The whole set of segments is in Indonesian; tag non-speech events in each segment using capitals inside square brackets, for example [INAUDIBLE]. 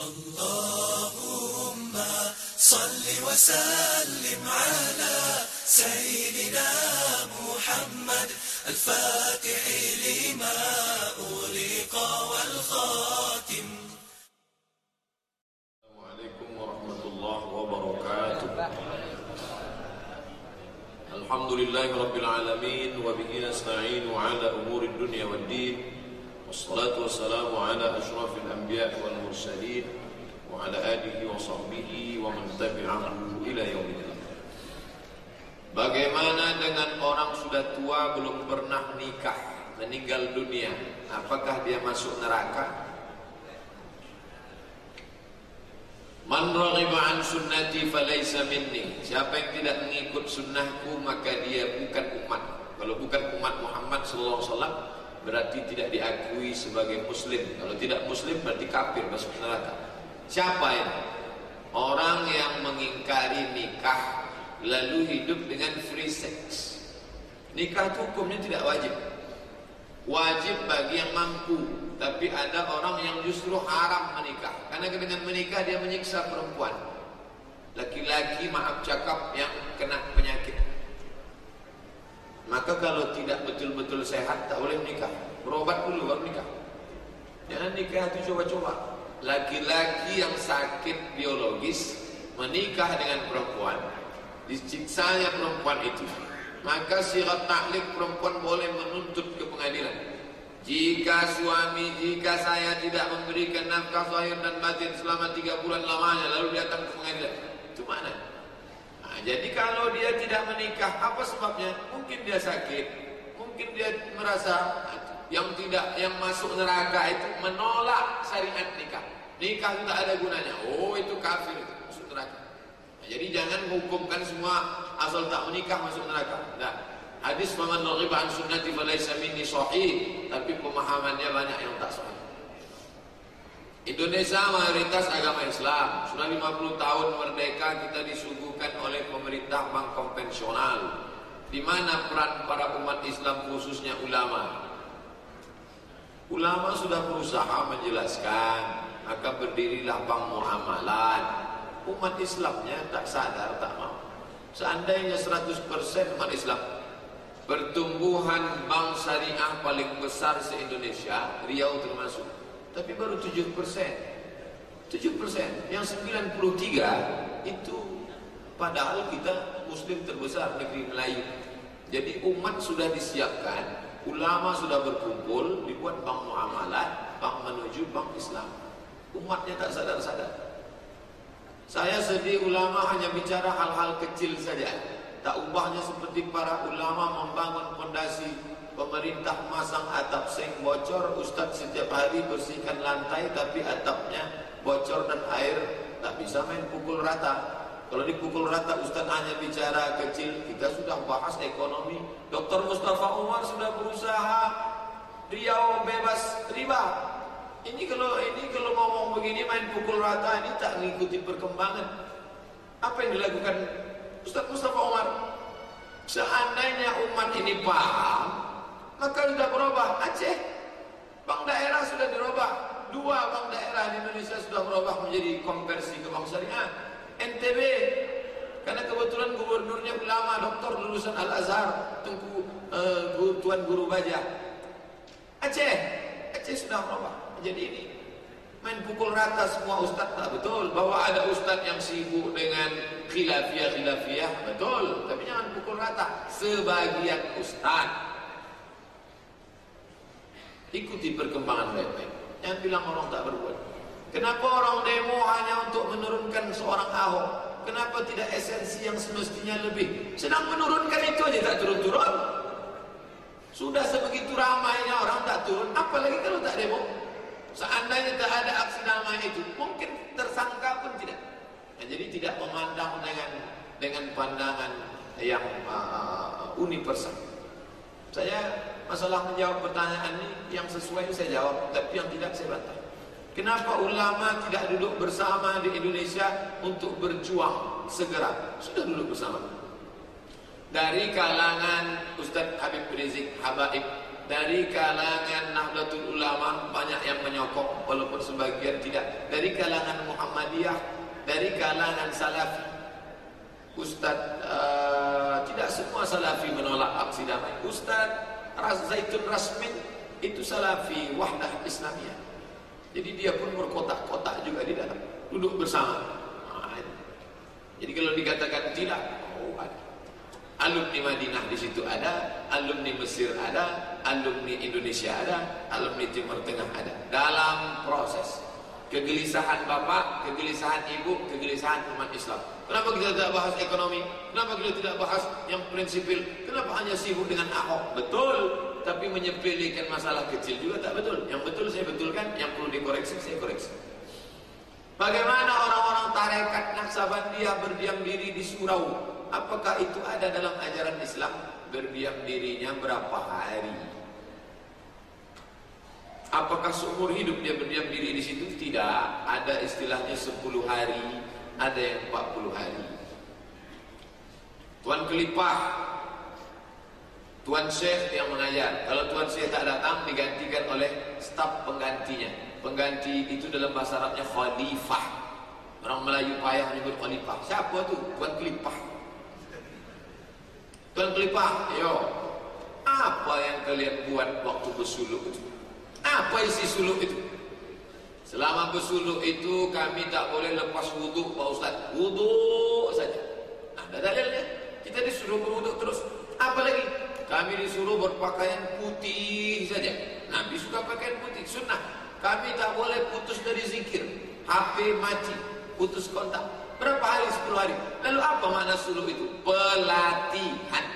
اللهم صل وسلم على سيدنا محمد الفاتح لما أغلق والخاتم. السلام عليكم ورحمة الله وبركاته. الحمد لله رب العالمين وبه نستعين على أمور الدنيا والدين. والصلاة والسلام على أشرف الأنبياء والمرسلين وعلى آله وصحبه ومن تبعه إلى يوم الدين Bagaimana dengan orang sudah tua belum pernah nikah, meninggal dunia? Apakah dia masuk neraka? Man raghiba an sunnati falaysa minni. Siapa yang tidak mengikut sunnahku maka dia bukan umat. Kalau bukan umat Muhammad sallallahu alaihi wasallam berarti tidak diakui sebagai muslim. Kalau tidak muslim berarti kafir masuk neraka. Siapa ini? Orang yang mengingkari nikah lalu hidup dengan free sex. Nikah itu hukumnya tidak wajib. Wajib bagi yang mampu, tapi ada orang yang justru haram menikah. Karena dengan menikah dia menyiksa perempuan. Laki-laki maaf cakap yang kena penyakit. Maka kalau tidak betul-betul sehat tak boleh menikah. Berobat dulu baru nikah. Jangan nikah itu coba-coba. Laki-laki yang sakit biologis menikah dengan perempuan disiksanya perempuan itu maka sirat taklik perempuan boleh menuntut ke pengadilan jika suami jika saya tidak memberikan nafkah zahir dan batin selama tiga bulan lamanya lalu datang ke pengadilan itu mana jadi kalau dia tidak menikah apa sebabnya? Mungkin dia sakit mungkin dia merasa yang tidak yang masuk neraka itu menolak syariat nikah. Nikah itu tak ada gunanya. Oh itu kafir itu masuk neraka. Jadi jangan hukumkan semua asal tak menikah masuk neraka. Nah, hadis raghiba an sunnati falaysa minni sahih, tapi pemahamannya banyak yang tak sahih. Indonesia mayoritas agama Islam. Sudah 50 tahun merdeka kita disuguhkan oleh pemerintah bank konvensional. Di mana peran para umat Islam khususnya ulama? Ulama sudah berusaha menjelaskan, maka berdirilah bank muamalat umat Islamnya tak sadar, tak mau. Seandainya 100% umat Islam pertumbuhan bank syariah paling besar se-Indonesia, Riau termasuk. Tapi baru 7%. 7%, yang 93 itu padahal kita muslim terbesar negeri Melayu. Jadi umat sudah disiapkan, ulama sudah berkumpul, dibuat bank muamalat, bank menuju bank Islam. Umatnya tak sadar-sadar. Saya sedih ulama hanya bicara hal-hal kecil saja. Tak ubahnya seperti para ulama membangun fondasi pemerintah masang atap seng bocor, ustaz setiap hari bersihkan lantai tapi atapnya bocor dan air tak bisa main pukul rata. Kalau dipukul rata ustaz hanya bicara kecil, kita sudah bahas ekonomi. Dr. Mustafa Umar sudah berusaha Riau bebas riba ini kalau ini kalau ngomong begini main pukul rata ini tak mengikuti perkembangan. Apa yang dilakukan Ustaz Mustafa Umar? Seandainya umat ini paham, maka sudah berubah. Aceh, bank daerah sudah dirubah. Dua bank daerah di Indonesia sudah berubah menjadi konversi ke bank syariah. NTB, karena kebetulan gubernurnya ulama, doktor lulusan Al Azhar, Tengku uh, Tuan Guru Baja. Aceh, Aceh sudah berubah jadi ini main pukul rata semua ustaz tak betul bahwa ada ustaz yang sibuk dengan khilafiyah khilafiyah betul tapi jangan pukul rata sebagian ustaz ikuti perkembangan baik-baik jangan bilang orang tak berbuat. Kenapa orang demo hanya untuk menurunkan seorang ahok? Kenapa tidak esensi yang semestinya lebih? Sedang menurunkan itu aja tak turun-turun. Sudah sebegitu ramainya orang tak turun apalagi kalau tak demo? Seandainya tak ada aksi damai itu, mungkin tersangka pun tidak. Nah, jadi tidak memandang dengan dengan pandangan yang uh, universal. Saya masalah menjawab pertanyaan ini yang sesuai saya jawab, tapi yang tidak saya bantah. Kenapa ulama tidak duduk bersama di Indonesia untuk berjuang segera? Sudah duduk bersama. Dari kalangan Ustaz Habib Rizik Habaib dari kalangan Nahdlatul Ulama banyak yang menyokong walaupun sebagian tidak dari kalangan Muhammadiyah dari kalangan Salafi Ustaz uh, tidak semua Salafi menolak aksi damai Ustaz Zaitun Rasmin itu Salafi Wahdah Islamiyah. Jadi dia pun berkotak-kotak juga di dalam. Duduk bersama. Nah, jadi kalau dikatakan tidak oh ada. Alumni Madinah di situ ada, alumni Mesir ada, alumni Indonesia ada, alumni Timur Tengah ada. Dalam proses. Kegelisahan bapak, kegelisahan ibu, kegelisahan umat Islam. Kenapa kita tidak bahas ekonomi? Kenapa kita tidak bahas yang prinsipil? Kenapa hanya sibuk dengan Ahok? Betul, tapi menyepelekan masalah kecil juga tak betul. Yang betul saya betulkan, yang perlu dikoreksi saya koreksi. Bagaimana orang-orang tarekat Naksabandiyah berdiam diri di surau? Apakah itu ada dalam ajaran Islam? Berdiam dirinya berapa hari? Apakah seumur hidup dia berdiam diri di situ? Tidak. Ada istilahnya 10 hari, ada yang 40 hari. Tuan Kelipah, Tuan Syekh yang mengajar. Kalau Tuan Syekh tak datang, digantikan oleh staf penggantinya. Pengganti itu dalam bahasa Arabnya khalifah. Orang Melayu payah menyebut khalifah. Siapa tu? Tuan Kelipah. Tuan Kelipah, yo, apa yang kalian buat waktu bersuluk itu? Apa isi suluk itu? Selama bersuluk itu kami tak boleh lepas wudhu Pak Ustaz. Wudhu saja. Ada dalilnya. Kita disuruh berwudhu terus. Apa lagi? Kami disuruh berpakaian putih saja. Nabi suka pakaian putih. Sunnah. Kami tak boleh putus dari zikir. HP mati. Putus kontak. Berapa hari? 10 hari. Lalu apa makna suluh itu? Pelatihan.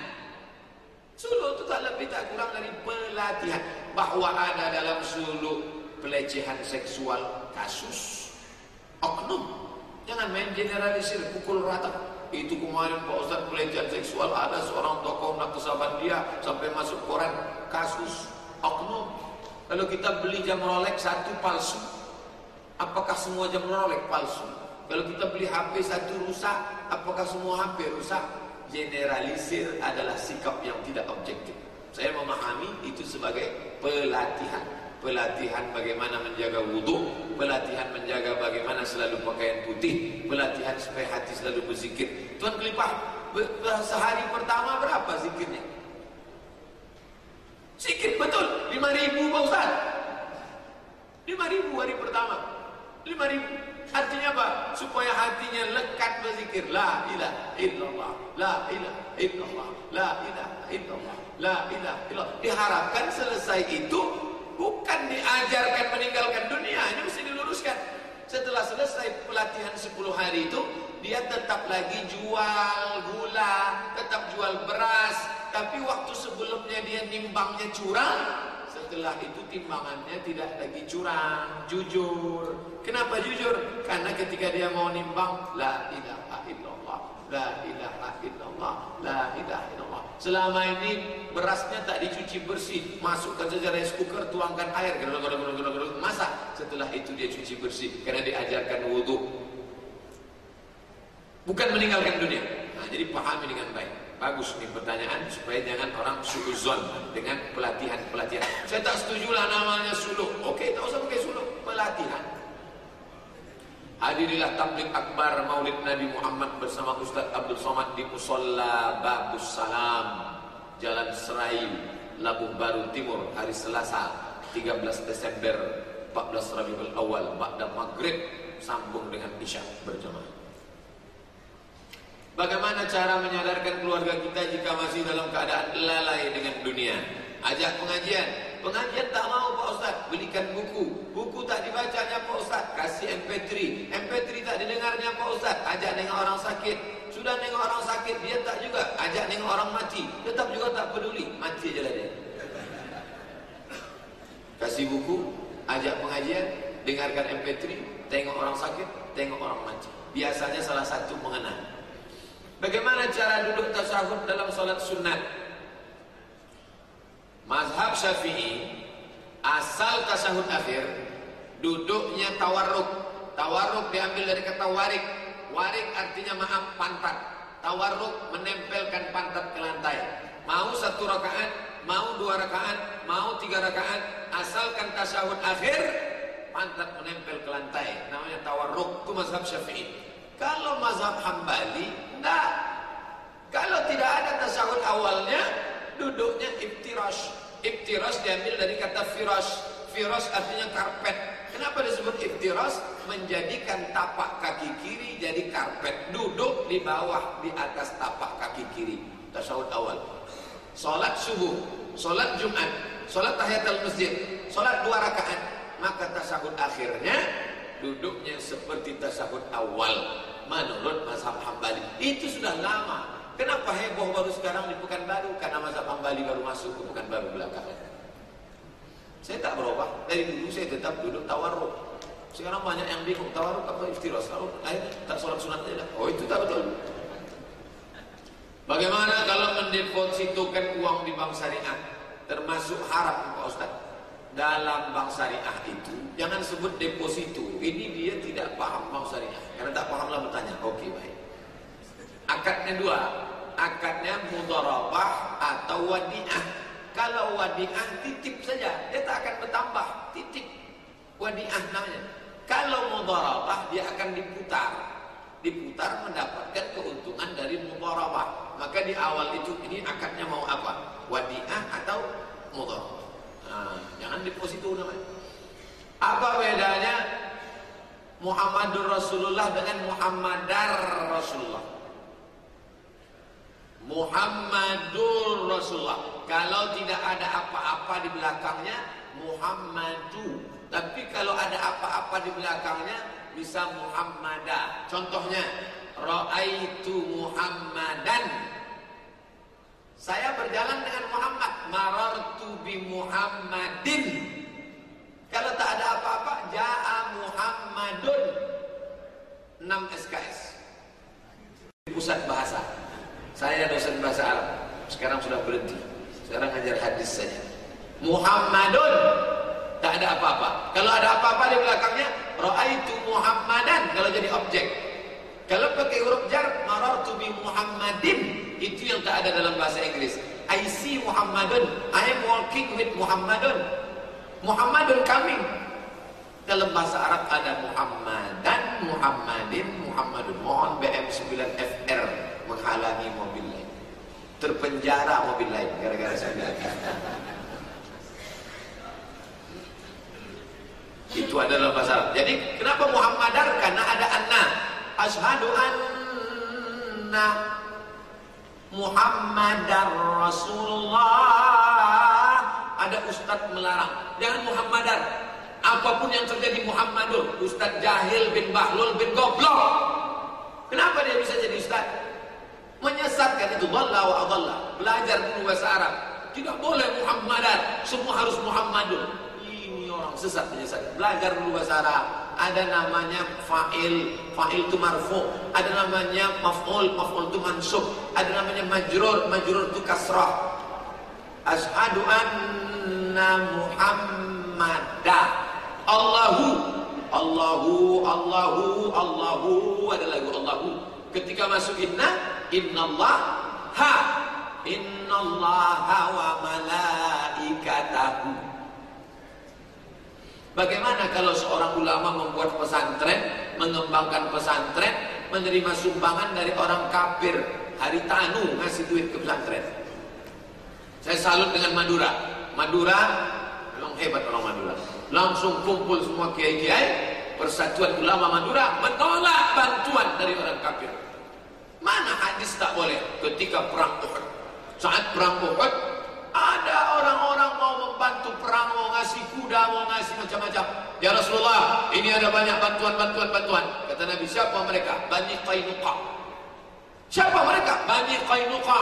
Suluh itu tak lebih tak kurang dari pelatihan. Bahawa ada dalam suluh pelecehan seksual kasus. Oknum. Jangan main generalisir, pukul rata. Itu kemarin Pak Ustaz pelecehan seksual ada seorang tokoh nak kesabaran dia sampai masuk koran kasus oknum. Lalu kita beli jam Rolex satu palsu. Apakah semua jam Rolex palsu? Kalau kita beli HP satu rusak, apakah semua HP rusak? Generalisir adalah sikap yang tidak objektif. Saya memahami itu sebagai pelatihan. Pelatihan bagaimana menjaga wudhu, pelatihan menjaga bagaimana selalu pakaian putih, pelatihan supaya hati selalu berzikir. Tuan Kelipah, sehari pertama berapa zikirnya? Sikit betul, lima ribu Pak Ustaz. Lima ribu hari pertama. Lima ribu. Artinya apa? Supaya hatinya lekat berzikir La ilaha illallah La ilaha illallah La ilaha illallah La ilaha illallah Diharapkan selesai itu Bukan diajarkan meninggalkan dunia Ini mesti diluruskan Setelah selesai pelatihan 10 hari itu Dia tetap lagi jual gula Tetap jual beras Tapi waktu sebelumnya dia nimbangnya curang setelah itu timbangannya tidak lagi curang, jujur. Kenapa jujur? Karena ketika dia mau nimbang, la ilaha illallah, la ilaha illallah, la ilaha illallah. Selama ini berasnya tak dicuci bersih, masukkan saja rice cooker, tuangkan air, masak. Setelah itu dia cuci bersih karena diajarkan wudhu. Bukan meninggalkan dunia. Nah, jadi pahami dengan baik. Bagus nih pertanyaan supaya jangan orang suuzon dengan pelatihan-pelatihan. Saya tak setujulah namanya suluk. Okey, tak usah pakai suluk. Pelatihan. Hadirilah tablik akbar maulid Nabi Muhammad bersama Ustaz Abdul Somad di Musalla Babus Salam Jalan Serayu Labuh Baru Timur hari Selasa 13 Desember 14 Rabiul Awal Ba'da Maghrib sambung dengan Isya berjamaah Bagaimana cara menyadarkan keluarga kita jika masih dalam keadaan lalai dengan dunia? Ajak pengajian. Pengajian tak mau Pak Ustaz. Belikan buku. Buku tak dibacanya Pak Ustaz. Kasih MP3. MP3 tak didengarnya Pak Ustaz. Ajak dengan orang sakit. Sudah dengan orang sakit, dia tak juga. Ajak dengan orang mati. Tetap juga tak peduli. Mati aja lah dia. Kasih buku. Ajak pengajian. Dengarkan MP3. Tengok orang sakit. Tengok orang mati. Biasanya salah satu mengenal. Bagaimana cara duduk tasahud dalam solat sunat? Mazhab Syafi'i asal tasahud akhir duduknya tawarruk. Tawarruk diambil dari kata warik. Warik artinya maaf pantat. Tawarruk menempelkan pantat ke lantai. Mau satu rakaat mau dua rakaat, mau tiga rakaat, asalkan tasyahud akhir, pantat menempel ke lantai. Namanya tawarruk, itu mazhab syafi'i. Kalau mazhab hambali, enggak. Kalau tidak ada tasyahud awalnya, duduknya iftirash. Iftirash diambil dari kata firash. Firash artinya karpet. Kenapa disebut iftirash? Menjadikan tapak kaki kiri jadi karpet. Duduk di bawah, di atas tapak kaki kiri. Tasyahud awal. Salat subuh, salat Jumat, salat tahiyatul masjid, salat dua rakaat, maka tasyahud akhirnya duduknya seperti tasyahud awal menurut mazhab Hambali. Itu sudah lama. Kenapa heboh baru sekarang di Pekanbaru? Karena mazhab Hambali baru masuk ke Pekanbaru belakangan. Saya tak berubah. Dari dulu saya tetap duduk tawarruk. Sekarang banyak yang bingung tawarruk apa iftiras. Kalau akhirnya tak sholat sunat tidak. Oh itu tak betul. Bagaimana kalau mendepositokan uang di bank syariah? Termasuk haram Pak Ustaz. Dalam bank syariah itu jangan sebut deposito. Ini dia tidak paham bank syariah. Karena tak pahamlah bertanya. Oke baik. Akadnya dua. Akadnya mudharabah atau wadiah. Kalau wadiah titip saja, dia tak akan bertambah. Titip. Wadiah namanya. Kalau mudharabah dia akan diputar. Diputar mendapatkan keuntungan dari mudharabah. Maka di awal itu ini akadnya mau apa? Wadiah atau mudharabah. Nah, jangan deposito namanya. Apa bedanya Muhammadur Rasulullah dengan Muhammadar Rasulullah? Muhammadur Rasulullah. Kalau tidak ada apa-apa di belakangnya, Muhammadu. Tapi kalau ada apa-apa di belakangnya, bisa Muhammadah. Contohnya, Ra'aitu Muhammadan. Saya berjalan dengan Muhammad. Marartu bi Muhammadin. Kalau tak ada apa-apa, Ja'a Muhammadun. 6 SKS. Pusat bahasa. Saya dosen bahasa Arab. Sekarang sudah berhenti. Sekarang ngajar hadis saja. Muhammadun. Tak ada apa-apa. Kalau ada apa-apa di belakangnya, Ra'aitu Muhammadan. Kalau jadi objek. Kalau pakai huruf jar, marartu bi Muhammadin. Itu yang tak ada dalam bahasa Inggris. I see Muhammadun. I am walking with Muhammadun. Muhammadun coming. Dalam bahasa Arab ada Muhammadan, Muhammadin, Muhammadun. Mohon BM9FR menghalangi mobil lain. Terpenjara mobil lain gara-gara saya. Itu adalah Arab. Jadi kenapa Muhammadar? Karena ada anna. Ashadu anna Muhammadar Rasulullah. Ada ustadz melarang. Jangan Muhammadar. Apa pun yang terjadi Muhammadur. Ustadz jahil bin Bahlul bin Goblok. Kenapa dia bisa jadi ustadz? Menyesatkan itu. Wallah wa adallah. Belajar dulu bahasa Arab. Tidak boleh Muhammadar. Semua harus Muhammadur. Ini orang sesat menyesat. Belajar dulu bahasa Arab. Ada namanya fa'il. Fa'il itu marfu. Ada namanya maf'ul. Maf'ul itu mansub. Ada namanya majrur. Majrur itu kasrah. Ashadu anna Muhammadah. Allahu. Allahu. Allahu. Allahu. Ada lagu Allahu. Ketika masuk inna. Inna Allah. Ha. Inna Allah wa malaikatahu. Bagaimana kalau seorang ulama membuat pesantren, mengembangkan pesantren, menerima sumbangan dari orang kafir, hari tanu ngasih duit ke pesantren. Saya salut dengan Madura. Madura memang hebat orang Madura. Langsung kumpul semua kiai-kiai, Persatuan Ulama Madura menolak bantuan dari orang kafir. Mana hadis tak boleh ketika perang Uhud? Saat perang Uhud, ada orang-orang mau membantu perang, mau ngasih kuda, mau ngasih macam-macam. Ya Rasulullah, ini ada banyak bantuan-bantuan bantuan. Kata Nabi, siapa mereka? Bani Qainuqa. Siapa mereka? Bani Qainuqa.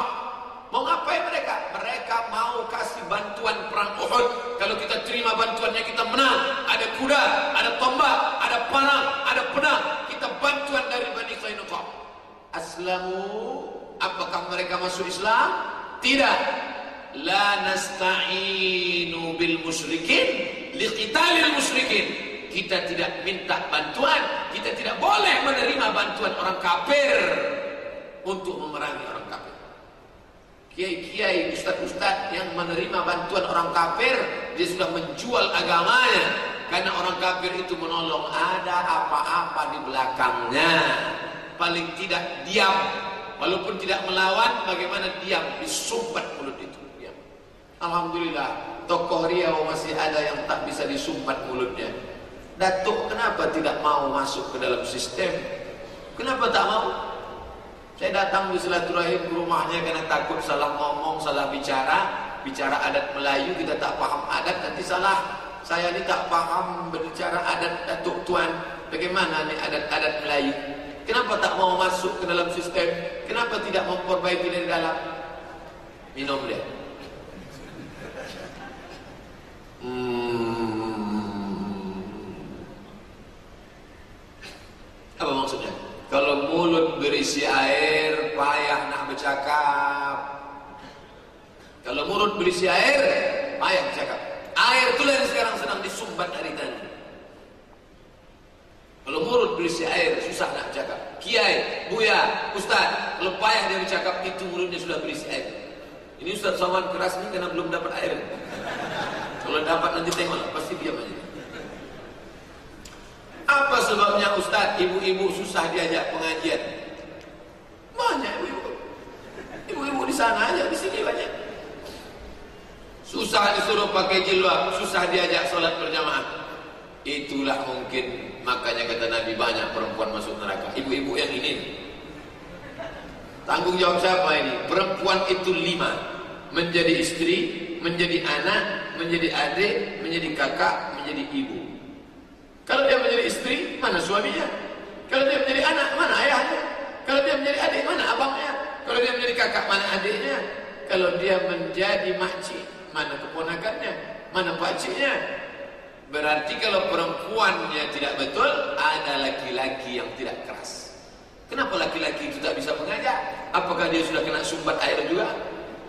Mau ngapain mereka? Mereka mau kasih bantuan perang Uhud. Kalau kita terima bantuannya kita menang. Ada kuda, ada tombak, ada panah, ada pedang. Kita bantuan dari Bani Qainuqa. Aslamu, apakah mereka masuk Islam? Tidak. La nasta'inu bil musyrikin liqitalil musyrikin. Kita tidak minta bantuan, kita tidak boleh menerima bantuan orang kafir untuk memerangi orang kafir. Kiai-kiai, ustaz-ustaz yang menerima bantuan orang kafir, dia sudah menjual agamanya. Karena orang kafir itu menolong, ada apa-apa di belakangnya. Paling tidak diam. Walaupun tidak melawan, bagaimana diam, disumpat mulut itu. Diam. Alhamdulillah, tokoh Riau masih ada yang tak bisa disumpat mulutnya. Datuk kenapa tidak mau masuk ke dalam sistem? Kenapa tak mau? Saya datang di silaturahim ke rumahnya karena takut salah ngomong, salah bicara. Bicara adat Melayu, kita tak paham adat, nanti salah. Saya ini tak paham berbicara adat Datuk Tuan. Bagaimana nih adat-adat Melayu? Kenapa tak mau masuk ke dalam sistem? Kenapa tidak memperbaiki dari dalam? Minum dia. Hmm. Apa maksudnya? Kalau mulut berisi air, payah nak bercakap. Kalau mulut berisi air, payah bercakap. Air itulah yang sekarang sedang disumbat dari tadi. Kalau mulut berisi air, susah nak bercakap. Kiai, Buya, Ustaz, kalau payah dia bercakap, itu mulutnya sudah berisi air. Ini Ustaz Sawan keras ini karena belum dapat air. Kalau dapat nanti tengok, pasti diam aja. Apa sebabnya Ustaz, ibu-ibu susah diajak pengajian? Banyak ibu-ibu. Ibu-ibu di sana aja, di sini banyak. Susah disuruh pakai jilbab, susah diajak sholat berjamaah. Itulah mungkin makanya kata Nabi banyak perempuan masuk neraka. Ibu-ibu yang ini. Tanggung jawab siapa ini? Perempuan itu lima. Menjadi istri, menjadi anak, menjadi adik, menjadi kakak, menjadi ibu. Kalau dia menjadi istri, mana suaminya? Kalau dia menjadi anak, mana ayahnya? Kalau dia menjadi adik, mana abangnya? Kalau dia menjadi kakak, mana adiknya? Kalau dia menjadi makcik, mana keponakannya? Mana pakciknya? Berarti kalau perempuannya tidak betul, ada laki-laki yang tidak keras. Kenapa laki-laki itu tak bisa mengajak? Apakah dia sudah kena sumbat air juga?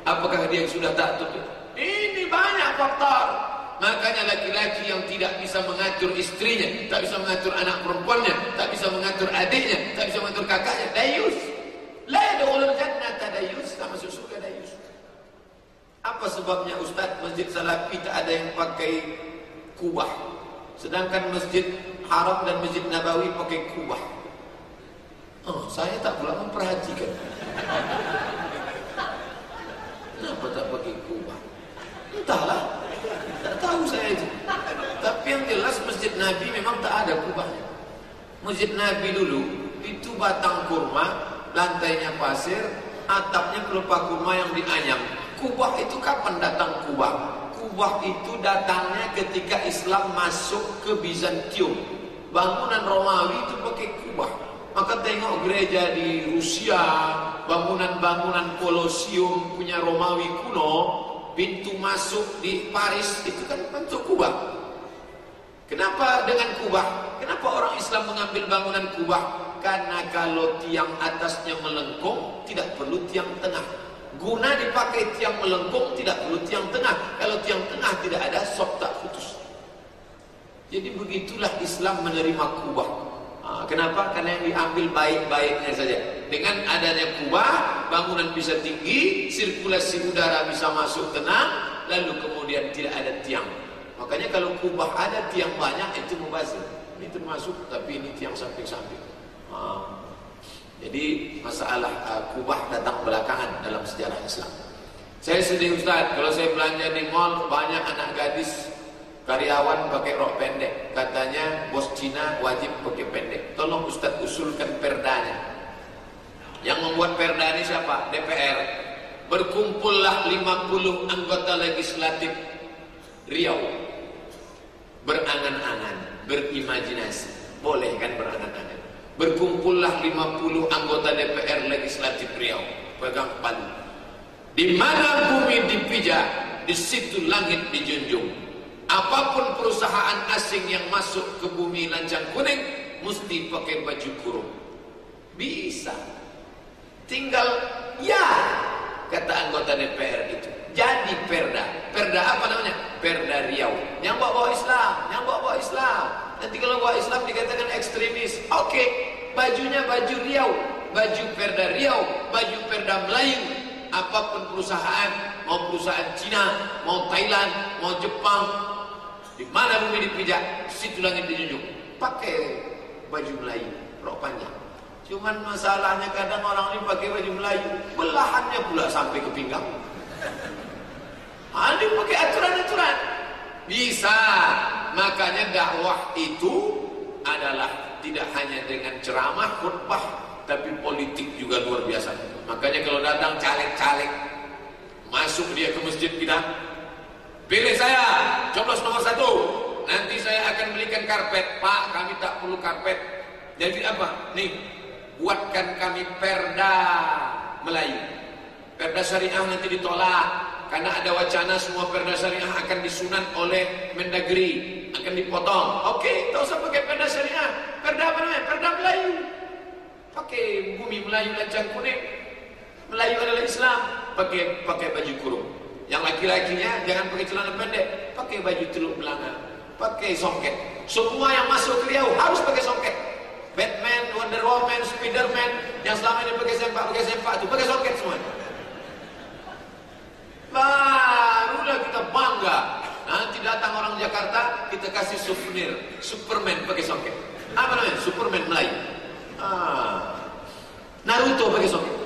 Apakah dia sudah tak tutup? Ini banyak faktor. Makanya laki-laki yang tidak bisa mengatur istrinya, tak bisa mengatur anak perempuannya, tak bisa mengatur adiknya, tak bisa mengatur kakaknya, dayus. La yadkhulul jannata dayus, tak masuk surga dayus. Apa sebabnya Ustaz Masjid Salafi tak ada yang pakai kubah? Sedangkan Masjid Haram dan Masjid Nabawi pakai kubah. Oh, saya tak pula memperhatikan. Kenapa tak pakai kubah? Entahlah. Tak tahu saya itu. Tapi yang jelas Masjid Nabi memang tak ada kubahnya. Masjid Nabi dulu itu batang kurma, lantainya pasir, atapnya pelupa kurma yang dianyam. Kubah itu kapan datang kubah? Kubah itu datangnya ketika Islam masuk ke Bizantium. Bangunan Romawi itu pakai kubah. Maka tengok gereja di Rusia, bangunan-bangunan Kolosium punya Romawi kuno, pintu masuk di Paris itu kan bentuk kubah. Kenapa dengan kubah? Kenapa orang Islam mengambil bangunan kubah? Karena kalau tiang atasnya melengkung, tidak perlu tiang tengah. Guna dipakai tiang melengkung, tidak perlu tiang tengah. Kalau tiang tengah tidak ada, sok tak putus. Jadi begitulah Islam menerima kubah. Ha, kenapa? Karena yang diambil baik-baiknya saja. Dengan adanya kubah, bangunan bisa tinggi, sirkulasi udara bisa masuk tenang, lalu kemudian tidak ada tiang. Makanya kalau kubah ada tiang banyak itu mubazir. Ini termasuk tapi ini tiang samping-samping. Ha. Jadi masalah uh, kubah datang belakangan dalam sejarah Islam. Saya sedih Ustaz, kalau saya belanja di mall banyak anak gadis karyawan pakai rok pendek. Katanya bos Cina wajib pakai pendek. Tolong Ustaz usulkan perdanya. Yang membuat perda ini siapa? DPR. Berkumpullah 50 anggota legislatif Riau. Berangan-angan, berimajinasi. Boleh kan berangan-angan? Berkumpullah 50 anggota DPR legislatif Riau. Pegang palu. Di mana bumi dipijak, di situ langit dijunjung. Apa pun perusahaan asing yang masuk ke bumi lancang kuning mesti pakai baju kurung. Bisa. Tinggal ya kata anggota DPR itu. Jadi perda. Perda apa namanya? Perda Riau. Yang bawa-bawa Islam, yang bawa-bawa Islam. Nanti kalau bawa Islam dikatakan ekstremis. Oke, okay. bajunya baju Riau, baju perda Riau, baju perda Melayu. apa pun perusahaan, mau perusahaan Cina, mau Thailand, mau Jepang, di mana bumi dipijak, situ langit dijunjung. Pakai baju Melayu, rok panjang. Cuman masalahnya kadang orang ini pakai baju Melayu, belahannya pula sampai ke pinggang. Ada pakai aturan-aturan. Bisa. Makanya dakwah itu adalah tidak hanya dengan ceramah, khutbah, tapi politik juga luar biasa. Makanya kalau datang caleg-caleg, masuk dia ke masjid kita, pilih saya, coblos nomor satu. Nanti saya akan belikan karpet. Pak, kami tak perlu karpet. Jadi apa? Nih, buatkan kami perda Melayu. Perda syariah nanti ditolak. Karena ada wacana semua perda syariah akan disunat oleh Mendagri, akan dipotong. Oke, tak usah pakai perda syariah. Perda apa namanya? Perda Melayu. Pakai bumi Melayu lancang kuning. Melayu adalah Islam. Pakai pakai baju kurung. Yang laki-lakinya jangan pakai celana pendek, pakai baju teluk belanga, pakai songket. Semua yang masuk ke Riau harus pakai songket. Batman, Wonder Woman, Spiderman yang selama ini pakai sempak, pakai sempak itu pakai songket semuanya. Barulah kita bangga. Nanti datang orang Jakarta, kita kasih souvenir. Superman pakai songket. Apa namanya? Superman Melayu. Ah. Naruto pakai songket.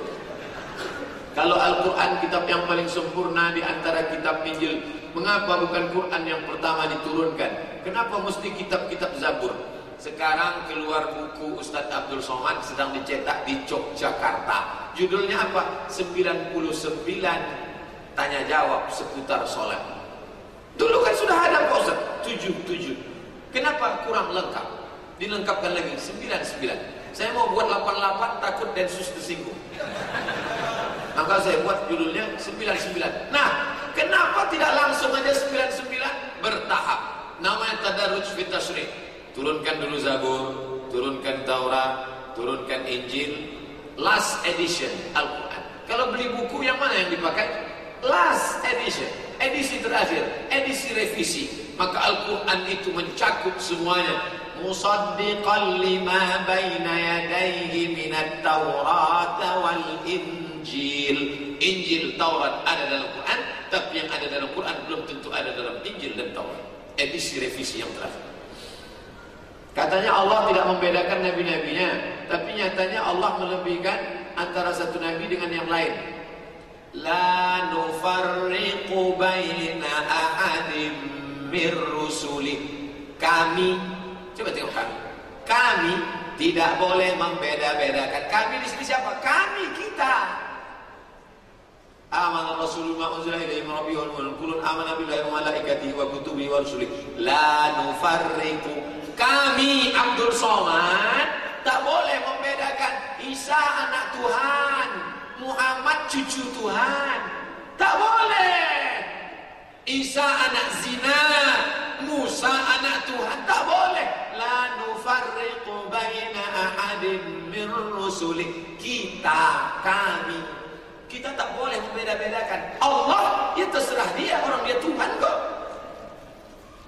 Kalau Al-Quran kitab yang paling sempurna di antara kitab Injil, mengapa bukan Quran yang pertama diturunkan? Kenapa mesti kitab-kitab Zabur? Sekarang keluar buku Ustadz Abdul Somad sedang dicetak di Yogyakarta. Judulnya apa? 99 tanya jawab seputar sholat. Dulu kan sudah ada Ustaz, 77. Kenapa kurang lengkap? Dilengkapkan lagi 99. Saya mau buat 88 takut Densus tersinggung. Maka saya buat judulnya 99. Nah, kenapa tidak langsung aja 99 bertahap? Namanya tadarruj fit tasyrih. Turunkan dulu Zabur, turunkan Taurat, turunkan Injil, last edition Al-Qur'an. Kalau beli buku yang mana yang dipakai? Last edition, edisi terakhir, edisi revisi. Maka Al-Qur'an itu mencakup semuanya. Musaddiqan lima baina yadayhi minat Taurat wal Injil. Taurat ada dalam Quran, tapi yang ada dalam Quran belum tentu ada dalam Injil dan Taurat. Edisi revisi yang terakhir. Katanya Allah tidak membedakan nabi-nabinya, tapi nyatanya Allah melebihkan antara satu nabi dengan yang lain. La nufarriqu baina ahadin mir rusuli. Kami, coba tengok kami. Kami tidak boleh membeda-bedakan. Kami di sini siapa? Kami kita. Amanah Rasulullah unzila ilaihi min rabbih wal kullun amana billahi wa malaikatihi wa kutubihi wa rusulihi la nufarriqu kami Abdul Somad tak boleh membedakan Isa anak Tuhan Muhammad cucu Tuhan tak boleh Isa anak zina Musa anak Tuhan. Tak boleh. La nufarriqu baina ahadin min rusuli. Kita kami. Kita tak boleh membeda-bedakan. Allah ya terserah dia. Orang dia Tuhan kok.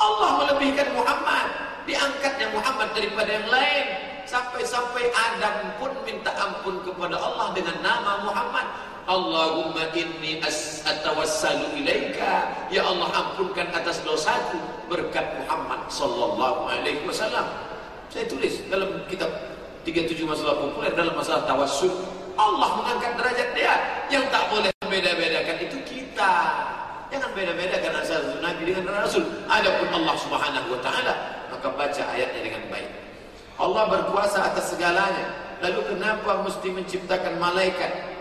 Allah melebihkan Muhammad. Diangkatnya Muhammad daripada yang lain. Sampai-sampai Adam pun minta ampun kepada Allah dengan nama Muhammad Allahumma inni atawassalu ilaika. Ya Allah ampunkan atas dosaku berkat Muhammad sallallahu alaihi wasallam. Saya tulis dalam kitab 37 masalah populer dalam masalah tawassul. Allah mengangkat derajat dia. Yang tak boleh membeda-bedakan itu kita. Jangan beda-bedakan asal Nabi dengan Rasul. Adapun Allah subhanahu wa ta'ala maka baca ayatnya dengan baik. Allah berkuasa atas segalanya. Lalu kenapa mesti menciptakan malaikat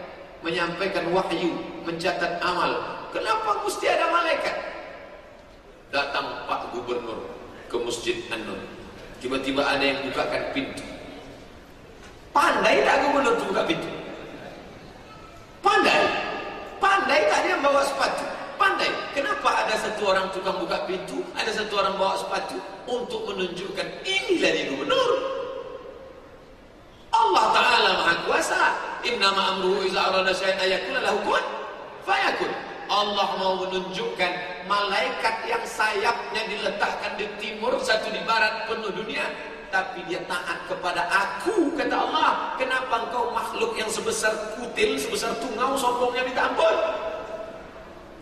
menyampaikan wahyu mencatat amal. Kenapa mesti ada malaikat? Datang Pak Gubernur ke Masjid An-Nur. Tiba-tiba ada yang bukakan pintu. Pandai tak Gubernur buka pintu? Pandai. Pandai tak dia bawa sepatu? Pandai. Kenapa ada satu orang tukang buka pintu ada satu orang bawa sepatu untuk menunjukkan inilah dia gubernur Allah Ta'ala maha kuasa. Innama amruhu iza arada syai'an ayakula lahu kun fayakun. Allah mau menunjukkan malaikat yang sayapnya diletakkan di timur satu di barat penuh dunia. Tapi dia taat kepada aku kata Allah. Kenapa engkau makhluk yang sebesar kutil, sebesar tungau, sombongnya minta ampun.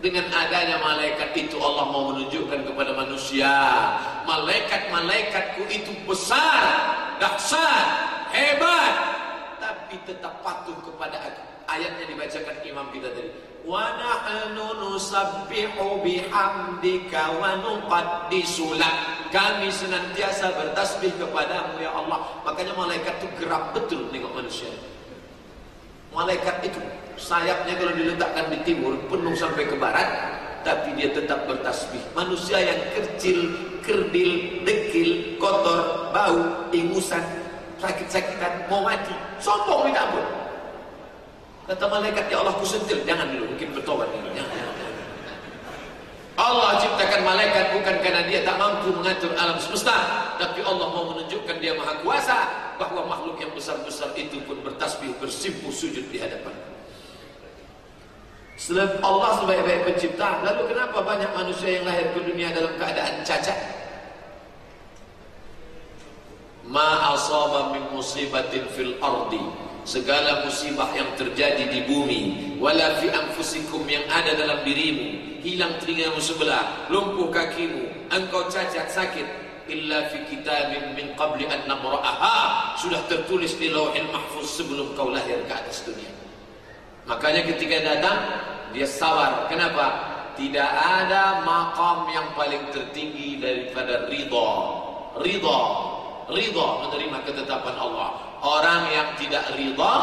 Dengan adanya malaikat itu Allah mau menunjukkan kepada manusia Malaikat-malaikatku itu besar, dahsyat, hebat Tapi tetap patuh kepada aku Ayatnya dibacakan imam kita tadi. Wa nahnu nusabbihu bihamdika wa nuqaddisu Kami senantiasa bertasbih kepadamu ya Allah. Makanya malaikat itu gerak betul tengok manusia. Malaikat itu sayapnya kalau diletakkan di timur penuh sampai ke barat tapi dia tetap bertasbih. Manusia yang kecil kerdil dekil kotor bau ingusan sakit-sakitan mau mati sombong minta ampun kata malaikat ya Allah kusentil. Jangan dulu mungkin bertobat dulu. Jangan, [LAUGHS] Allah ciptakan malaikat bukan karena dia tak mampu mengatur alam semesta tapi Allah mau menunjukkan dia maha kuasa bahwa makhluk yang besar-besar itu pun bertasbih bersimpuh sujud di hadapan Allah sebaik-baik pencipta, lalu kenapa banyak manusia yang lahir ke dunia dalam keadaan cacat? Ma asaba min musibatin fil ardi. Segala musibah yang terjadi di bumi wala fi anfusikum yang ada dalam dirimu. Hilang telingamu sebelah lumpuh kakimu engkau cacat sakit. Illa fi kitabin min qabli an namra'aha. Sudah tertulis di lauhil mahfuz sebelum kau lahir ke atas dunia Makanya ketika datang dia sawar. Kenapa? Tidak ada makam yang paling tertinggi daripada ridha. Ridha. Ridha menerima ketetapan Allah. Orang yang tidak ridha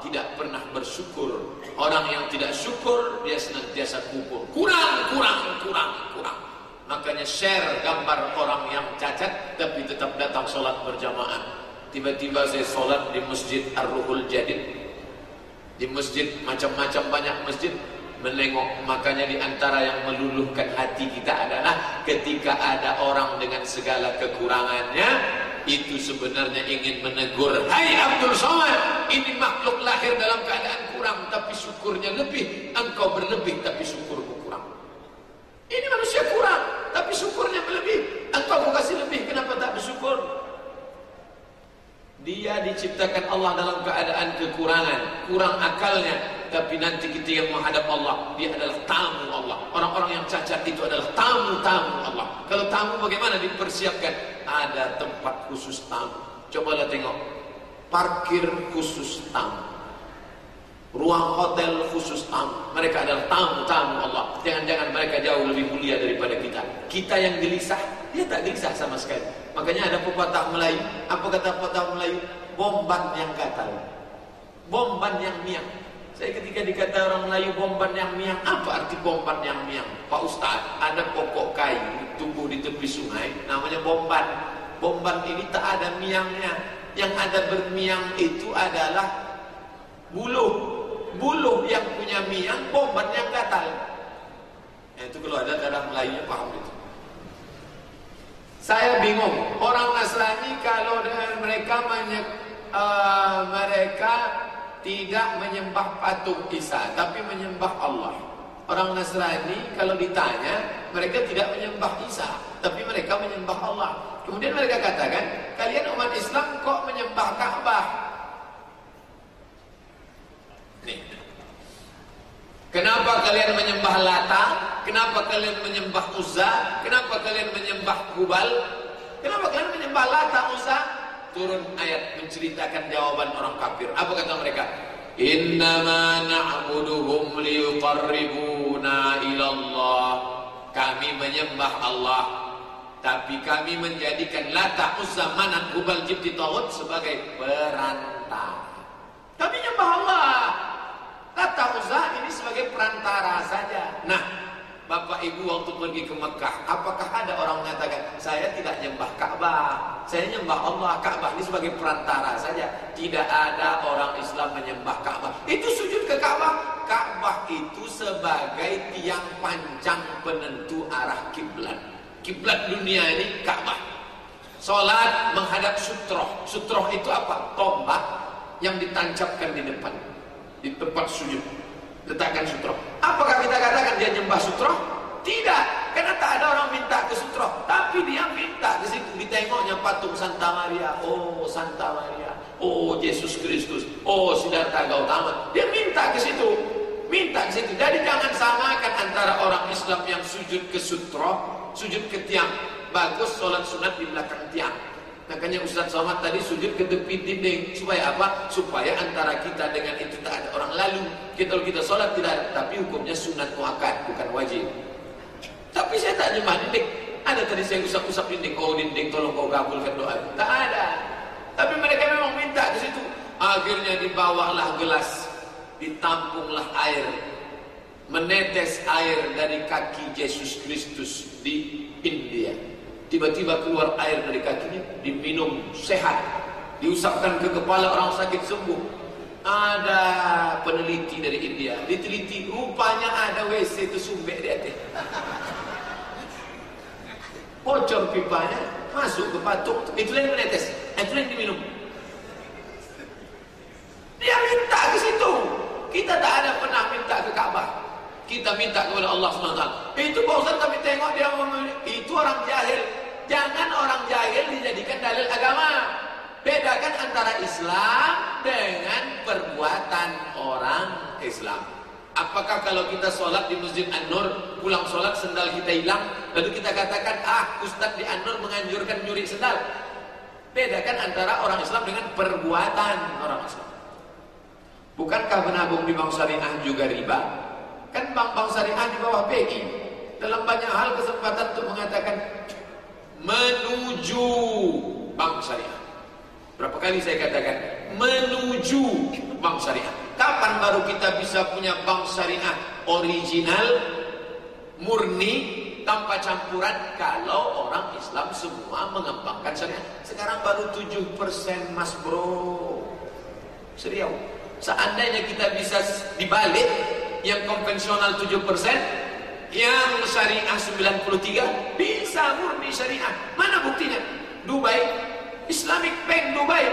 tidak pernah bersyukur. Orang yang tidak syukur dia senantiasa kufur. Kurang, kurang, kurang, kurang. Makanya share gambar orang yang cacat tapi tetap datang sholat berjamaah. Tiba-tiba saya sholat di masjid Ar-Ruhul Jadid di masjid macam-macam banyak masjid menengok makanya di antara yang meluluhkan hati kita adalah ketika ada orang dengan segala kekurangannya itu sebenarnya ingin menegur Hai Abdul Somad ini makhluk lahir dalam keadaan kurang tapi syukurnya lebih. Engkau berlebih tapi syukurmu kurang. Ini manusia kurang tapi syukurnya berlebih. Engkau kasih lebih kenapa tak bersyukur dia diciptakan Allah dalam keadaan kekurangan, kurang akalnya. Tapi nanti kita yang menghadap Allah, dia adalah tamu Allah. Orang-orang yang cacat itu adalah tamu-tamu Allah. Kalau tamu bagaimana dipersiapkan? Ada tempat khusus tamu. Cobalah tengok. Parkir khusus tamu. Ruang hotel khusus tamu. Mereka adalah tamu-tamu Allah. Jangan-jangan mereka jauh lebih mulia daripada kita. Kita yang gelisah, dia tak gelisah sama sekali. Makanya ada pepatah Melayu. Apa kata pepatah Melayu? Bomban yang gatal. Bomban yang miang. Saya ketika dikata orang Melayu bomban yang miang, apa arti bomban yang miang? Pak Ustaz, ada pokok kayu tumbuh di tepi sungai, namanya bomban. Bomban ini tak ada miangnya. Yang ada bermiang itu adalah buluh. Buluh yang punya miang, bomban yang gatal. Ya, itu kalau ada dalam Melayu paham itu. Saya bingung. Orang Nasrani kalau mereka menye, uh, mereka tidak menyembah patung Isa, tapi menyembah Allah. Orang Nasrani kalau ditanya, mereka tidak menyembah Isa, tapi mereka menyembah Allah. Kemudian mereka katakan, kalian umat Islam kok menyembah Ka'bah? Nih. Kenapa kalian menyembah Lata? Kenapa kalian menyembah Uzza? Kenapa kalian menyembah Hubal? Kenapa kalian menyembah Lata, Uzza? Turun ayat menceritakan jawaban orang kafir. Apa kata mereka? Innama na'buduhum liyuqarribuna ilallah. Kami menyembah Allah. Tapi kami menjadikan Lata, Uzza, Manat, Hubal, Jibti, Tawud sebagai perantara. Kami menyembah Allah. Kata Uzza ini sebagai perantara saja. Nah, Bapak Ibu waktu pergi ke Mekah, apakah ada orang mengatakan saya tidak nyembah Ka'bah, saya nyembah Allah. Ka'bah ini sebagai perantara saja. Tidak ada orang Islam menyembah Ka'bah. Itu sujud ke Ka'bah. Ka'bah itu sebagai tiang panjang penentu arah kiblat. Kiblat dunia ini Ka'bah. Salat menghadap sutroh. Sutroh itu apa? Tombak yang ditancapkan di depan di tempat sujud letakkan sutroh apakah kita katakan dia nyembah sutroh tidak karena tak ada orang minta ke Sutro. Tapi dia minta ke situ. Ditengoknya patung Santa Maria. Oh, Santa Maria. Oh, Yesus Kristus. Oh, Siddhartha Gautama. Dia minta ke situ. Minta ke situ. Jadi jangan samakan antara orang Islam yang sujud ke Sutro, sujud ke tiang. Bagus sholat sunat di belakang tiang. Makanya Ustaz Somad tadi sujud ke tepi dinding supaya apa? Supaya antara kita dengan itu tak ada orang lalu. Kita kalau kita sholat tidak ada, tapi hukumnya sunat muakkad bukan wajib. Tapi saya tak nyembah dinding. Ada tadi saya usap-usap dinding. Oh dinding tolong kau kabulkan doa. Tak ada. Tapi mereka memang minta di situ. Akhirnya dibawalah gelas, ditampunglah air, menetes air dari kaki Yesus Kristus di India. Tiba-tiba keluar air dari kakinya, diminum sehat, diusapkan ke kepala orang sakit sembuh. Ada peneliti dari India, diteliti rupanya ada WC itu sumbek di atas. Bocor pipanya, masuk ke patung, itu yang menetes, itu yang diminum. Dia minta ke situ. Kita tak ada pernah minta ke Ka'bah. Kita minta kepada Allah SWT. Itu Pak Ustaz kami tengok dia itu orang jahil. Jangan orang jahil dijadikan dalil agama. Bedakan antara Islam dengan perbuatan orang Islam. Apakah kalau kita sholat di Masjid An-Nur, pulang sholat sendal kita hilang, lalu kita katakan, ah Ustaz di An-Nur menganjurkan nyuri sendal. Bedakan antara orang Islam dengan perbuatan orang Islam. Bukankah menabung di bank syariah juga riba? Kan bank-bank syariah di bawah BI. Dalam banyak hal kesempatan untuk mengatakan menuju bank syariah. Berapa kali saya katakan menuju bank syariah. Kapan baru kita bisa punya bank syariah original, murni, tanpa campuran kalau orang Islam semua mengembangkan syariah. Sekarang baru 7% mas bro. Serius. Seandainya kita bisa dibalik yang konvensional 7%, yang syariah 93 bisa murni syariah. Mana buktinya? Dubai, Islamic Bank Dubai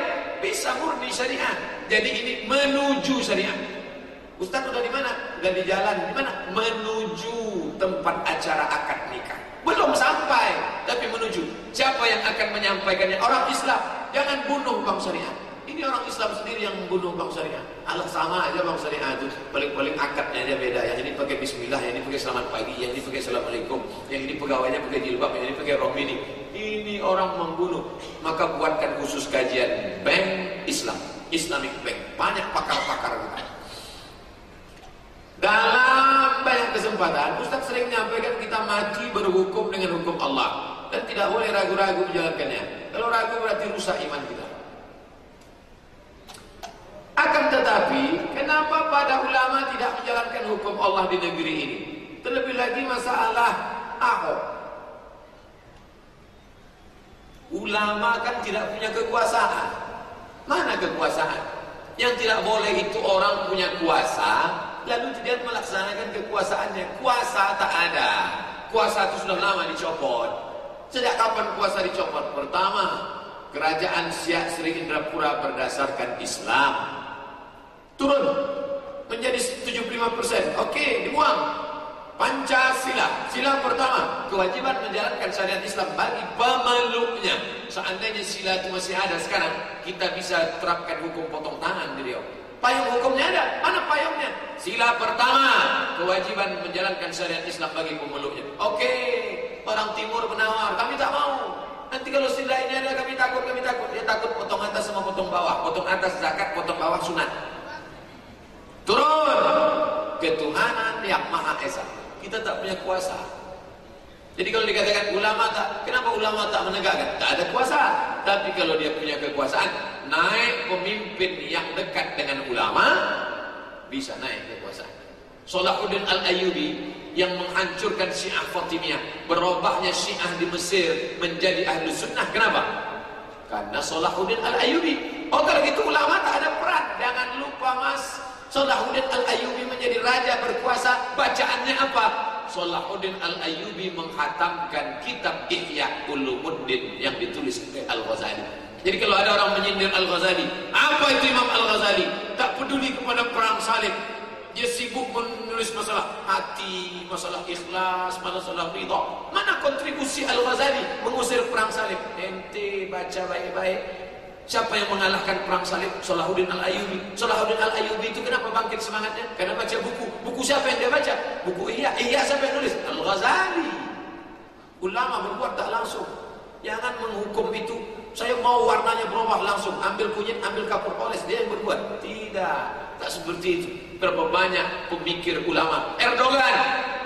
bisa murni syariah. Jadi ini menuju syariah. Ustaz udah di mana? Udah di jalan. Di mana? Menuju tempat acara akad nikah. Belum sampai, tapi menuju. Siapa yang akan menyampaikannya? Orang Islam. Jangan bunuh bang syariah. Ini orang Islam sendiri yang membunuh bang syariah. Sama aja bang syariah itu. Paling-paling akadnya aja beda. Yang ini pakai bismillah, yang ini pakai selamat pagi, yang ini pakai assalamualaikum, yang ini pegawainya pakai jilbab, yang ini pakai romini. Ini orang membunuh. Maka buatkan khusus kajian bank Islam, Islamic Bank. Banyak pakar-pakar kita. Dalam banyak kesempatan, Ustaz sering menyampaikan kita mati berhukum dengan hukum Allah dan tidak boleh ragu-ragu menjalankannya. Kalau ragu berarti rusak iman kita. Akan tetapi, kenapa pada ulama tidak menjalankan hukum Allah di negeri ini? Terlebih lagi masalah Ahok. Ulama kan tidak punya kekuasaan. Mana kekuasaan? Yang tidak boleh itu orang punya kuasa, lalu tidak melaksanakan kekuasaannya. Kuasa tak ada. Kuasa itu sudah lama dicopot. Sejak kapan kuasa dicopot? Pertama, kerajaan Syekh Sri Indrapura berdasarkan Islam turun menjadi 75%. Oke, dibuang. Pancasila, sila pertama, kewajiban menjalankan syariat Islam bagi pemeluknya. Seandainya sila itu masih ada sekarang, kita bisa terapkan hukum potong tangan di Riau. Payung hukumnya ada, mana payungnya? Sila pertama, kewajiban menjalankan syariat Islam bagi pemeluknya. Oke, orang timur menawar, kami tak mau. Nanti kalau sila ini ada, kami takut, kami takut. Dia takut potong atas sama potong bawah. Potong atas zakat, potong bawah sunat. Turun ketuhanan yang Maha Esa. Kita tak punya kuasa. Jadi kalau dikatakan ulama tak, kenapa ulama tak menegakkan? Tak ada kuasa. Tapi kalau dia punya kekuasaan, naik pemimpin yang dekat dengan ulama, bisa naik kekuasaan. Salahuddin Al-Ayyubi yang menghancurkan Syiah Fatimiyah, berubahnya Syiah di Mesir menjadi ahlu sunnah. Kenapa? Karena Salahuddin Al-Ayyubi. Oh kalau gitu ulama tak ada peran. Jangan lupa mas, Salahuddin Al-Ayyubi menjadi raja berkuasa, bacaannya apa? Salahuddin Al-Ayyubi menghatamkan kitab Ihya Ulumuddin yang ditulis oleh Al-Ghazali. Jadi kalau ada orang menyindir Al-Ghazali, apa itu Imam Al-Ghazali? Tak peduli kepada perang salib. Dia sibuk menulis masalah hati, masalah ikhlas, masalah ridha. Mana kontribusi Al-Ghazali mengusir perang salib? Ente baca baik-baik. Siapa yang mengalahkan perang salib? Salahuddin Al-Ayyubi. Salahuddin Al-Ayyubi itu kenapa bangkit semangatnya? Karena baca buku. Buku siapa yang dia baca? Buku Iya. Iya siapa yang nulis? Al-Ghazali. Ulama berbuat tak langsung. Jangan menghukum itu. Saya mau warnanya berubah langsung. Ambil kunyit, ambil kapur oles. Dia yang berbuat. Tidak. Tak seperti itu. Berapa banyak pemikir ulama. Erdogan.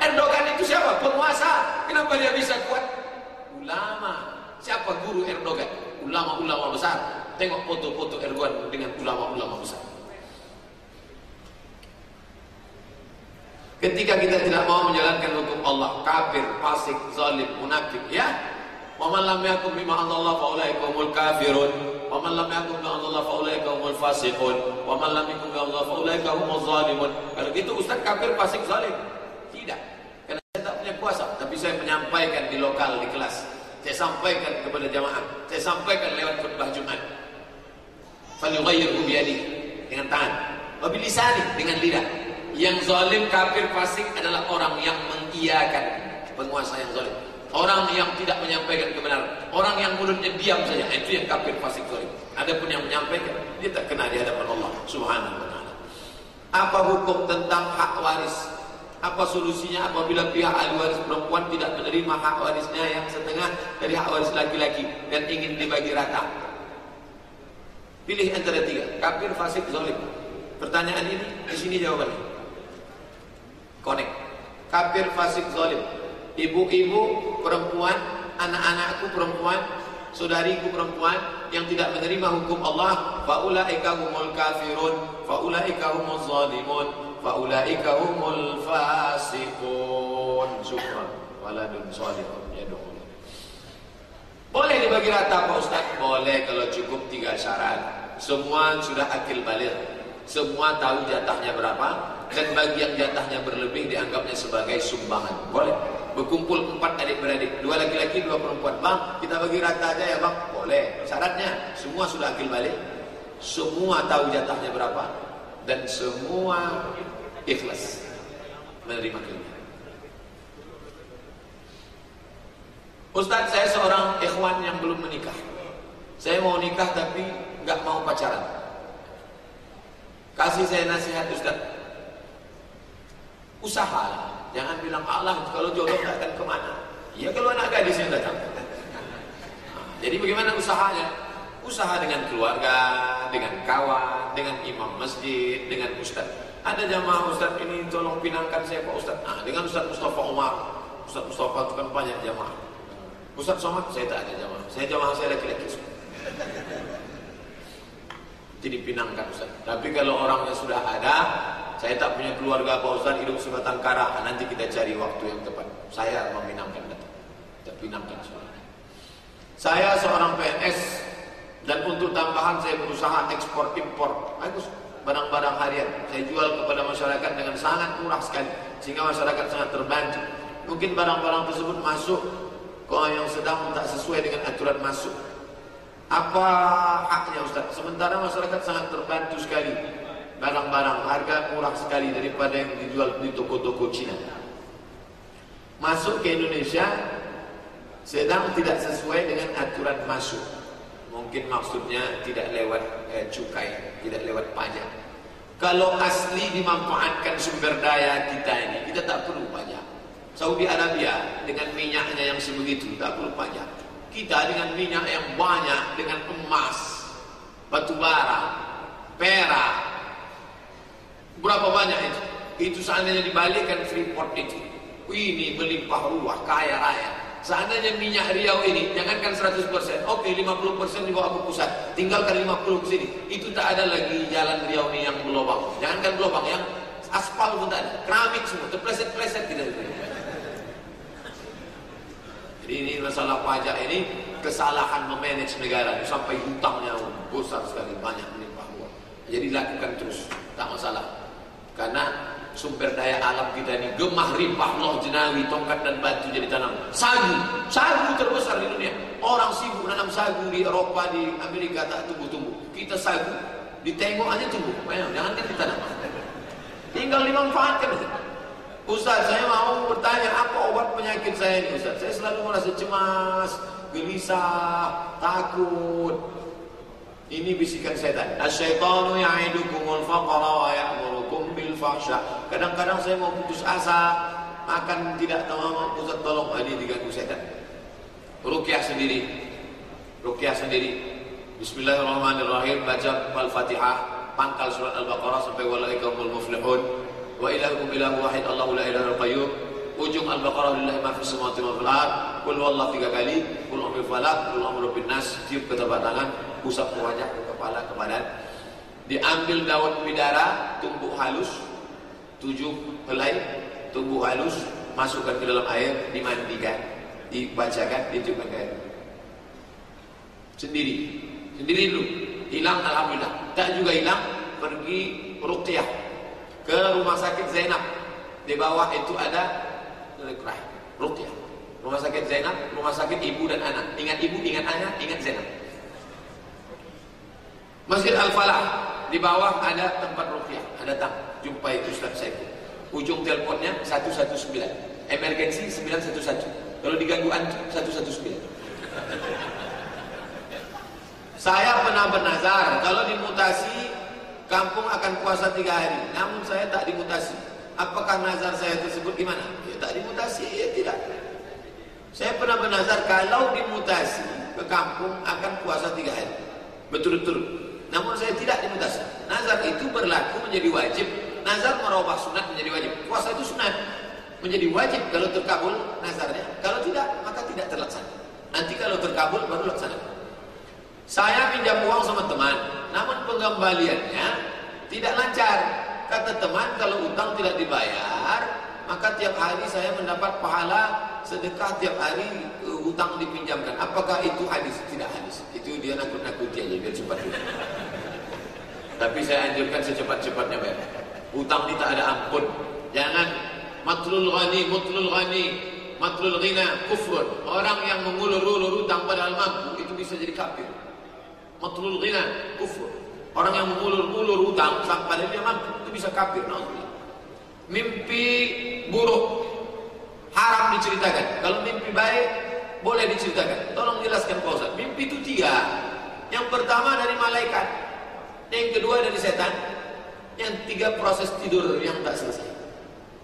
Erdogan itu siapa? Penguasa. Kenapa dia bisa kuat? Ulama. Siapa guru Erdogan? Ulama-ulama besar. Tengok foto-foto Erdogan dengan ulama-ulama besar. Ketika kita tidak mau menjalankan hukum Allah, kafir, fasik, zalim, munafik, ya. Wa man lam yakum bima Allah fa ulaika humul kafirun. Wa man lam yakum bima Allah fa ulaika humul fasiqun. Wa man lam yakum bima Allah fa ulaika humuz zalimun. Kalau gitu ustaz kafir, fasik, zalim. Tidak. Karena saya tak punya kuasa, tapi saya menyampaikan di lokal di kelas. Saya sampaikan kepada jamaah. Saya sampaikan lewat khutbah Jumat. Falyughayyirhu biyadi dengan tangan. Wa bilisani dengan lidah. Yang zalim kafir fasik adalah orang yang mengiyakan penguasa yang zalim. Orang yang tidak menyampaikan kebenaran, orang yang mulutnya diam saja, itu yang kafir fasik zalim. Adapun yang menyampaikan, dia tak kena di hadapan Allah Subhanahu wa taala. Apa hukum tentang hak waris? Apa solusinya apabila pihak ahli waris perempuan tidak menerima hak warisnya yang setengah dari hak waris laki-laki dan ingin dibagi rata? Pilih antara tiga, kafir, fasik, zalim. Pertanyaan ini di sini jawabannya. Connect. Kafir, fasik, zalim. Ibu-ibu, perempuan, anak-anakku perempuan, saudariku perempuan yang tidak menerima hukum Allah, faulaika humul kafirun, faulaika humuz zalimun, faulaika humul fasiqun. Syukran. Waladun salihun yad'un. Boleh dibagi rata Pak Ustaz? Boleh kalau cukup tiga syarat. Semua sudah akil balik. Semua tahu jatahnya berapa dan bagi yang jatahnya berlebih dianggapnya sebagai sumbangan. Boleh. Berkumpul empat adik-beradik, dua laki-laki, dua perempuan. Bang, kita bagi rata aja ya bang. Boleh. Syaratnya semua sudah akil balik. Semua tahu jatahnya berapa dan semua ikhlas menerima kelebihan. Ustaz, saya seorang ikhwan yang belum menikah. Saya mau nikah tapi nggak mau pacaran. Kasih saya nasihat Ustaz. Usaha Jangan bilang Allah kalau jodoh nggak akan ke mana. Ya kalau anak gadis yang datang. Nah, jadi bagaimana usahanya? Usaha dengan keluarga, dengan kawan, dengan imam masjid, dengan ustaz. Ada jamaah ustaz ini tolong pinangkan saya Pak Ustaz. Nah, dengan Ustaz Mustafa Umar. Ustaz Mustafa itu kan banyak jamaah. Ustaz Somad saya tak ada jamaah. Saya jamaah saya laki-laki semua. [LAUGHS] Jadi pinangkan Ustaz. Tapi kalau orangnya sudah ada, saya tak punya keluarga Pak Ustaz hidup sebatang kara. Nanti kita cari waktu yang tepat. Saya meminangkan datang. Kita pinangkan semua. Saya seorang PNS dan untuk tambahan saya berusaha ekspor impor. Bagus barang-barang harian. Saya jual kepada masyarakat dengan sangat murah sekali sehingga masyarakat sangat terbantu. Mungkin barang-barang tersebut masuk kalau yang sedang tak sesuai dengan aturan masuk. Apa haknya Ustaz? Sementara masyarakat sangat terbantu sekali. Barang-barang harga murah sekali daripada yang dijual di toko-toko Cina. Masuk ke Indonesia sedang tidak sesuai dengan aturan masuk. Mungkin maksudnya tidak lewat eh, cukai, tidak lewat pajak. Kalau asli dimanfaatkan sumber daya kita ini, kita tak perlu pajak. Saudi Arabia dengan minyaknya yang sebegitu tak perlu pajak. Kita dengan minyak yang banyak, dengan emas, batu bara, perak, berapa banyak itu? Itu seandainya dibalikan Freeport itu, ini melimpah ruah, kaya raya. Seandainya minyak Riau ini, jangankan 100%, oke 50% dibawa ke pusat, tinggalkan 50 ke sini. Itu tak ada lagi jalan Riau ini yang berlobang. Jangankan berlobang, yang aspal pun tak ada. Keramik semua, terpleset-pleset kita. Jadi ini masalah pajak ini kesalahan memanage negara sampai hutangnya besar sekali banyak melimpah ruah. Jadi lakukan terus, tak masalah. Karena sumber daya alam kita ini gemah rimpah loh jenawi, tongkat dan batu jadi tanam. Sagu, sagu terbesar di dunia. Orang sibuk nanam sagu di Eropa, di Amerika tak tumbuh-tumbuh. Kita sagu, ditengok aja tumbuh. Jangan kan ditanam. Tinggal dimanfaatkan. Ustaz, saya mau bertanya apa obat penyakit saya ini Ustaz? Saya selalu merasa cemas, gelisah, takut. Ini bisikan setan. Asyaitanu ya'idukumul faqara wa ya'murukum bil fahsya. Kadang-kadang saya mau putus asa, akan tidak tahu Ustaz tolong ini diganggu setan. Rukyah sendiri. Rukyah sendiri. Bismillahirrahmanirrahim baca Al-Fatihah, pangkal surat Al-Baqarah sampai walaikaumul muflihun. Wa ilahukum ilahu wahid Allahu la ilaha qayyum. Ujung Al-Baqarah lillahi ma fis samawati wa fil ard. Huwallahu tiga kali, falaq, qul a'udzu bin nas, tiup ke telapak tangan, usap ke wajah, ke kepala, ke. Diambil daun bidara, tumbuk halus, tujuh helai, tumbuk halus, masukkan ke dalam air, dimandikan, dibacakan, ditiupkan ke air. Sendiri, sendiri dulu. Hilang alhamdulillah. Tak juga hilang, pergi ruqyah ke rumah sakit Zainab. Di bawah itu ada rahim, ruqyah. Rumah sakit Zainab, rumah sakit ibu dan anak. Ingat ibu, ingat anak, ingat Zainab. Masjid Al-Falah di bawah ada tempat ruqyah, ada tang. Jumpai Ustaz Saiful. Ujung teleponnya 119. Emergency 911. Kalau diganggu antum 119. Saya pernah bernazar kalau dimutasi kampung akan puasa tiga hari. Namun saya tak dimutasi. Apakah nazar saya tersebut gimana? Ya tak dimutasi, ya tidak. Saya pernah bernazar kalau dimutasi ke kampung akan puasa tiga hari. Betul-betul. Namun saya tidak dimutasi. Nazar itu berlaku menjadi wajib. Nazar merubah sunat menjadi wajib. Puasa itu sunat. Menjadi wajib kalau terkabul nazarnya. Kalau tidak, maka tidak terlaksana. Nanti kalau terkabul baru laksana. Saya pinjam uang sama teman, namun pengembaliannya tidak lancar. Kata teman, kalau utang tidak dibayar, maka tiap hari saya mendapat pahala sedekah tiap hari uh, utang dipinjamkan. Apakah itu hadis? Tidak hadis. Itu dia nakut-nakuti aja biar cepat. Tapi saya anjurkan secepat-cepatnya bayar. Utang ini tak ada ampun. Jangan matlul ghani, mutlul ghani, matlul ghina, kufrun. Orang yang mengulur-ulur utang padahal mampu itu bisa jadi kafir. Matlul ghina kufur. Orang yang mengulur-ulur utang sampai dia mampu itu bisa kafir. Mimpi buruk haram diceritakan. Kalau mimpi baik boleh diceritakan. Tolong jelaskan Ustaz. Mimpi itu tiga. Yang pertama dari malaikat. Yang kedua dari setan. Yang tiga proses tidur yang tak selesai.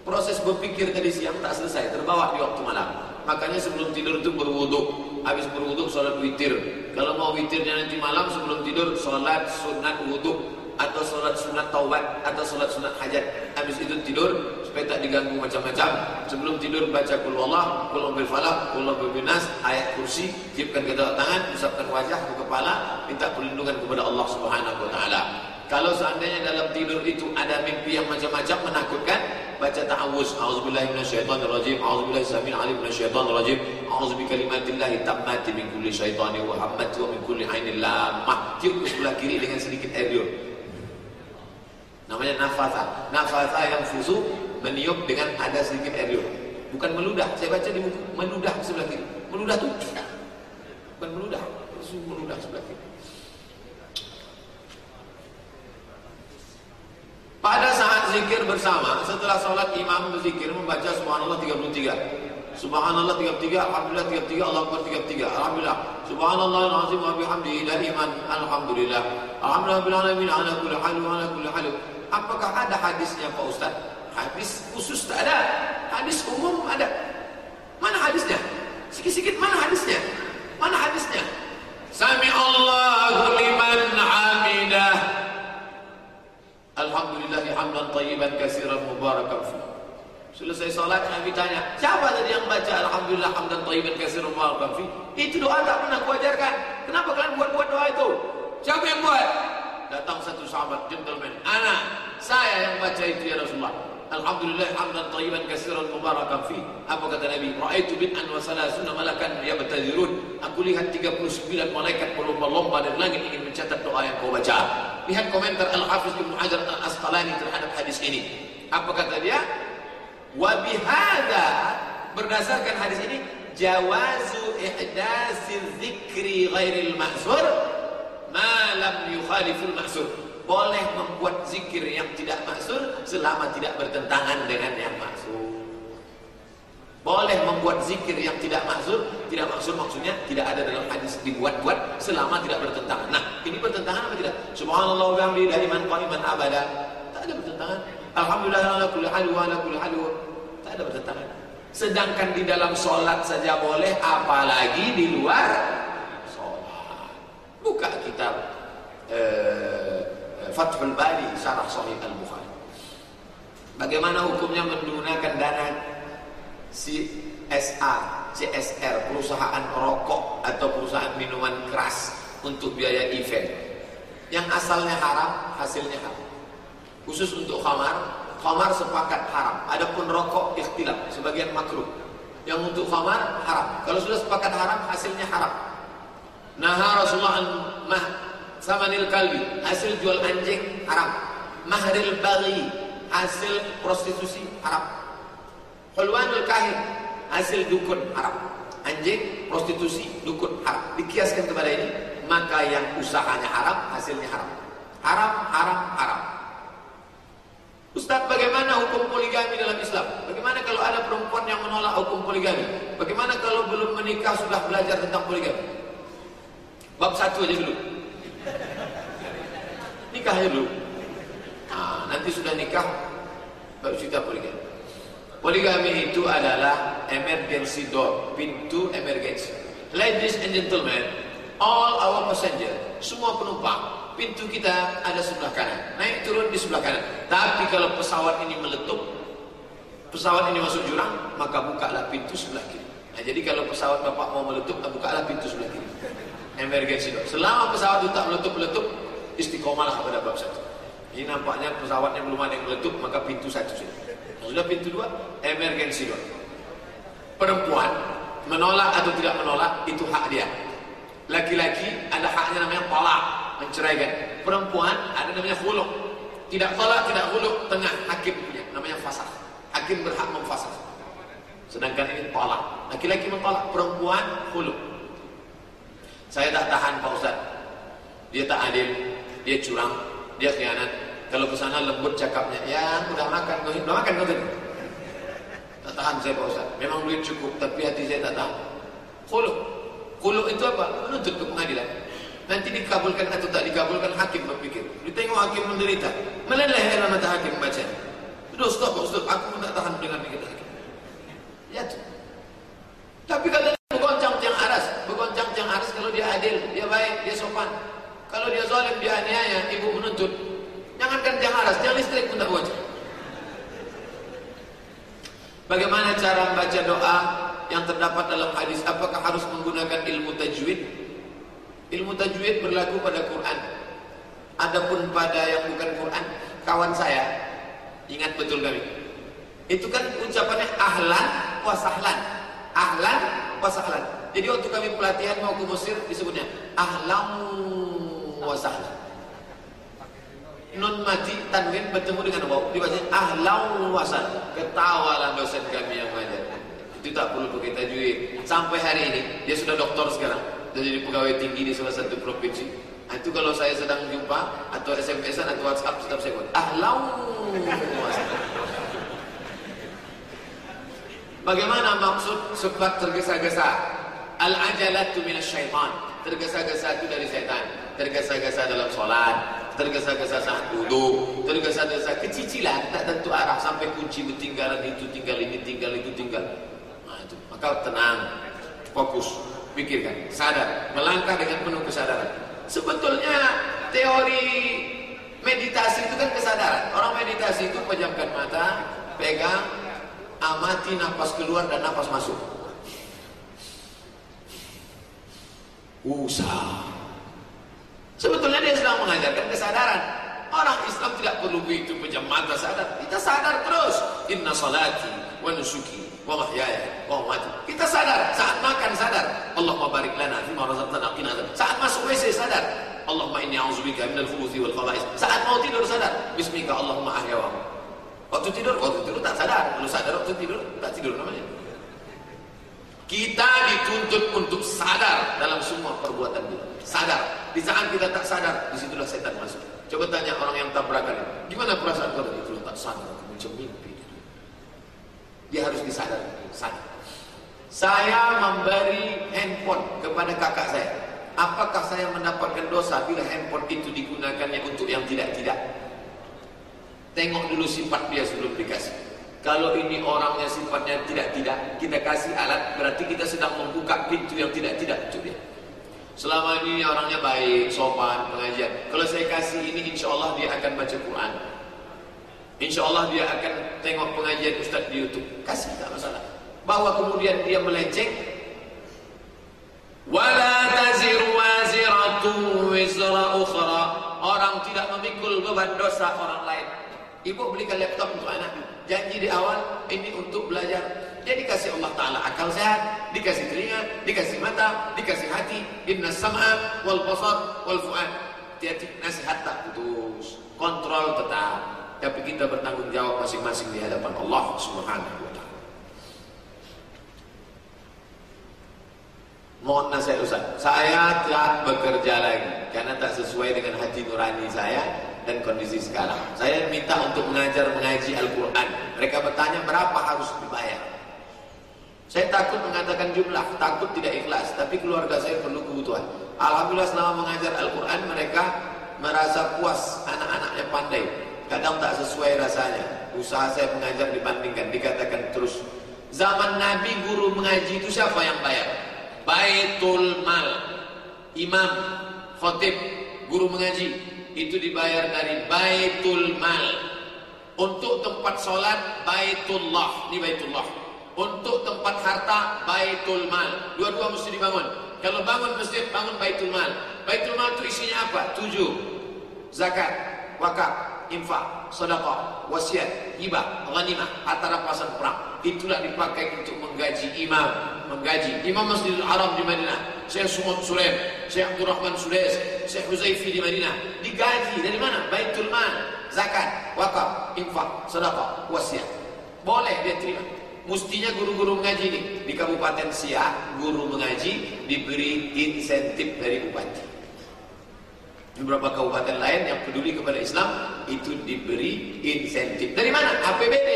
Proses berpikir tadi siang tak selesai, terbawa di waktu malam. Makanya sebelum tidur itu berwudhu. Habis berwudhu sholat witir. Kalau mau witirnya nanti malam sebelum tidur sholat sunat wudhu atau sholat sunat taubat atau sholat sunat hajat. Habis itu tidur supaya tak diganggu macam-macam. Sebelum tidur baca kul Allah, kul bil falak, kul bil nas, ayat kursi, tiupkan ke tangan, usapkan wajah ke kepala, minta perlindungan kepada Allah Subhanahu wa taala. Kalau seandainya dalam tidur itu ada mimpi yang macam-macam menakutkan, baca ta'awuz. A'udzubillahi minasyaitonir rajim. A'udzubillahi samil alim minasyaitonir rajim. A'udzu bikalimatillahi tammati min kulli syaitani wa hammati wa min kulli ainin lamah. Tiup ke sebelah kiri dengan sedikit air liur. Namanya nafatha. Nafatha yang fusu meniup dengan ada sedikit air liur. Bukan meludah. Saya baca di buku meludah sebelah kiri. Meludah tuh bukan meludah, meludah sebelah kiri. Pada saat zikir bersama, setelah sholat imam berzikir membaca subhanallah 33. Subhanallah 33, alhamdulillah 33, Allah Akbar 33. Alhamdulillah. Subhanallah azim wa bihamdihi dan iman alhamdulillah. Alhamdulillah bil alamin ala kulli hal wa ala kulli hal. Apakah ada hadisnya Pak Ustaz? Hadis khusus tak ada. Hadis umum ada. Mana hadisnya? Sikit-sikit mana hadisnya? Mana hadisnya? Sami Allahu liman hamidah. Alhamdulillahi hamdan tayyiban kasiran mubarakan fi. Selesai salat Nabi tanya, siapa tadi yang baca Alhamdulillah hamdan tayyiban kasiran mubarakan fi? Itu doa tak pernah kuajarkan. Kenapa kalian buat-buat doa itu? Siapa yang buat? Datang satu sahabat gentleman, anak, saya yang baca itu ya Rasulullah. Alhamdulillah hamdan tayyiban kasiran mubarakan fi. Apa kata Nabi? Ra'aitu bid'an wa salasuna malakan yabtazirun. Aku lihat 39 malaikat berlomba-lomba dari langit ingin mencatat doa yang kau baca. Lihat komentar Al-Hafiz Ibn Hajar Al-Asqalani terhadap hadis ini. Apa kata dia? Wa bihada berdasarkan hadis ini jawazu ihdasil zikri ghairil ma'zur ma lam yukhaliful ma'sur. Boleh membuat zikir yang tidak maksur selama tidak bertentangan dengan yang maksur. Boleh membuat zikir yang tidak maksur, tidak maksur maksudnya tidak ada dalam hadis dibuat-buat selama tidak bertentangan. Nah, ini bertentangan apa tidak? Subhanallah wa bihamdihi dari man qaiman abada. Tak ada bertentangan. Alhamdulillah ala kulli hal wa ala kulli hal. Tak ada bertentangan. Sedangkan di dalam solat saja boleh, apalagi di luar solat. Buka kitab eh, Fathul Bari, Syarah Sahih Al-Bukhari. Bagaimana hukumnya menggunakan dana CSA, CSR, perusahaan rokok atau perusahaan minuman keras untuk biaya event. Yang asalnya haram, hasilnya haram. Khusus untuk khamar, khamar sepakat haram. Adapun rokok ikhtilaf, sebagian makruh. Yang untuk khamar haram. Kalau sudah sepakat haram, hasilnya haram. Nah Rasulullah samanil kalbi, hasil jual anjing haram. Mahril bagi, hasil prostitusi haram. Hulwanul kahin, hasil dukun haram. Anjing, prostitusi, dukun haram. Dikiaskan kepada ini, maka yang usahanya haram, hasilnya haram. Haram, haram, haram. Ustaz, bagaimana hukum poligami dalam Islam? Bagaimana kalau ada perempuan yang menolak hukum poligami? Bagaimana kalau belum menikah sudah belajar tentang poligami? Bab satu aja dulu. Nikah dulu. Nah, nanti sudah nikah baru cerita poligami. Poligami itu adalah emergency door, pintu emergency. Ladies and gentlemen, all our passenger, semua penumpang, pintu kita ada sebelah kanan. Naik turun di sebelah kanan. Tapi kalau pesawat ini meletup, pesawat ini masuk jurang, maka bukalah pintu sebelah kiri. Nah, jadi kalau pesawat Bapak mau meletup, bukalah pintu sebelah kiri. Emergency door. Selama pesawat itu tak meletup-meletup, istiqomalah pada bab satu. Ini nampaknya pesawatnya belum ada yang meletup, maka pintu satu saja. Sudah pintu dua, emergency door. Perempuan menolak atau tidak menolak itu hak dia. Laki-laki ada haknya namanya talak, menceraikan. Perempuan ada namanya khuluk. Tidak talak, tidak khuluk, tengah hakim punya, namanya fasakh. Hakim berhak memfasakh. Sedangkan ini talak. Laki-laki mentolak, perempuan khuluk. Saya tak tahan Pak Ustaz. Dia tak adil, dia curang, dia khianat. Kalau ke sana lembut cakapnya, ya udah makan, udah makan kau Tak tahan saya Pak Ustaz. Memang duit cukup, tapi hati saya tak tahan. Khuluk. Khuluk itu apa? Menuntut ke pengadilan. Nanti dikabulkan atau tak dikabulkan hakim berpikir. Ditengok hakim menderita. Meleleh dalam mata hakim baca. Sudah stop Ustaz, aku tak tahan dengan pikir hakim. Ya tu. Tapi kalau tiang aras kalau dia adil, dia baik, dia sopan. Kalau dia zalim, dia aniaya, ibu menuntut. Jangankan tiang aras, tiang listrik pun tak bocor. Bagaimana cara membaca doa yang terdapat dalam hadis? Apakah harus menggunakan ilmu tajwid? Ilmu tajwid berlaku pada Quran. Adapun pada yang bukan Quran, kawan saya ingat betul kami. Itu kan ucapannya ahlan wa sahlan. Ahlan wa sahlan. Jadi waktu kami pelatihan mau ke Mesir disebutnya ahlan wa sahlan. Nun mati tanwin bertemu dengan waw dibaca ahlan wa sahlan. Ketawalah dosen kami yang mengajar. Itu tak perlu pakai tajwid. Sampai hari ini dia sudah doktor sekarang. Dia jadi pegawai tinggi di salah satu provinsi. Nah, itu kalau saya sedang jumpa atau SMS-an atau WhatsApp tetap saya buat sahlan. Bagaimana maksud sebab tergesa-gesa? Al-ajalatu minasyaitan. Tergesa-gesa itu dari setan. Tergesa-gesa dalam solat, tergesa-gesa saat duduk, tergesa-gesa kecicilan, tak tentu arah sampai kunci bertinggalan itu tinggal ini tinggal itu tinggal. Nah, itu. Maka tenang, fokus, pikirkan, sadar, melangkah dengan penuh kesadaran. Sebetulnya teori meditasi itu kan kesadaran. Orang meditasi itu pejamkan mata, pegang, amati nafas keluar dan nafas masuk. Usah. Sebetulnya dia sedang mengajarkan kesadaran. Orang Islam tidak perlu begitu pejam mata sadar. Kita sadar terus. Inna salati wa nusuki wa mahyaya wa mamati. Kita sadar. Saat makan sadar. Allahumma barik lana fima razaqtana qina Saat masuk WC sadar. Allahumma inni a'udzubika minal khubuthi wal khaba'is. Saat mau tidur sadar. Bismika Allahumma ahya wa Waktu tidur, waktu tidur tak sadar. Kalau sadar waktu tidur, tak tidur namanya. Kita dituntut untuk sadar dalam semua perbuatan kita. Sadar. Di saat kita tak sadar, di situlah setan masuk. Coba tanya orang yang tabrakan, gimana perasaan kau itu tak sadar, macam mimpi. Dia harus disadar, sadar. Saya memberi handphone kepada kakak saya. Apakah saya mendapatkan dosa bila handphone itu digunakannya untuk yang tidak-tidak? Tengok dulu sifat dia sebelum dikasih. Kalau ini orangnya sifatnya tidak-tidak, kita kasih alat, berarti kita sedang membuka pintu yang tidak-tidak. Selama ini orangnya baik, sopan, pengajian. Kalau saya kasih ini, insya Allah dia akan baca Quran. Insya Allah dia akan tengok pengajian Ustaz di Youtube. Kasih tak masalah. Bahwa kemudian dia melenceng. Wala taziru waziratu ukhra. Orang tidak memikul beban dosa orang lain. Ibu belikan laptop untuk anak. Janji di awal ini untuk belajar. Dia dikasih Allah Ta'ala akal sehat, dikasih telinga, dikasih mata, dikasih hati. Inna sam'a wal basar wal fu'ad. Hati-hati nasihat tak putus. Kontrol tetap. Tapi kita bertanggung jawab masing-masing di hadapan Allah Subhanahu wa taala. Mohon nasihat Ustaz. Saya tak bekerja lagi karena tak sesuai dengan hati nurani saya dan kondisi sekarang. Saya minta untuk mengajar mengaji Al-Quran. Mereka bertanya berapa harus dibayar. Saya takut mengatakan jumlah, takut tidak ikhlas. Tapi keluarga saya perlu kebutuhan. Alhamdulillah selama mengajar Al-Quran mereka merasa puas anak-anaknya pandai. Kadang tak sesuai rasanya. Usaha saya mengajar dibandingkan, dikatakan terus. Zaman Nabi guru mengaji itu siapa yang bayar? Baitul Mal. Imam, khotib, guru mengaji itu dibayar dari Baitul Mal. Untuk tempat sholat Baitullah, ini Baitullah. Untuk tempat harta Baitul Mal. Dua-dua mesti dibangun. Kalau bangun masjid, bangun Baitul Mal. Baitul Mal itu isinya apa? Tujuh. Zakat, wakaf, infak, sedekah, wasiat, hibah, ghanimah, harta rampasan perang. Itulah dipakai untuk menggaji imam, menggaji imam Masjidil Haram di Madinah. Syekh Sumut Sulaim, Syekh Abdul Rahman Sudais, Syekh Huzaifi di Madinah. Digaji dari mana? Baitul Mal, zakat, wakaf, infak, sedekah, wasiat. Boleh dia terima. Mestinya guru-guru mengaji ini di Kabupaten Siak, guru mengaji diberi insentif dari bupati. Di beberapa kabupaten lain yang peduli kepada Islam itu diberi insentif. Dari mana? APBD.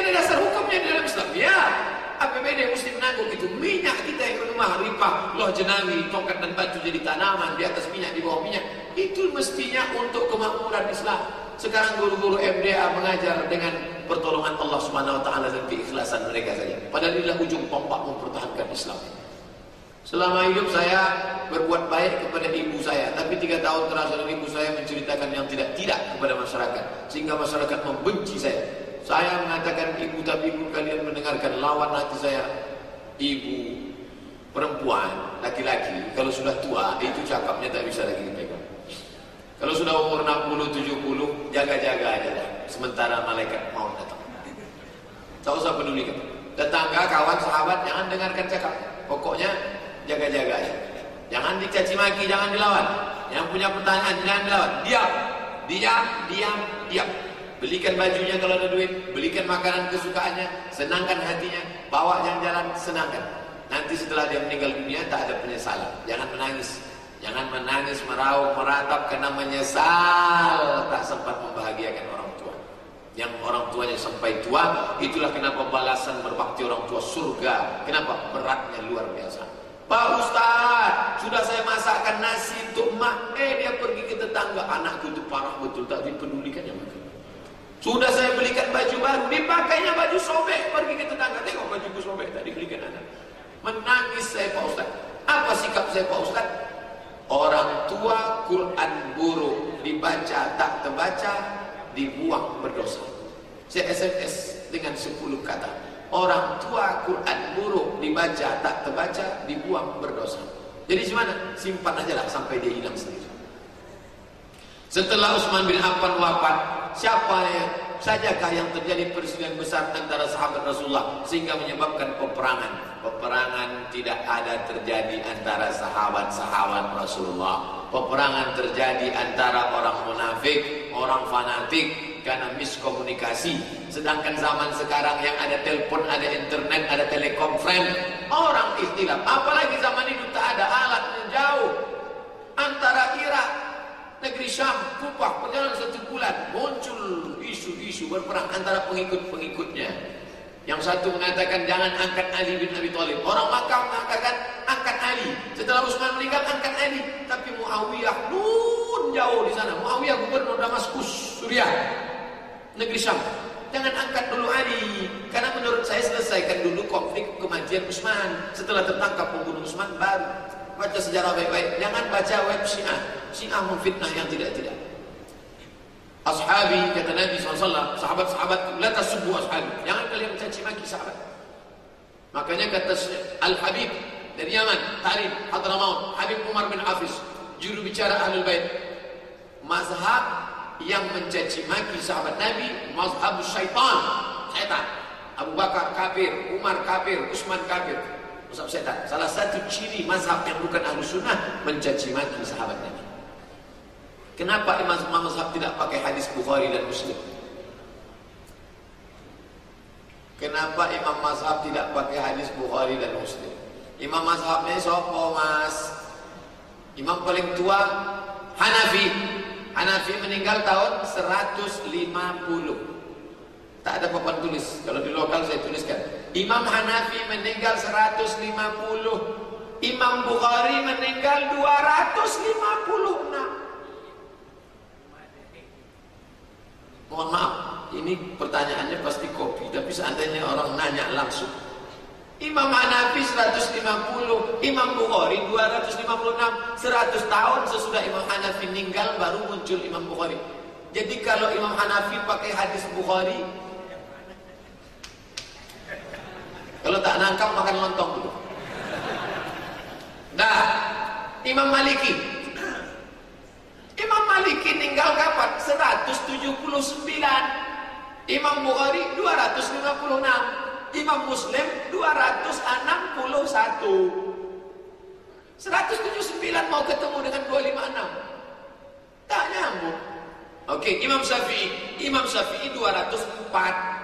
Ada dasar hukumnya di dalam Islam. Ya, APBD mesti menanggung itu. Minyak kita yang rumah, ripah, loh jenawi, tongkat dan batu jadi tanaman di atas minyak, di bawah minyak. Itu mestinya untuk kemakmuran Islam. Sekarang guru-guru MDA mengajar dengan pertolongan Allah Subhanahu wa taala dan keikhlasan mereka saja. Padahal inilah ujung tombak mempertahankan Islam. Selama hidup saya berbuat baik kepada ibu saya, tapi tiga tahun terakhir ibu saya menceritakan yang tidak-tidak kepada masyarakat, sehingga masyarakat membenci saya. Saya mengatakan ibu tapi ibu kalian mendengarkan lawan hati saya. Ibu perempuan, laki-laki, kalau sudah tua itu cakapnya tak bisa lagi dipegang. Kalau sudah umur 60, 70, jaga-jaga aja dah. Sementara malaikat mau datang. Tak usah peduli kan. Tetangga, kawan, sahabat, jangan dengarkan cakap. Pokoknya jaga-jaga aja. Jangan dicaci maki, jangan dilawan. Yang punya pertanyaan jangan dilawan. Diam, diam, diam, diam. Belikan bajunya kalau ada duit, belikan makanan kesukaannya, senangkan hatinya, bawa jalan-jalan, senangkan. Nanti setelah dia meninggal dunia tak ada penyesalan. Jangan menangis. Jangan menangis, meraung, meratap karena menyesal tak sempat membahagiakan orang tua. Yang orang tuanya sampai tua, itulah kenapa balasan berbakti orang tua surga. Kenapa? Beratnya luar biasa. Pak Ustaz, sudah saya masakkan nasi untuk mak. Eh, dia pergi ke tetangga. Anakku itu parah betul, tak dipedulikan yang. Sudah saya belikan baju baru, dipakainya baju sobek. Pergi ke tetangga, tengok bajuku sobek, tak dibelikan anak. Menangis saya Pak Ustaz. Apa sikap saya Pak Ustaz? Orang tua Quran buruk dibaca tak terbaca dibuang berdosa. Saya SMS dengan 10 kata. Orang tua Quran buruk dibaca tak terbaca dibuang berdosa. Jadi gimana? Simpan aja lah sampai dia hilang sendiri. Setelah Utsman bin Affan wafat, siapa yang sajakah yang terjadi perselisihan besar antara sahabat Rasulullah sehingga menyebabkan peperangan? Peperangan tidak ada terjadi antara sahabat-sahabat Rasulullah. Peperangan terjadi antara orang munafik, orang fanatik karena miskomunikasi. Sedangkan zaman sekarang yang ada telepon, ada internet, ada telekonferensi, orang istilah. Apalagi zaman itu tak ada alat jauh. antara Irak, negeri Syam, Kupah, perjalanan satu bulan, muncul isu-isu berperang antara pengikut-pengikutnya. Yang satu mengatakan jangan angkat Ali bin Abi Thalib. Orang Makkah mengatakan angkat Ali. Setelah Utsman meninggal angkat Ali. Tapi Muawiyah nun jauh di sana. Muawiyah gubernur Damaskus, Suriah, negeri Syam. Jangan angkat dulu Ali. Karena menurut saya selesaikan dulu konflik kematian Utsman. Setelah tertangkap pembunuh Utsman baru baca sejarah baik-baik. Jangan baca web Syiah. Syiah memfitnah yang tidak-tidak. Ashabi kata Nabi SAW Sahabat-sahabat La tasubbu ashabi Jangan kalian mencaci maki sahabat Makanya kata Al-Habib Dari Yaman Tarif Hadramaut Habib Umar bin Hafiz Juru bicara Ahlul Bait Mazhab yang mencaci maki sahabat Nabi Mazhab syaitan Syaitan Abu Bakar kafir Umar kafir Utsman kafir Mazhab syaitan Salah satu ciri mazhab yang bukan ahlu sunnah Mencaci maki sahabat Nabi Kenapa Imam Mazhab tidak pakai hadis Bukhari dan Muslim? Kenapa Imam Mazhab tidak pakai hadis Bukhari dan Muslim? Imam Mazhabnya sopo mas? Imam paling tua Hanafi. Hanafi meninggal tahun 150. Tak ada papan tulis. Kalau di lokal saya tuliskan. Imam Hanafi meninggal 150. Imam Bukhari meninggal 256. Mohon maaf, ini pertanyaannya pasti kopi, tapi seandainya orang nanya langsung. Imam Hanafi 150, Imam Bukhari 256, 100 tahun sesudah Imam Hanafi meninggal baru muncul Imam Bukhari. Jadi kalau Imam Hanafi pakai hadis Bukhari, kalau tak nangkap makan lontong dulu. Nah, Imam Maliki Imam Maliki meninggal kapan? 179. Imam Bukhari 256. Imam Muslim 261. 179 mau ketemu dengan 256. Tak nyambung. Oke, Imam Syafi'i, Imam Syafi'i 204.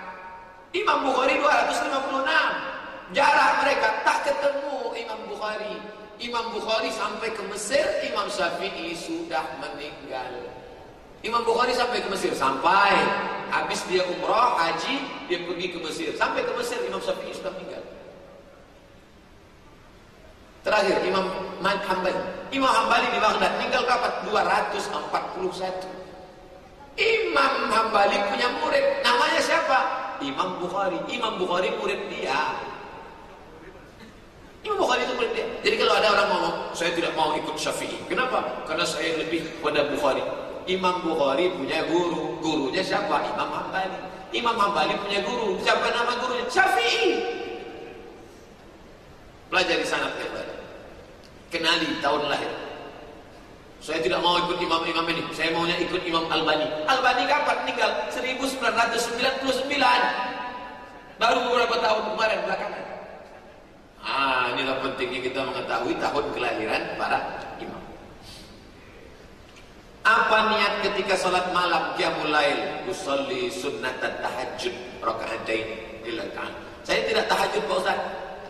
Imam Bukhari 256. Jarak mereka tak ketemu Imam Bukhari. Imam Bukhari sampai ke Mesir, Imam Syafi'i sudah meninggal. Imam Bukhari sampai ke Mesir, sampai habis dia umrah, haji, dia pergi ke Mesir. Sampai ke Mesir, Imam Syafi'i sudah meninggal. Terakhir, Imam Man Hambali. Imam Hambali di Baghdad, meninggal kapan? 241. Imam Hambali punya murid, namanya siapa? Imam Bukhari. Imam Bukhari murid dia. Imam Bukhari itu murid dia. Jadi kalau ada orang ngomong, saya tidak mau ikut Syafi'i. Kenapa? Karena saya lebih pada Bukhari. Imam Bukhari punya guru. Gurunya siapa? Imam Hambali. Imam Hambali punya guru. Siapa nama gurunya? Syafi'i. Pelajari sangat baik Kenali tahun lahir. Saya tidak mau ikut imam-imam ini. Saya maunya ikut Imam Albani. Albani kapan meninggal? 1999. Baru beberapa tahun kemarin belakangan. Ah, inilah pentingnya kita mengetahui tahun kelahiran para imam. Apa niat ketika salat malam qiyamul lail? Usolli sunnat tahajud rakaatain ila Saya tidak tahajud Pak Ustaz.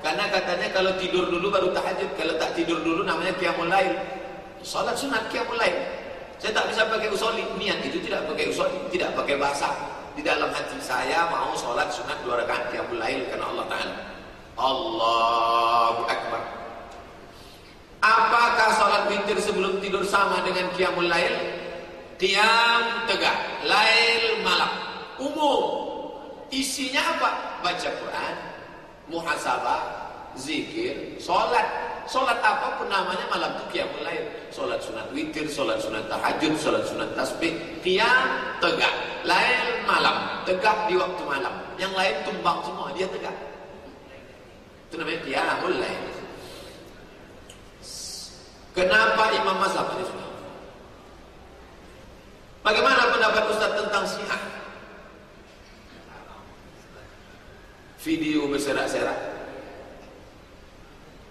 Karena katanya kalau tidur dulu baru tahajud, kalau tak tidur dulu namanya qiyamul lail. Salat sunat qiyamul lail. Saya tak bisa pakai usolli. Niat itu tidak pakai usolli, tidak pakai bahasa. Di dalam hati saya mau salat sunat dua rakaat qiyamul lail karena Allah Taala. Allahu Akbar. Apakah salat witir sebelum tidur sama dengan qiyamul lail? Qiyam tegak, lail malam. Umum. Isinya apa? Baca Quran, muhasabah, zikir, salat. Salat apa pun namanya malam itu qiyamul lail. Salat sunat witir, salat sunat tahajud, salat sunat tasbih, qiyam tegak, lail malam, tegak di waktu malam. Yang lain tumbang semua, dia tegak. Itu namanya qiyamul lail. Kenapa Imam Mazhab ini? Bagaimana pendapat Ustaz tentang Syiah? Video berserak-serak.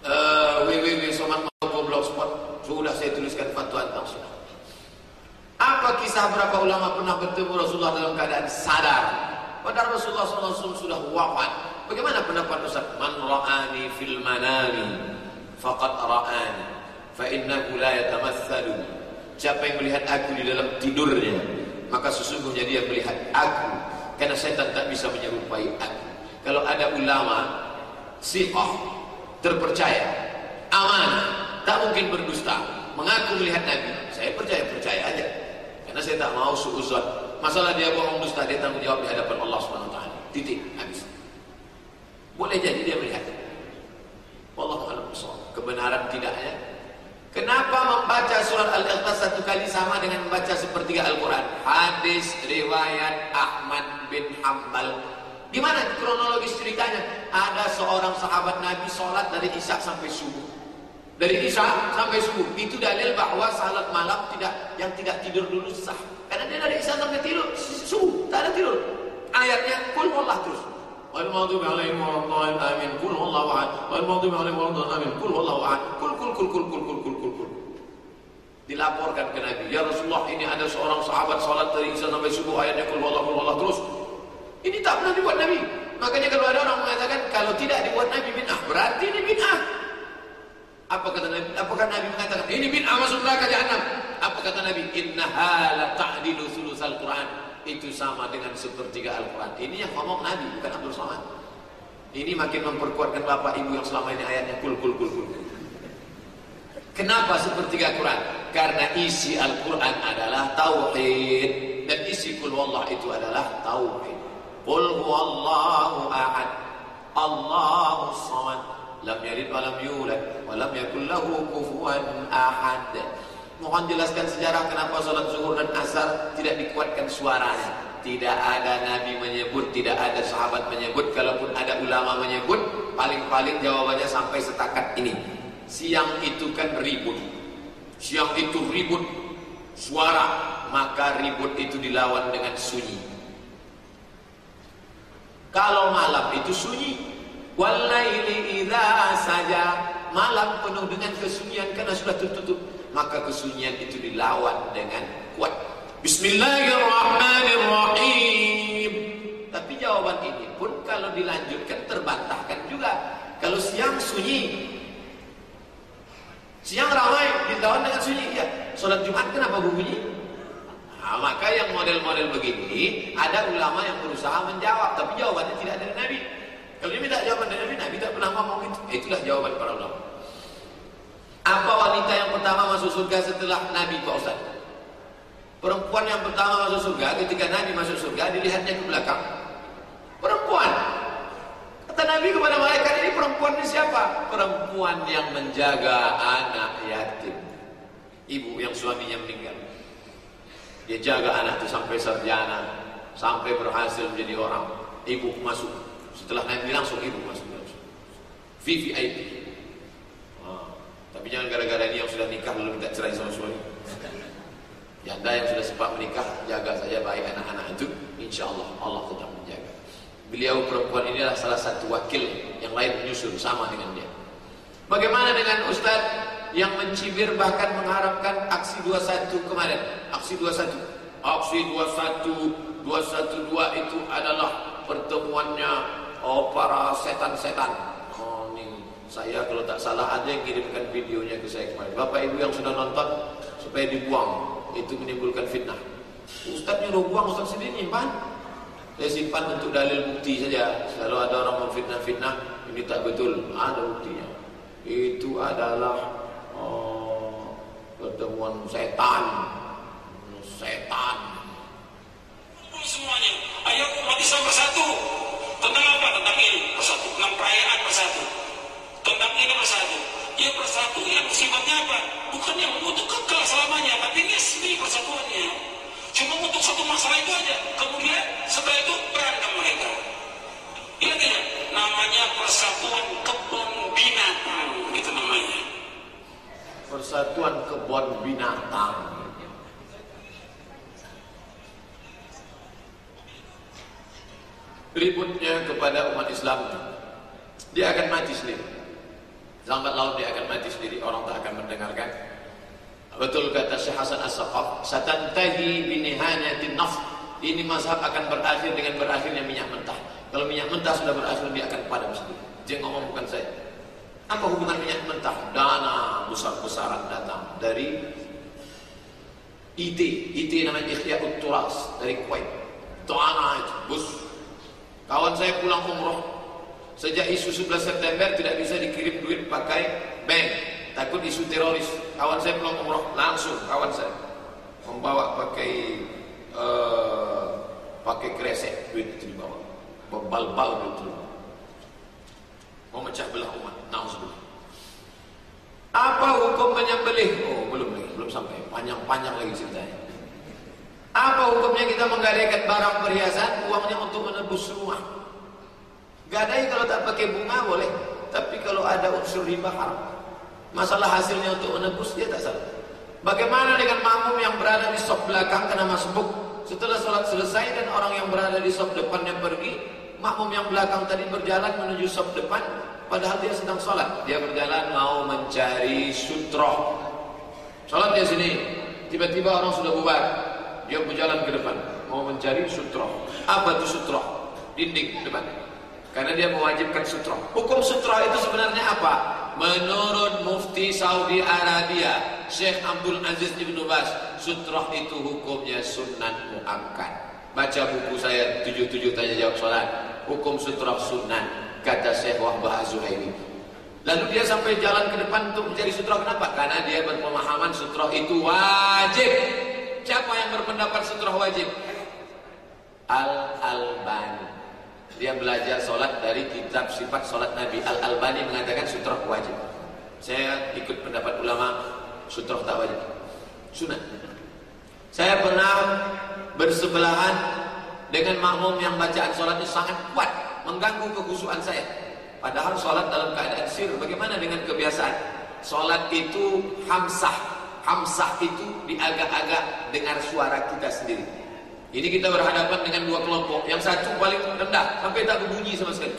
Uh, www.somat.blogspot Sudah saya tuliskan fatwa tentang Syiah. Apa kisah berapa ulama pernah bertemu Rasulullah dalam keadaan sadar? Padahal Rasulullah SAW sudah wafat. Bagaimana pendapat Ustaz? Man ra'ani fil manami faqad ra'ani. fa innahu la yatamatsalu siapa yang melihat aku di dalam tidurnya maka sesungguhnya dia melihat aku karena setan tak bisa menyerupai aku kalau ada ulama siqah terpercaya. Aman. Tak mungkin berdusta. Mengaku melihat nabi. Saya percaya percaya aja. Karena saya tak mau suuzon masalah dia bohong dusta dia tanggung jawab di hadapan Allah Subhanahu wa taala. Titik. Habis. Boleh jadi dia melihat. Wallahu a'lam kebenaran tidaknya. Kenapa membaca surat Al-Ikhlas satu kali sama dengan membaca sepertiga Al-Quran? Hadis riwayat Ahmad bin Hambal. Gimana kronologis ceritanya? Ada seorang sahabat Nabi sholat dari Isya sampai subuh. Dari Isya sampai subuh. Itu dalil bahwa salat malam tidak yang tidak tidur dulu sah. Karena dia dari Isya sampai tidur subuh, tak ada tidur. Ayatnya kul Allah terus. Wal maghdubi alaihim amin. Kul wallahu ahad. Wal maghdubi amin. Kul wallahu. Kul kul kul kul kul kul kul kul kul. Dilaporkan ke Nabi, "Ya Rasulullah, ini ada seorang sahabat salat dari Isya sampai subuh ayatnya kul wallahu wallahu terus." Ini tak pernah dibuat Nabi. Makanya kalau ada orang mengatakan kalau tidak dibuat Nabi bid'ah, berarti ini bid'ah. Apa kata Nabi? Apakah Nabi mengatakan ini bid'ah masuk neraka jahanam? Apa kata Nabi? Innaha la ta'dilu sulusal Quran itu sama dengan sepertiga Al-Quran. Ini yang ngomong Nabi, bukan Abdul Somad. Ini makin memperkuatkan bapak ibu yang selama ini ayatnya kul kul kul kul. Kenapa sepertiga Quran? Karena isi Al-Quran adalah tauhid dan isi kul wallah itu adalah tauhid. Qul huwallahu ahad. Allahu samad. Lam yalid wa lam yulad wa lam yakul lahu kufuwan ahad. Mohon jelaskan sejarah kenapa sholat zuhur dan asar tidak dikuatkan suaranya. Tidak ada Nabi menyebut, tidak ada sahabat menyebut. Kalaupun ada ulama menyebut, paling-paling jawabannya sampai setakat ini. Siang itu kan ribut. Siang itu ribut suara, maka ribut itu dilawan dengan sunyi. Kalau malam itu sunyi, walaili idza saja, malam penuh dengan kesunyian karena sudah tertutup maka kesunyian itu dilawan dengan kuat. Bismillahirrahmanirrahim. Tapi jawaban ini pun kalau dilanjutkan terbantahkan juga. Kalau siang sunyi, siang ramai dilawan dengan sunyi. Ya, sholat Jumat kenapa bunyi? Nah, maka yang model-model begini ada ulama yang berusaha menjawab, tapi jawabannya tidak dari Nabi. Kalau dia minta jawaban dari Nabi, Nabi tidak pernah ngomong itu. Itulah jawaban para ulama. Apa wanita yang pertama masuk surga setelah Nabi Pak Ustaz? Perempuan yang pertama masuk surga ketika Nabi masuk surga dilihatnya ke belakang. Perempuan. Kata Nabi kepada mereka ini perempuan ini siapa? Perempuan yang menjaga anak yatim. Ibu yang suaminya meninggal. Dia jaga anak itu sampai sarjana, sampai berhasil menjadi orang. Ibu masuk. Setelah Nabi langsung ibu masuk. VVIP. Tapi jangan gara-gara ini yang sudah nikah lalu minta cerai sama suami. [LAUGHS] Janda yang sudah sempat menikah, jaga saja baik anak-anak itu. Insya Allah, Allah tetap menjaga. Beliau perempuan ini adalah salah satu wakil yang lain menyusul sama dengan dia. Bagaimana dengan Ustaz yang mencibir bahkan mengharapkan aksi 21 kemarin? Aksi 21. Aksi 21, 212 itu adalah pertemuannya oh, para setan-setan saya kalau tak salah ada yang kirimkan videonya ke saya kemarin. Bapak ibu yang sudah nonton supaya dibuang. Itu menimbulkan fitnah. Ustaz nyuruh buang, Ustaz sendiri nyimpan. Saya simpan untuk dalil bukti saja. Kalau ada orang memfitnah-fitnah, ini tak betul. Ada buktinya. Itu adalah oh, pertemuan setan. Setan. Semuanya. Ayo umat Islam bersatu. Tentang apa? Tentang ini. Bersatu. Tentang perayaan bersatu tentang ini bersatu. Ya bersatu yang sifatnya apa? Bukan yang untuk kekal selamanya, tapi nisbi persatuannya. Cuma untuk satu masalah itu aja. Kemudian setelah itu berantem mereka. Iya tidak? Namanya persatuan kebun binatang. Itu namanya. Persatuan kebun binatang. Ributnya kepada umat Islam dia akan mati sendiri. Lambat laut dia akan mati sendiri, orang tak akan mendengarkan. Betul kata Syekh Hasan As-Saqaf, satantahi binihanatin naf. Ini mazhab akan berakhir dengan berakhirnya minyak mentah. Kalau minyak mentah sudah berakhir dia akan padam sendiri. Dia ngomong bukan saya. Apa hubungan minyak mentah? Dana besar-besaran datang dari IT, IT namanya Ikhya Turas dari Kuwait. Dana itu, bus. Kawan saya pulang umroh, sejak isu 11 September tidak bisa dikirim duit pakai bank, takut isu teroris. Kawan saya pulang umroh langsung, kawan saya membawa pakai uh, pakai kresek duit itu dibawa, bebal-bal duit itu. Mau mecah belah umat, nauzubillah. Apa hukum menyembelih? Oh, belum lagi, belum sampai. Panjang-panjang lagi ceritanya. Apa hukumnya kita menggadaikan barang perhiasan, uangnya untuk menebus rumah? Gadai kalau tak pakai bunga boleh, tapi kalau ada unsur riba haram. Masalah hasilnya untuk menebus dia tak salah. Bagaimana dengan makmum yang berada di sop belakang kena masbuk? Setelah sholat selesai dan orang yang berada di sop depannya pergi, makmum yang belakang tadi berjalan menuju sop depan, padahal dia sedang sholat. Dia berjalan mau mencari sutroh. Sholat dia sini, tiba-tiba orang sudah bubar. Dia berjalan ke depan, mau mencari sutroh. Apa itu sutroh? Dinding depan. Karena dia mewajibkan sutroh. Hukum sutroh itu sebenarnya apa? Menurut Mufti Saudi Arabia, Syekh Abdul Aziz Ibn Bas, sutroh itu hukumnya sunnah muakkad. Baca buku saya 77 tanya jawab sholat. Hukum sutroh sunnah, kata Syekh Wahbah Azuhairi. Lalu dia sampai jalan ke depan untuk mencari sutroh. Kenapa? Karena dia berpemahaman sutroh itu wajib. Siapa yang berpendapat sutroh wajib? Al-Albani. Dia belajar sholat dari kitab sifat sholat Nabi. Al-Albani mengatakan sutroh wajib. Saya ikut pendapat ulama sutroh tak wajib. Sunnah. Saya pernah bersebelahan dengan makmum yang bacaan sholatnya sangat kuat. Mengganggu kekhusuan saya. Padahal sholat dalam keadaan sir. Bagaimana dengan kebiasaan? Sholat itu hamsah. Hamsah itu diagak-agak dengar suara kita sendiri. Ini kita berhadapan dengan dua kelompok. Yang satu paling rendah sampai tak berbunyi sama sekali.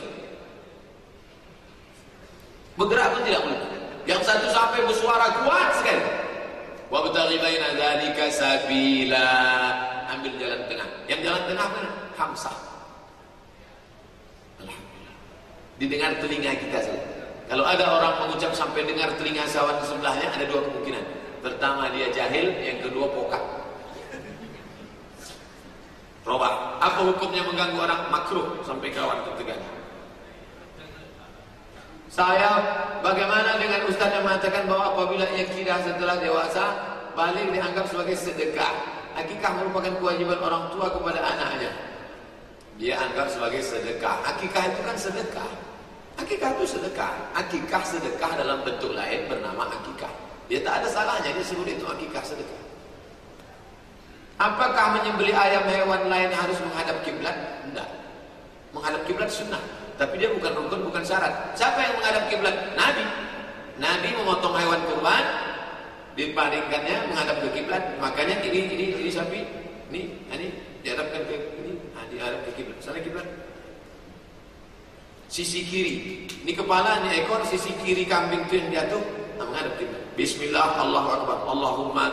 Bergerak pun tidak boleh. Yang satu sampai bersuara kuat sekali. Wa bataghi baina dzalika sabila. Ambil jalan tengah. Yang jalan tengah mana? Hamsah. Alhamdulillah. Didengar telinga kita saja. Kalau ada orang mengucap sampai dengar telinga sawan sebelahnya ada dua kemungkinan. Pertama dia jahil, yang kedua pokak. Robah. Apa hukumnya mengganggu orang makruh sampai kawan tertegang? Saya bagaimana dengan ustaz yang mengatakan bahwa apabila ia kira setelah dewasa balik dianggap sebagai sedekah. Akikah merupakan kewajiban orang tua kepada anaknya. Dia anggap sebagai sedekah. Akikah itu kan sedekah. Akikah itu sedekah. Akikah sedekah dalam bentuk lain bernama akikah. Dia tak ada salahnya dia sebut itu akikah sedekah. Apakah menyembelih ayam hewan lain harus menghadap kiblat? Tidak. Menghadap kiblat sunnah, tapi dia bukan rukun, bukan syarat. Siapa yang menghadap kiblat? Nabi. Nabi memotong hewan kurban, dipalingkannya menghadap ke kiblat. Makanya ini ini ini sapi, ini ini dihadapkan ke ini, nah, dihadap ke kiblat. Sana kiblat. Sisi kiri, ini kepala, ini ekor, sisi kiri kambing itu yang jatuh, menghadap kiblat. Bismillah, Allahu Akbar, Allahumma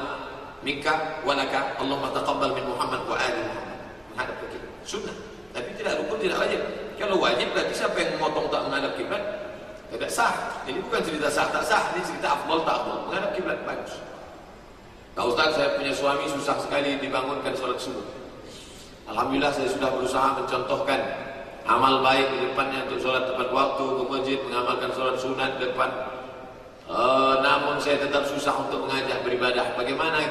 minka walaka Allahumma taqabbal min Muhammad wa ali Muhammad. Menghadap ke kiblat sunnah. Tapi tidak rukun tidak wajib. Kalau wajib berarti siapa yang memotong tak menghadap kiblat? Tidak sah. Ini bukan cerita sah tak sah ini cerita afdal tak afdal. Menghadap kiblat bagus. Pak Ustaz saya punya suami susah sekali dibangunkan sholat subuh. Alhamdulillah saya sudah berusaha mencontohkan amal baik di depannya untuk sholat tepat waktu ke masjid mengamalkan sholat sunat depan Uh, namun saya tetap susah untuk mengajak beribadah. Bagaimana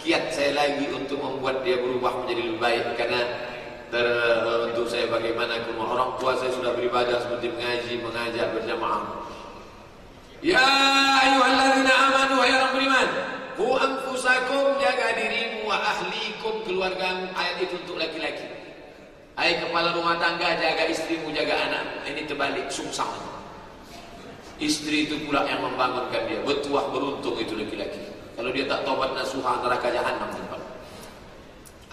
kiat saya lagi untuk membuat dia berubah menjadi lebih baik? Karena ter, uh, untuk saya bagaimana ke rumah orang tua saya sudah beribadah seperti mengaji, mengajak berjamaah. Ya ayyuhalladzina amanu wa ya beriman, hu anfusakum jaga dirimu wa ahlikum keluargamu. Ayat itu untuk laki-laki. Hai kepala rumah tangga jaga istrimu, jaga anak. Ini terbalik sungsang. Istri itu pula yang membangunkan dia. Bertuah beruntung itu laki-laki. Kalau dia tak tobat nasuha neraka jahanam tempat.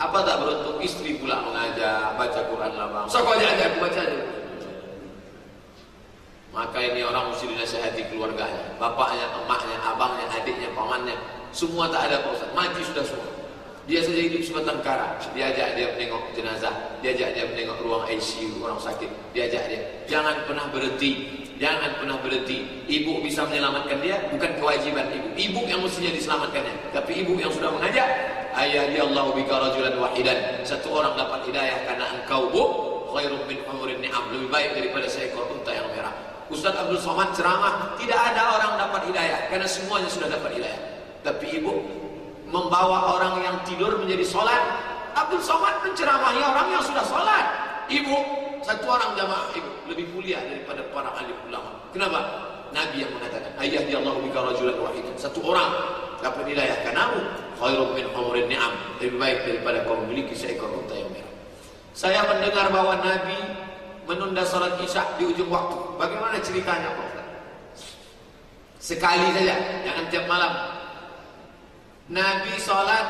Apa tak beruntung? Istri pula mengajak, baca Quran lah So kau ajak aku baca aja. Maka ini orang mesti dinasihati keluarganya. Bapaknya, emaknya, abangnya, adiknya, pamannya. Semua tak ada Pak Mati sudah semua. Dia saja hidup sebatang kara. Dia ajak dia menengok jenazah. Dia ajak dia menengok ruang ICU, orang sakit. Dia ajak dia. Jangan pernah berhenti Jangan pernah berhenti. Ibu bisa menyelamatkan dia, bukan kewajiban ibu. Ibu yang mestinya diselamatkannya. Tapi ibu yang sudah mengajak, ayah dia Allah bika rajulan wahidan. Satu orang dapat hidayah karena engkau bu, khairum min umurin ni'am. Lebih baik daripada seekor unta yang merah. Ustaz Abdul Somad ceramah, tidak ada orang dapat hidayah karena semuanya sudah dapat hidayah. Tapi ibu membawa orang yang tidur menjadi sholat. Abdul Somad menceramahi orang yang sudah sholat. Ibu, satu orang jamaah ibu lebih mulia daripada para alim ulama. Kenapa? Nabi yang mengatakan, ayah di Allah bika rajulan wahid. Satu orang dapat hidayah karenamu. Khairum min umurin ni'am. Lebih baik daripada kau memiliki seekor unta yang merah. Saya mendengar bahwa Nabi menunda salat isya di ujung waktu. Bagaimana ceritanya Pak? Sekali saja, jangan tiap malam. Nabi salat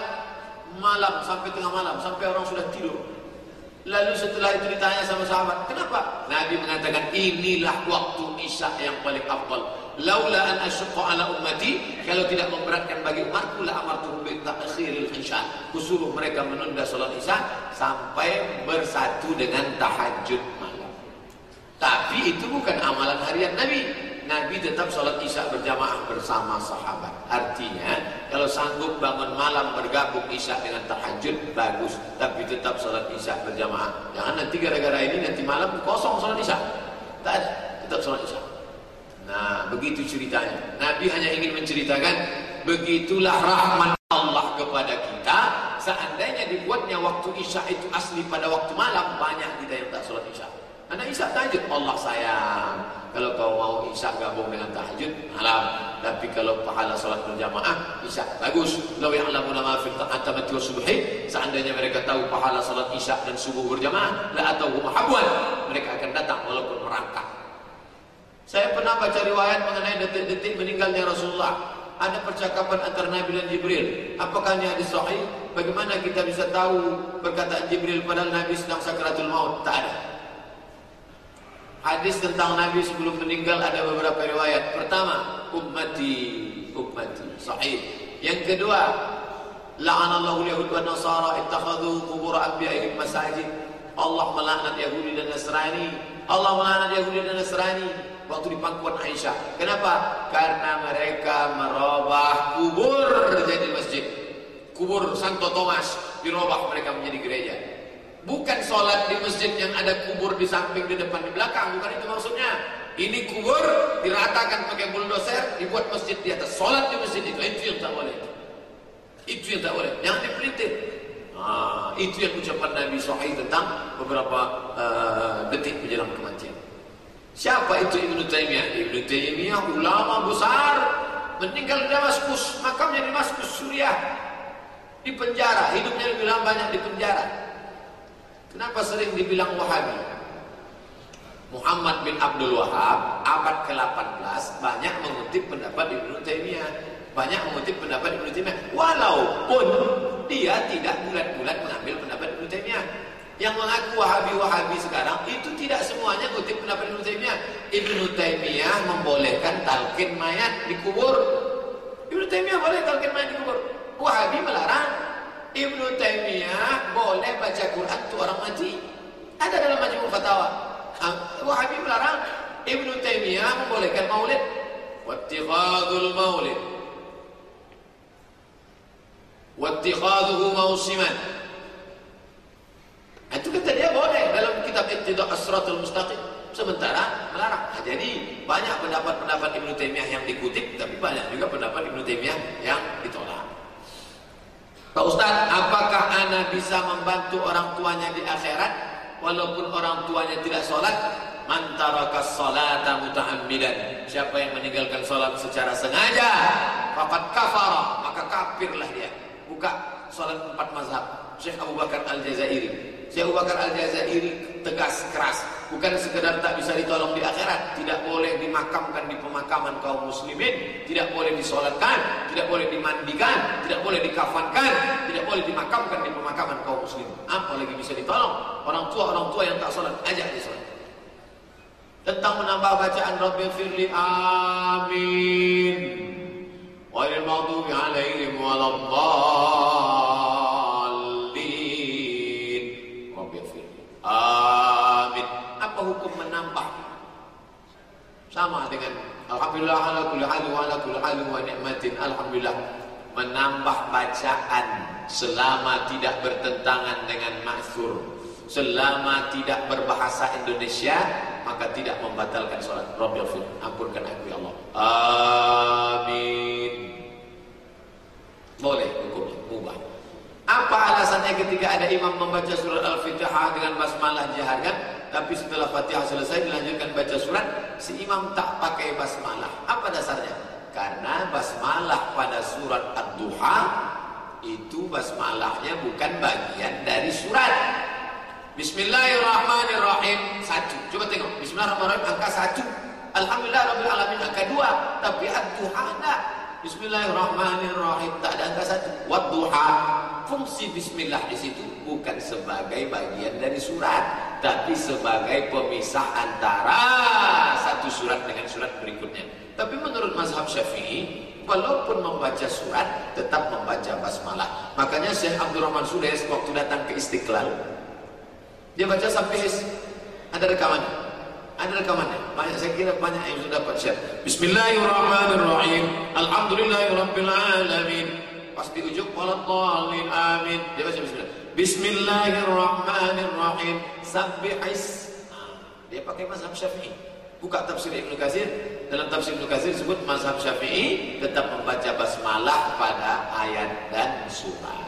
malam sampai tengah malam, sampai orang sudah tidur. Lalu setelah itu ditanya sama sahabat, kenapa? Nabi mengatakan inilah waktu isya yang paling afdal. Laula an asyqa ala ummati, kalau tidak memberatkan bagi umatku la amartuhum bi ta'khiril isya. Kusuruh mereka menunda salat isya sampai bersatu dengan tahajud malam. Tapi itu bukan amalan harian Nabi. Nabi tetap sholat isya berjamaah bersama sahabat. Artinya, kalau sanggup bangun malam bergabung isya dengan tahajud, bagus. Tapi tetap sholat isya berjamaah. Jangan nanti gara-gara ini nanti malam kosong sholat isya. Tak ada, tetap sholat isya. Nah, begitu ceritanya. Nabi hanya ingin menceritakan, begitulah rahmat Allah kepada kita. Seandainya dibuatnya waktu isya itu asli pada waktu malam, banyak kita yang tak sholat isya. Anak isya tahajud, Allah sayang. Kalau kau mau isya gabung dengan tahajud malam, tapi kalau pahala salat berjamaah isya bagus. Law ya'lamuna ma fil ta'atamati wa subhi, seandainya mereka tahu pahala salat isya dan subuh berjamaah, la atau habwan, mereka akan datang walaupun merangkak. Saya pernah baca riwayat mengenai detik-detik meninggalnya Rasulullah. Ada percakapan antara Nabi dan Jibril. Apakah ini hadis sahih? Bagaimana kita bisa tahu perkataan Jibril padahal Nabi sedang sakaratul maut? Tak ada. Hadis tentang Nabi sebelum meninggal ada beberapa riwayat. Pertama, ummati, ummati, sahih. Yang kedua, la'anallahu yahud wa nasara ittakhadhu qubur anbiya'ihim masajid. Allah melaknat Yahudi dan Nasrani. Allah melaknat Yahudi dan Nasrani waktu di pangkuan Aisyah. Kenapa? Karena mereka merubah kubur jadi masjid. Kubur Santo Thomas dirubah mereka menjadi gereja. Bukan sholat di masjid yang ada kubur di samping, di depan, di belakang. Bukan itu maksudnya. Ini kubur diratakan pakai bulldozer, dibuat masjid di atas. Sholat di masjid itu, itu yang tak boleh. Itu yang tak boleh. Jangan dipelintir. Nah, itu yang ucapan Nabi Sahih tentang beberapa uh, detik menjelang kematian. Siapa itu Ibnu Taimiyah? Ibnu Taimiyah ulama besar meninggal di Damaskus, makamnya di Damaskus, Suriah. Di penjara, hidupnya lebih lama banyak di penjara. Kenapa sering dibilang Wahabi? Muhammad bin Abdul Wahab abad ke-18 banyak mengutip pendapat Ibnu Taimiyah. Banyak mengutip pendapat Ibnu Taimiyah walaupun dia tidak bulat-bulat mengambil pendapat Ibnu Taimiyah. Yang mengaku Wahabi-Wahabi sekarang itu tidak semuanya mengutip pendapat Ibnu Taimiyah. Ibnu Taimiyah membolehkan talqin mayat dikubur. Ibnu Taimiyah boleh talqin mayat dikubur. Wahabi melarang. Ibnu Taimiyah boleh baca Quran untuk orang mati. Ada dalam majmu fatwa. Wahabi melarang. Ibnu Taimiyah membolehkan maulid. Wattikhadul maulid. Wattikhaduhu mausiman. Itu kata dia boleh dalam kitab Iqtidah As-Siratul Mustaqim. Sementara melarang. Nah, jadi banyak pendapat-pendapat Ibnu Taimiyah yang dikutip, tapi banyak juga pendapat Ibnu Taimiyah yang ditolak. Pak Ustaz, apakah Anda bisa membantu orang tuanya di akhirat walaupun orang tuanya tidak sholat? Mantarakas salata muta'ammidan. Siapa yang meninggalkan sholat secara sengaja, fakat kafara, maka kafirlah dia. Buka sholat empat mazhab. Syekh Abu Bakar Al-Jazairi. Syekh Bakar Al-Jazairi tegas keras, bukan sekedar tak bisa ditolong di akhirat, tidak boleh dimakamkan di pemakaman kaum muslimin, tidak boleh disolatkan, tidak boleh dimandikan, tidak boleh dikafankan, tidak boleh dimakamkan di pemakaman kaum muslimin. Apa lagi bisa ditolong? Orang tua orang tua yang tak solat, ajak dia solat. Tentang menambah bacaan Rabbil Firli Amin. Wairil maghdubi alaihim waladdallin. Sama dengan Alhamdulillah ala kulli hal wa ala kulli hal wa ni'matin. Alhamdulillah. Menambah bacaan selama tidak bertentangan dengan maksur selama tidak berbahasa Indonesia maka tidak membatalkan sholat Rabbil Fir ampunkan aku ya Allah. Amin. Boleh hukumnya. Ubah apa alasannya ketika ada imam membaca surat Al-Fatihah dengan basmalah dijaharkan tapi setelah Fatihah selesai dilanjutkan baca surat si imam tak pakai basmalah. Apa dasarnya? Karena basmalah pada surat Ad-Duha itu basmalahnya bukan bagian dari surat. Bismillahirrahmanirrahim. Satu. Coba tengok. Bismillahirrahmanirrahim. Angka satu. Alhamdulillah Rabbil Alamin. Angka dua. Tapi Ad-Duha enggak Bismillahirrahmanirrahim tak ada angka satu Wad-Duha fungsi Bismillah di situ bukan sebagai bagian dari surat tapi sebagai pemisah antara satu surat dengan surat berikutnya. Tapi menurut mazhab Syafi'i, walaupun membaca surat tetap membaca basmalah. Makanya Syekh Abdurrahman Sudes waktu datang ke Istiqlal, dia baca sampai ada rekamannya. Ada rekamannya. Banyak saya kira banyak yang sudah dapat share. Bismillahirrahmanirrahim. Alhamdulillahirabbil alamin. Pas di ujung amin. Dia baca bismillah. Bismillahirrahmanirrahim. Sabbihis. Nah, dia pakai mazhab Syafi'i. Buka tafsir Ibnu Katsir. Dalam tafsir Ibnu Katsir disebut mazhab Syafi'i tetap membaca basmalah pada ayat dan surat.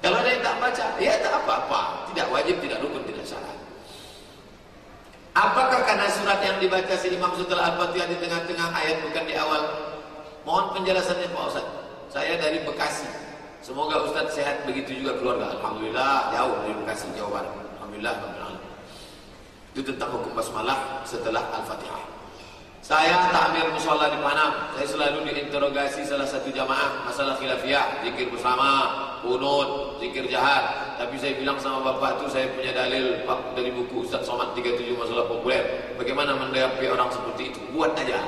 Kalau ada yang tak baca, ya tak apa-apa. Tidak wajib, tidak rukun, tidak syarat. Apakah karena surat yang dibaca si imam setelah Al-Fatihah di tengah-tengah ayat bukan di awal? Mohon penjelasannya Pak Ustaz. Saya dari Bekasi. Semoga Ustaz sehat begitu juga keluarga. Alhamdulillah jauh dari Bekasi, Jawa Barat. Alhamdulillah. Itu tentang hukum basmalah setelah Al-Fatihah. Saya takmir musola di Panam. Saya selalu diinterogasi salah satu jamaah masalah khilafiyah, zikir bersama, kunut, zikir jahat. Tapi saya bilang sama bapak itu saya punya dalil Pak dari buku Ustaz Somad 37 masalah populer. Bagaimana mendayapi orang seperti itu? Buat aja.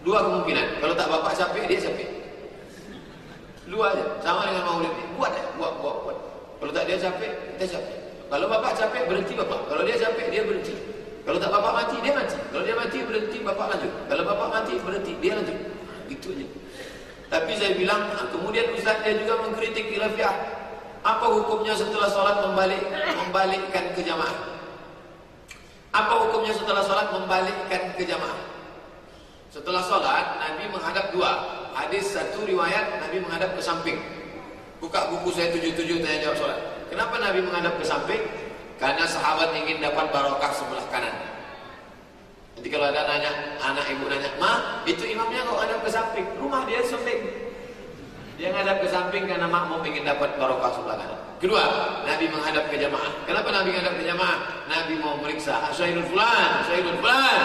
Dua kemungkinan. Kalau tak bapak capek, dia capek. Dua aja. Sama dengan maulid. Buat aja. Buat, buat, buat. Kalau tak dia capek, kita capek. Kalau bapak capek, berhenti bapak. Kalau dia capek, dia berhenti. Kalau tak bapak mati, dia mati. Kalau dia mati, berhenti, bapak lanjut. Kalau bapak mati, berhenti, dia lanjut. Gitu aja. Tapi saya bilang, kemudian Ustaz dia juga mengkritik khilafiyah. Apa hukumnya setelah sholat membalik, membalikkan ke jamaah? Apa hukumnya setelah sholat membalikkan ke jamaah? Setelah sholat, Nabi menghadap dua. Hadis satu riwayat Nabi menghadap ke samping. Buka buku saya tujuh tujuh tanya jawab sholat. Kenapa Nabi menghadap ke samping? Karena sahabat ingin dapat barokah sebelah kanan. Nanti kalau ada nanya, anak ibu nanya, Ma, itu imamnya kok ada ke samping? Rumah dia samping. Dia menghadap ke samping karena makmum ingin dapat barokah sebelah kanan. Kedua, Nabi menghadap ke jamaah. Kenapa Nabi menghadap ke jamaah? Nabi mau meriksa, Syahidul Fulan, Syahidul Fulan,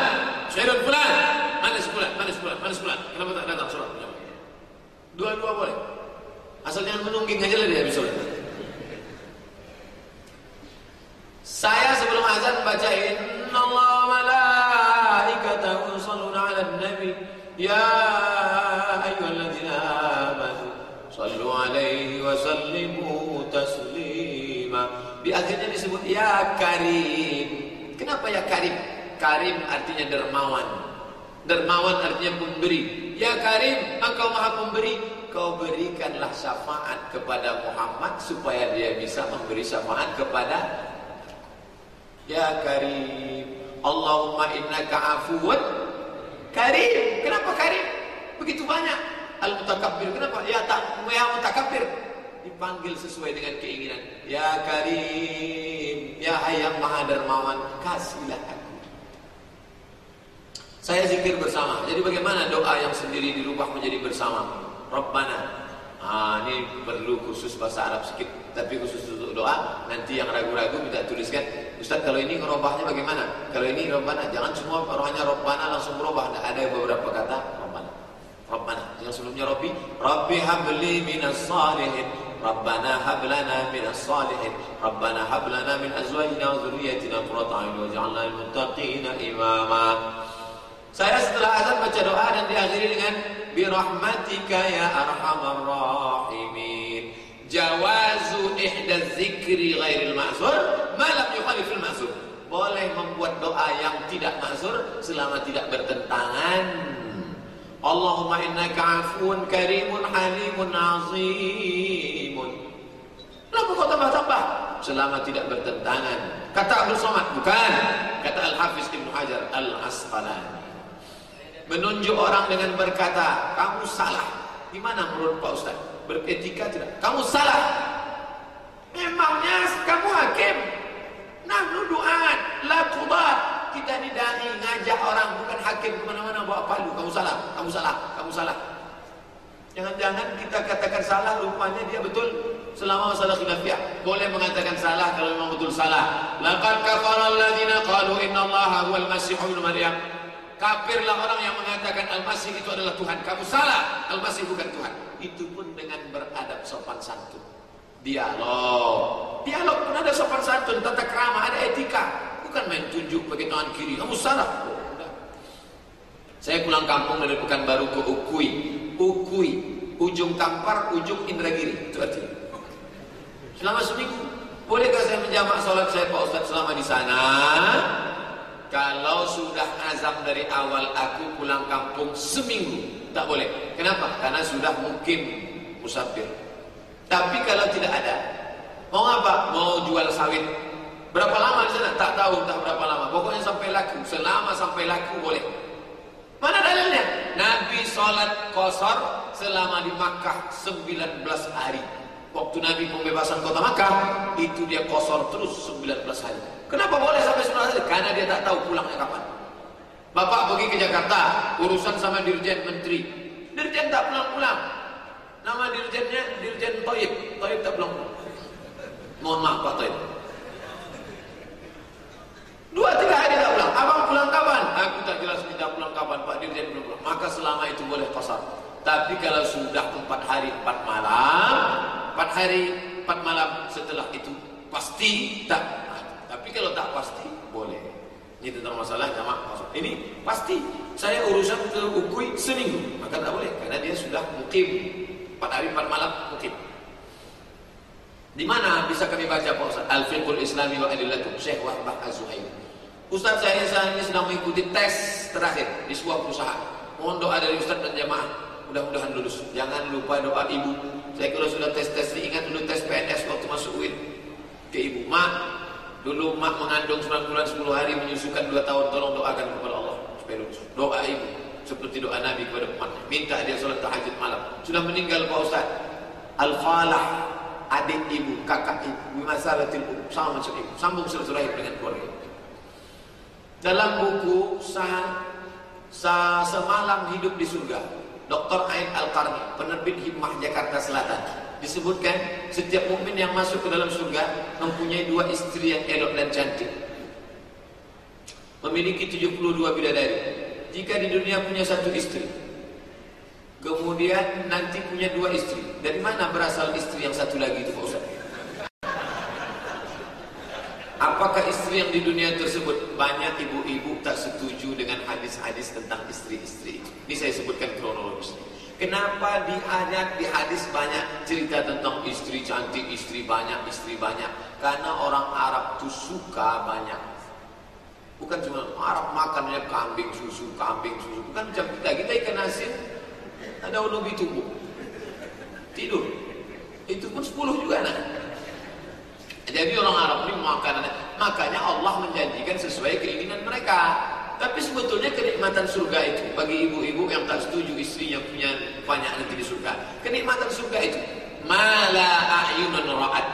Syahidul Fulan. Mana sebulan, mana sebulan, mana sebulan. Kenapa tak datang sholat Dua-dua boleh. Asal jangan menungging aja lah dia habis sholat. Saya sebelum azan baca Inna Allah malaikatahu yusalluna ala nabi. Ya ayyuhalladzina amanu Sallu alaihi wa sallimu taslima. Di akhirnya disebut Ya Karim. Kenapa Ya Karim? Karim artinya dermawan. Dermawan artinya pemberi. Ya Karim, engkau maha pemberi. Kau berikanlah syafaat kepada Muhammad Supaya dia bisa memberi syafaat kepada Ya Karim. Allahumma innaka afuun Karim. Kenapa Karim? Begitu banyak. Al-Mutakabbir Kenapa? Ya, tak, ya Mutakabbir. Dipanggil sesuai dengan keinginan. Ya Karim Ya Hayam Maha Dermawan Kasihlah aku. Saya zikir bersama. Jadi bagaimana doa yang sendiri dirubah menjadi bersama? Rabbana. Ah, ini perlu khusus bahasa Arab sedikit, tapi khusus untuk doa. Nanti yang ragu-ragu minta tuliskan. Ustaz kalau ini ngerubahnya bagaimana? Kalau ini Rabbana, jangan semua rohnya Rabbana langsung berubah. Tidak ada beberapa kata Rabbana. Rabbana. Yang sebelumnya Rabbi, Rabbi habli minas salihin. Rabbana hablana minas salihin. Rabbana hablana min azwajina wa zurriyatina qurrata a'yun waj'alna lil muttaqina imama. Saya setelah azan baca doa dan diakhiri dengan birahmatika ya arhamar rahimin. Jawazu ihda zikri ghairil ma'zur ma lam yukhalif al ma'zur. boleh membuat doa yang tidak mazur selama tidak bertentangan. Allahumma innaka afuun karimun halimun azimun. Kenapa kau tambah-tambah? Selama tidak bertentangan. Kata Abdul Somad, bukan. Kata Al-Hafiz Ibn Hajar Al-Asqalani. Menunjuk orang dengan berkata, kamu salah. Di mana menurut Pak Ustaz? Beretika tidak? Kamu salah. Memangnya kamu hakim. Nahnu du'at, la tubat. Kita ini dai, ngajak orang, bukan hakim kemana-mana bawa palu. Kamu salah, kamu salah, kamu salah. Jangan-jangan kita katakan salah, rupanya dia betul selama masalah khilafiyah. Boleh mengatakan salah kalau memang betul salah. Laqad kafara alladziina qalu inna Allaha huwal Masih ibnu Maryam. Kafirlah orang yang mengatakan Al-Masih itu adalah Tuhan. Kamu salah, Al-Masih bukan Tuhan. Itu pun dengan beradab sopan santun. Dialog. Dialog pun ada sopan santun, tata krama, ada etika. Bukan main tunjuk pakai tangan kiri. Kamu salah. Oh. Saya pulang kampung dari Pekanbaru ke Ukui. Ukui, ujung Kampar, ujung Indragiri. Itu artinya. Selama seminggu, bolehkah saya menjamak sholat saya Pak Ustaz selama di sana? Kalau sudah azam dari awal aku pulang kampung seminggu, tak boleh. Kenapa? Karena sudah mungkin musafir. Tapi kalau tidak ada, mau apa? Mau jual sawit. Berapa lama di sana? Tak tahu, tak berapa lama. Pokoknya sampai laku. Selama sampai laku boleh. Mana dalilnya? Nabi sholat kosor selama di Makkah 19 hari. Waktu Nabi pembebasan kota Makkah, itu dia kosor terus 19 hari. Kenapa boleh sampai 19 hari? Karena dia tak tahu pulangnya kapan. Bapak pergi ke Jakarta, urusan sama dirjen menteri. Dirjen tak pulang-pulang. Nama dirjennya Dirjen Toib. Toib tak pulang-pulang. Mohon maaf Pak Toib. Dua tiga hari tak pulang. Abang pulang kapan? Aku tak jelas minta pulang kapan. Pak Dirjen belum pulang. Maka selama itu boleh kosar. Tapi kalau sudah empat hari empat malam, empat hari empat malam setelah itu pasti tak. Tapi kalau tak pasti. Ini tentang masalah jamaah kosar. Ini pasti saya urusan ke Ukui seminggu. Maka tak boleh karena dia sudah mukim empat hari empat malam mukim. Di mana bisa kami baca Pak Ustaz? Al-Fiqhul Islami wa Adillatu Syekh Wahbah Az-Zuhair. Ustaz saya saat ini sedang mengikuti tes terakhir di sebuah perusahaan. Mohon doa dari Ustaz dan jamaah. Mudah-mudahan lulus. Jangan lupa doa ibu. Saya kalau sudah tes-tes ingat dulu tes PNS waktu masuk UIN ke ibu. Mak, dulu mak mengandung 9 bulan 10 hari menyusukan 2 tahun. Tolong doakan kepada Allah supaya lulus. Doa ibu seperti doa Nabi kepada umat. Minta dia sholat tahajud malam. Sudah meninggal Pak Ustaz. Al-Falah adik ibu, kakak ibu, masalatil ibu, sama macam ibu. Sambung silaturahim dengan keluarga. Dalam buku Sa, Sa Semalam Hidup di Surga, Dr. Ain Al-Qarni, penerbit Hikmah Jakarta Selatan, disebutkan setiap mukmin yang masuk ke dalam surga mempunyai dua istri yang elok dan cantik. Memiliki 72 bidadari. Jika di dunia punya satu istri, kemudian nanti punya dua istri. Dari mana berasal istri yang satu lagi itu Pak? Apakah istri yang di dunia tersebut banyak ibu-ibu tak setuju dengan hadis-hadis tentang istri-istri? Ini saya sebutkan kronologis. Kenapa di ayat, di hadis banyak cerita tentang istri cantik, istri banyak, istri banyak? Karena orang Arab itu suka banyak. Bukan cuma Arab makannya kambing susu, kambing susu. Bukan macam kita, kita ikan asin ada ulubi tubuh. Tidur. Itu pun 10 juga nah. Jadi orang Arab ini makanannya. Makanya Allah menjanjikan sesuai keinginan mereka. Tapi sebetulnya kenikmatan surga itu bagi ibu-ibu yang tak setuju istrinya punya banyak nanti di surga. Kenikmatan surga itu mala a'yunun ra'at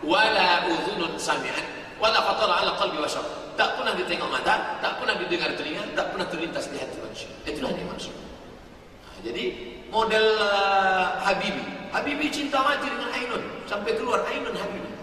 wala udhunun sami'at wala khatara ala qalbi wa Tak pernah ditengok mata, tak pernah didengar telinga, tak pernah terlintas di hati manusia. Itulah nikmat surga. Nah, jadi model uh, Habibi. Habibi cinta mati dengan Ainun sampai keluar Ainun Habibi.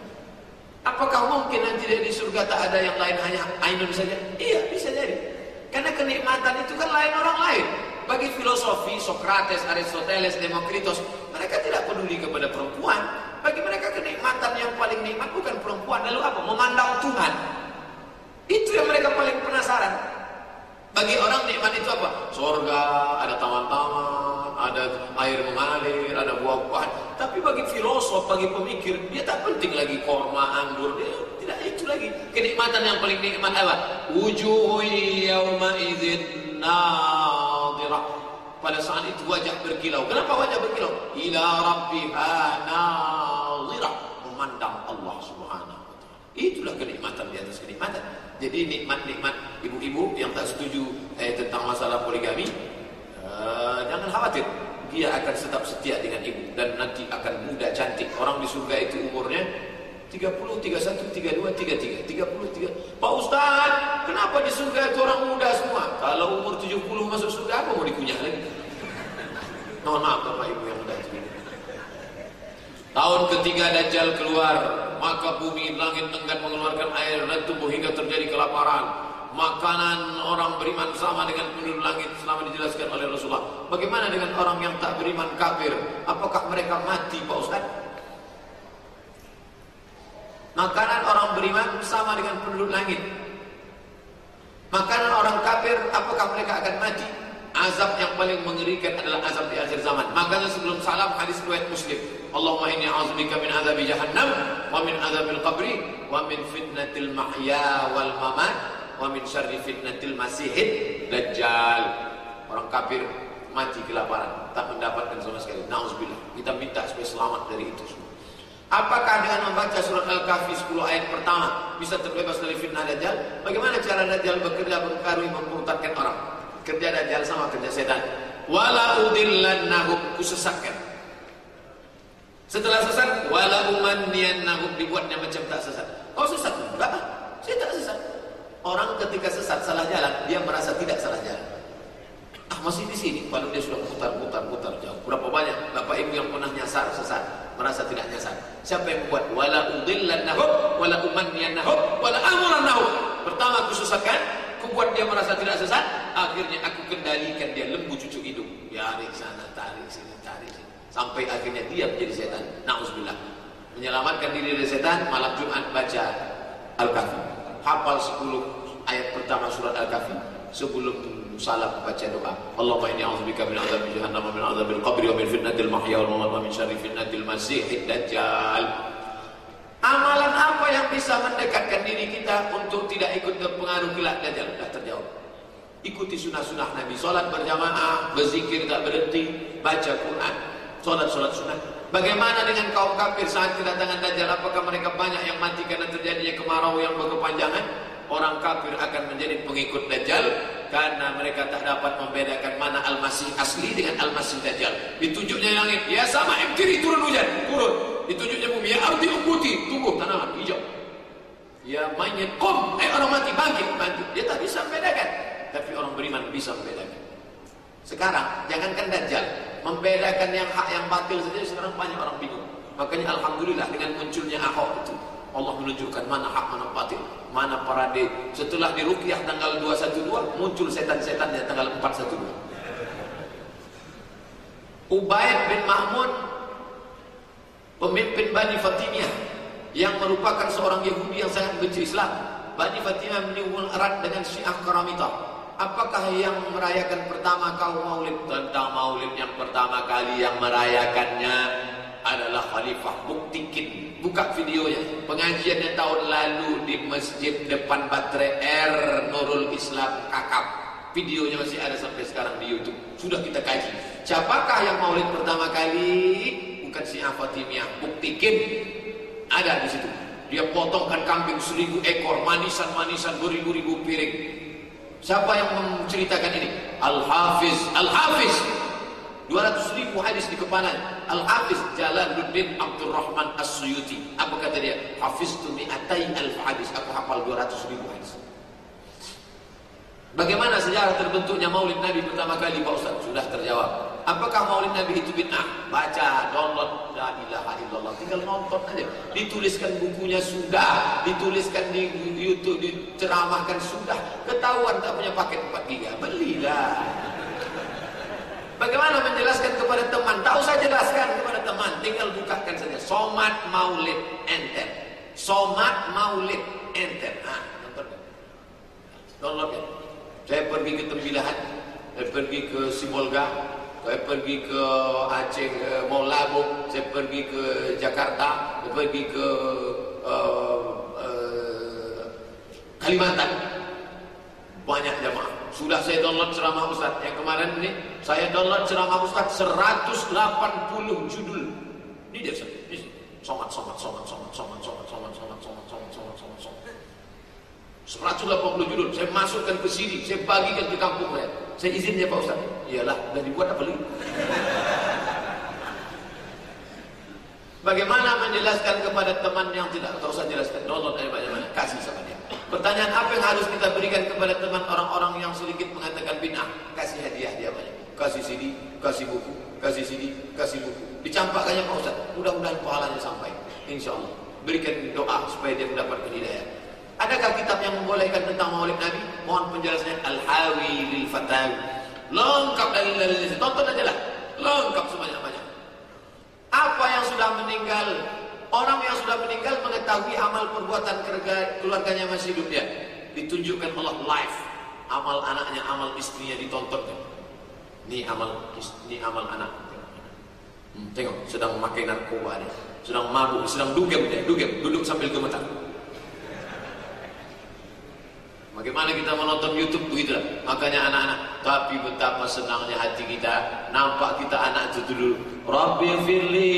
Apakah mungkin nanti di surga tak ada yang lain hanya Ainun saja? Iya, bisa jadi. Karena kenikmatan itu kan lain orang lain. Bagi filosofi Socrates, Aristoteles, Demokritos, mereka tidak peduli kepada perempuan. Bagi mereka kenikmatan yang paling nikmat bukan perempuan, lalu apa? Memandang Tuhan. Itu yang mereka paling penasaran. Bagi orang nikmat itu apa? Sorga, ada taman-taman, ada air mengalir, ada buah-buahan. Tapi bagi filosof, bagi pemikir, dia tak penting lagi korma, anggur, dia tidak itu lagi. Kenikmatan yang paling nikmat apa? Wujuhu yawma idzin nadirah. Pada saat itu wajah berkilau. Kenapa wajah berkilau? Ila rabbiha nadirah. Memandang Allah Subhanahu wa taala. Itulah kenikmatan di atas kenikmatan. Jadi nikmat-nikmat ibu-ibu yang tak setuju eh, tentang masalah poligami, uh, jangan khawatir. Dia akan tetap setia dengan ibu dan nanti akan muda cantik. Orang di surga itu umurnya 30, 31, 32, 33, 33. Pak Ustaz, kenapa di surga itu orang muda semua? Kalau umur 70 masuk surga apa mau dikunyah lagi? Mohon maaf Bapak Ibu yang muda. Tahun ketiga Dajjal keluar, maka bumi langit enggan mengeluarkan air dan tumbuh hingga terjadi kelaparan. Makanan orang beriman sama dengan penduduk langit selama dijelaskan oleh Rasulullah. Bagaimana dengan orang yang tak beriman kafir? Apakah mereka mati Pak Ustaz? Makanan orang beriman sama dengan penduduk langit. Makanan orang kafir, apakah mereka akan mati? Azab yang paling mengerikan adalah azab di akhir zaman. Makanya sebelum salam hadis riwayat Muslim. Allahumma inni a'udzubika min azabi jahannam wa min azabil qabri wa min fitnatil mahya wal mamat wa min syarri fitnatil masihid dajjal. Orang kafir mati kelaparan, tak mendapatkan sama sekali. Nauzubillah. Kita minta supaya selamat dari itu semua. Apakah dengan membaca surat Al-Kahfi 10 ayat pertama bisa terbebas dari fitnah Dajjal? Bagaimana cara Dajjal bekerja mempengaruhi memurtadkan orang? Kerja Dajjal sama kerja setan. Wala udillannahum kusesatkan. Setelah sesat, wala umanniyannahum dibuatnya macam tak sesat. Oh sesat? Enggak. Saya tak sesat. Orang ketika sesat salah jalan, dia merasa tidak salah jalan. Ah masih di sini, kalau dia sudah putar, putar, putar jauh. Berapa banyak bapak ibu yang pernah nyasar sesat, merasa tidak nyasar. Siapa yang membuat wala udillannahum, wala umanniyannahum, wala amurannahum. Pertama aku sesatkan, aku buat dia merasa tidak sesat, akhirnya aku kendalikan dia lembu cucu hidung. Tarik sana, tarik sini, tarik sini. Sampai akhirnya dia menjadi setan. Nauzubillah. Menyelamatkan diri dari setan, malam Jumat baca Al-Kahfi. Hafal 10 ayat pertama surat Al-Kahfi sebelum salam baca doa. Allahumma inni a'udzubika min adzabi jahannam min adzabil qabri wa min fitnatil mahya wal mamat wa min syarri fitnatil masiihid dajjal. Amalan apa yang bisa mendekatkan diri kita untuk tidak ikut terpengaruh gelap dajjal? Sudah terjawab. Ikuti sunnah-sunnah Nabi. Salat berjamaah, berzikir tak berhenti, baca Quran, salat-salat sunnah. Bagaimana dengan kaum kafir saat kedatangan Dajjal? Apakah mereka banyak yang mati karena terjadinya kemarau yang berkepanjangan? Orang kafir akan menjadi pengikut Dajjal karena mereka tak dapat membedakan mana Al-Masih asli dengan Al-Masih Dajjal. Ditunjuknya langit, ya sama emtiri turun hujan, turun. Ditunjuknya bumi, ya arti umbuti, tumbuh tanaman hijau. Ya mayit kom, eh orang mati bangkit, bangkit. Dia tak bisa membedakan. Tapi orang beriman bisa membedakan. Sekarang, jangankan Dajjal, membedakan yang hak yang batil saja sekarang banyak orang bingung. Makanya Alhamdulillah dengan munculnya Ahok itu, Allah menunjukkan mana hak, mana batil, mana parade. Setelah dirukyah tanggal 212, muncul setan-setan di tanggal 412. Ubaid bin Mahmud, pemimpin Bani Fatimiyah, yang merupakan seorang Yahudi yang sangat benci Islam. Bani Fatimiyah menimbul erat dengan Syiah Karamitah. Apakah yang merayakan pertama kaum maulid? Tentang maulid yang pertama kali yang merayakannya adalah Khalifah Buktikin. Buka videonya. Pengajian yang tahun lalu di masjid depan baterai R Nurul Islam Kakap. Videonya masih ada sampai sekarang di Youtube. Sudah kita kaji. Siapakah yang maulid pertama kali? Bukan si Fatimiyah. Buktikin. Ada di situ. Dia potongkan kambing seribu ekor, manisan-manisan beribu-ribu piring. Siapa yang menceritakan ini? Al-Hafiz. Al-Hafiz. 200 ribu hadis di kepala. Al-Hafiz Jalaluddin Abdurrahman As-Suyuti. Apa kata dia? Hafiz tu mi'atai alf hadis. Aku hafal 200 ribu hadis. Bagaimana sejarah terbentuknya maulid Nabi pertama kali Pak Ustaz? Sudah terjawab. Apakah maulid Nabi itu bid'ah? Baca, download, la ilaha illallah. Tinggal nonton aja. Dituliskan bukunya sudah, dituliskan di YouTube, diceramahkan sudah. Ketahuan tak punya paket 4 giga, belilah. Bagaimana menjelaskan kepada teman? Tak usah jelaskan kepada teman, tinggal bukakan saja. Somat maulid enter. Somat maulid enter. Nonton. Download ya. Saya pergi ke Tembilahan, saya pergi ke Simolga, saya pergi ke Aceh, ke Maulabung, saya pergi ke Jakarta, saya pergi ke uh, uh, Kalimantan. Sudah saya download ceramah Ustaz yang kemarin ini saya download ceramah Ustaz 180 judul. Ini dia Ustaz. Ini somat somat somat somat somat somat somat somat somat somat somat somat somat 180 judul saya masukkan ke sini saya bagikan ke kampung saya saya izin ya Pak Ustaz iyalah udah dibuat apa lagi Bagaimana menjelaskan kepada teman yang tidak tahu saya jelaskan download dari banyak kasih sama dia. Pertanyaan apa yang harus kita berikan kepada teman orang-orang yang sedikit mengatakan bina? Kasih hadiah dia banyak. Kasih CD, kasih buku, kasih CD, kasih buku. Dicampakkannya Pak Ustaz. Mudah-mudahan pahalanya sampai. Insya Allah. Berikan doa supaya dia mendapatkan hidayah. Adakah kitab yang membolehkan tentang maulid Nabi? Mohon penjelasannya Al-Hawi lil Fatawi. Lengkap dalil-dalilnya. Tonton aja lah. Lengkap sebanyak-banyak. Apa yang sudah meninggal Orang yang sudah meninggal mengetahui amal perbuatan keluarganya masih hidup dia. Ditunjukkan Allah live. Amal anaknya, amal istrinya ditonton. Ini amal ini amal anak. Hmm, tengok, sedang memakai narkoba dia. Sedang mabuk, sedang dugem dia, dugem, duduk sambil gemetar. Bagaimana kita menonton YouTube begitu Makanya anak-anak, tapi betapa senangnya hati kita nampak kita anak itu dulu. Rabbi firli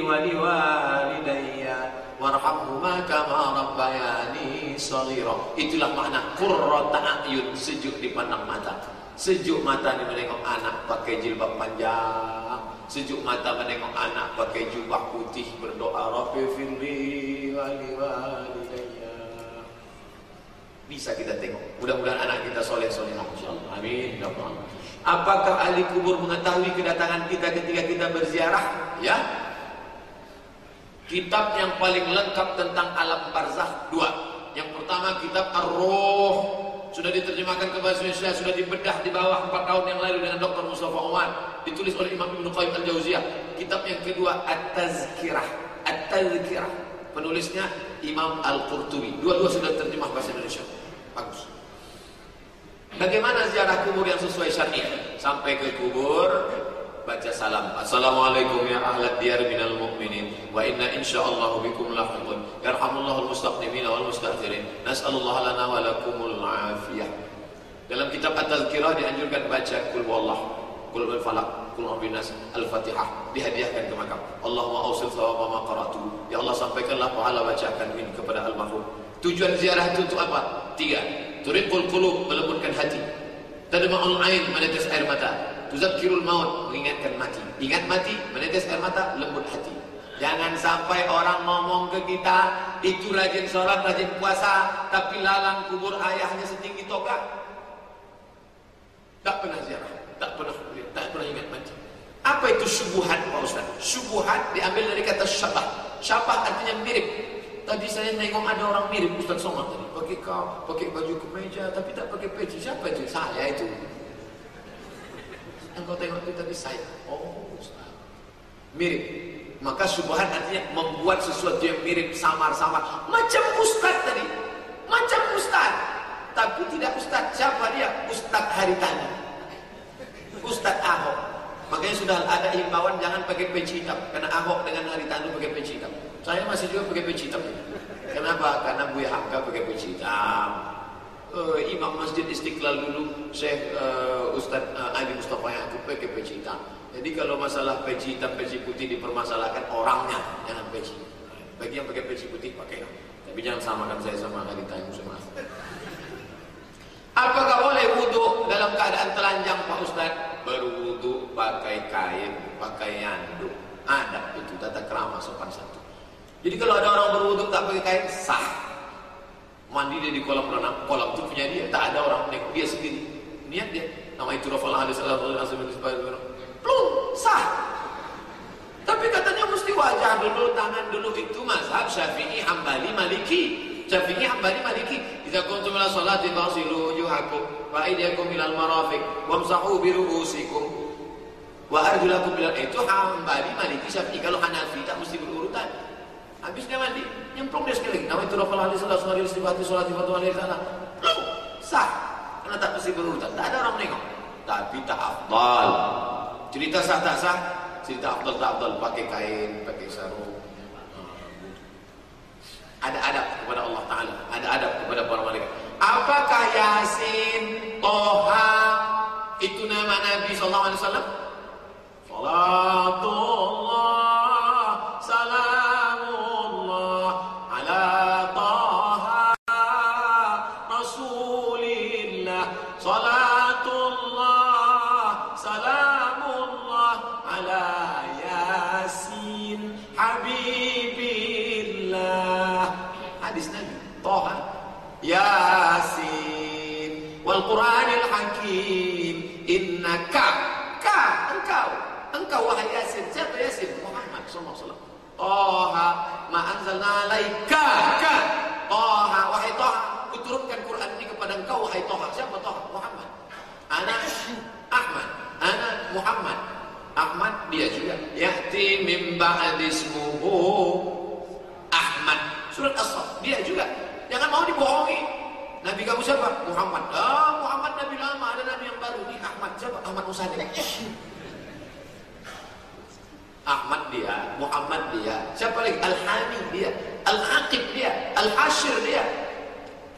wa liwalidayya warhamhuma kama rabbayani shaghira. Itulah makna qurrata ayun, sejuk dipandang mata. Sejuk mata ni menengok anak pakai jilbab panjang. Sejuk mata menengok anak pakai jubah putih berdoa Rabbi firli wa liwalidayya bisa kita tengok. Mudah-mudahan anak kita soleh soleh. Insyaallah. Amin. Ya Apakah ahli kubur mengetahui kedatangan kita ketika kita berziarah? Ya. Kitab yang paling lengkap tentang alam barzakh dua. Yang pertama kitab Ar-Ruh sudah diterjemahkan ke bahasa Indonesia, sudah dibedah di bawah 4 tahun yang lalu dengan Dr. Mustafa Umar, ditulis oleh Imam Ibnu Qayyim Al-Jauziyah. Kitab yang kedua At-Tazkirah. At-Tazkirah. Penulisnya Imam Al-Qurtubi. Dua-dua sudah terjemah bahasa Indonesia. Bagus. Bagaimana ziarah kubur yang sesuai syariah? Sampai ke kubur, baca salam. Assalamualaikum ya ahlat diyar minal mu'minin. Wa inna insyaallah bikum lahiqun. Yarhamullahu al-mustaqdimin wal mustakhirin. Nas'alullah lana wa lakumul afiyah. Dalam kitab At-Tazkirah dianjurkan baca kul wallah, kul bil falaq, kul nas, al-Fatihah dihadiahkan ke makam. Allahumma ausil thawaba ma qara'tu. Ya Allah sampaikanlah pahala bacakan ini kepada almarhum. Tujuan ziarah itu untuk apa? Tiga. Turiqul qulub melembutkan hati. Tadma'ul ain menetes air mata. Tuzakkirul maut mengingatkan mati. Ingat mati, menetes air mata, lembut hati. Jangan sampai orang ngomong ke kita itu rajin sholat, rajin puasa, tapi lalang kubur ayahnya setinggi toga. Tak pernah ziarah, tak pernah tak pernah ingat mati. Apa itu syubuhat Pak Ustaz? Syubuhat diambil dari kata syabah. Syabah artinya mirip. Tadi saya nengok ada orang mirip Ustaz Somad tadi. Pakai kau, pakai baju kemeja, tapi tak pakai peci. Siapa itu? Saya itu. Yang kau tengok itu tadi saya. Oh Ustaz. Mirip. Maka subahan artinya membuat sesuatu yang mirip samar-samar. Macam Ustaz tadi. Macam Ustaz. Tapi tidak Ustaz. Siapa dia? Ustaz Haritani. Ustaz Ahok. Makanya sudah ada himbauan jangan pakai peci hitam. Karena Ahok dengan Haritanu pakai peci hitam. Saya masih juga pakai peci hitam. Kenapa? Karena Buya Hamka pakai peci hitam. Uh, Imam Masjid Istiqlal dulu, Syekh uh, Ustaz uh, Adi Mustafa yang aku pakai peci hitam. Jadi kalau masalah peci hitam, peci putih dipermasalahkan orangnya, jangan peci. Bagi yang pakai peci putih pakai. Tapi jangan samakan saya sama Adi Tayyip semua. Apakah boleh wudhu dalam keadaan telanjang Pak Ustaz? Berwudhu pakai kain, pakai yanduk. Ada itu tata kerama sopan satu. Jadi kalau ada orang berwudhu tak pakai kain sah. Mandi dia di kolam renang, kolam itu punya dia. Tak ada orang naik dia sendiri. Niat dia. Nama itu Rafael Hadis Belum sah. Tapi katanya mesti wajah dulu, tangan dulu itu mazhab Syafi'i, Hambali, Maliki. Syafi'i, Hambali, Maliki. Idza kuntum ila salati fasilu wujuhakum wa aydiyakum ila al-marafiq wamsahu bi ru'usikum wa arjulakum ila itu Hambali, Maliki, Syafi'i. Kalau Hanafi tak mesti berurutan. Habis dia mandi, nyemplung dia sekali. Nama itu rafal ahli salat sunnah Salah salat fatu sana salat. Sah. Karena tak bersih berurutan. Tak ada orang menengok Tapi tak abal Cerita sah tak sah? Cerita abal tak abal Pakai kain, pakai sarung. Hmm. Ada adab kepada Allah Ta'ala. Ada adab kepada para malaikat. Apakah Yasin, Toha, itu nama Nabi SAW? Salatullah. Anzalna alaika Ka Toha Wahai Toha Kuturunkan Quran ini kepada engkau Wahai Toha. Siapa Toha? Muhammad. Anak Ahmad. Anak Muhammad. Ahmad dia juga. Yahti min ba'dismuhu Ahmad. Surat As-Saf dia juga. Jangan mau dibohongi. Nabi kamu siapa? Muhammad. Ah Muhammad Nabi lama. Ada Nabi yang baru. Ini Ahmad. Siapa? Ahmad Musadi Ahmad dia, Muhammad dia, siapa lagi? Al-Hamid dia, Al-Aqib dia, Al-Hashir dia,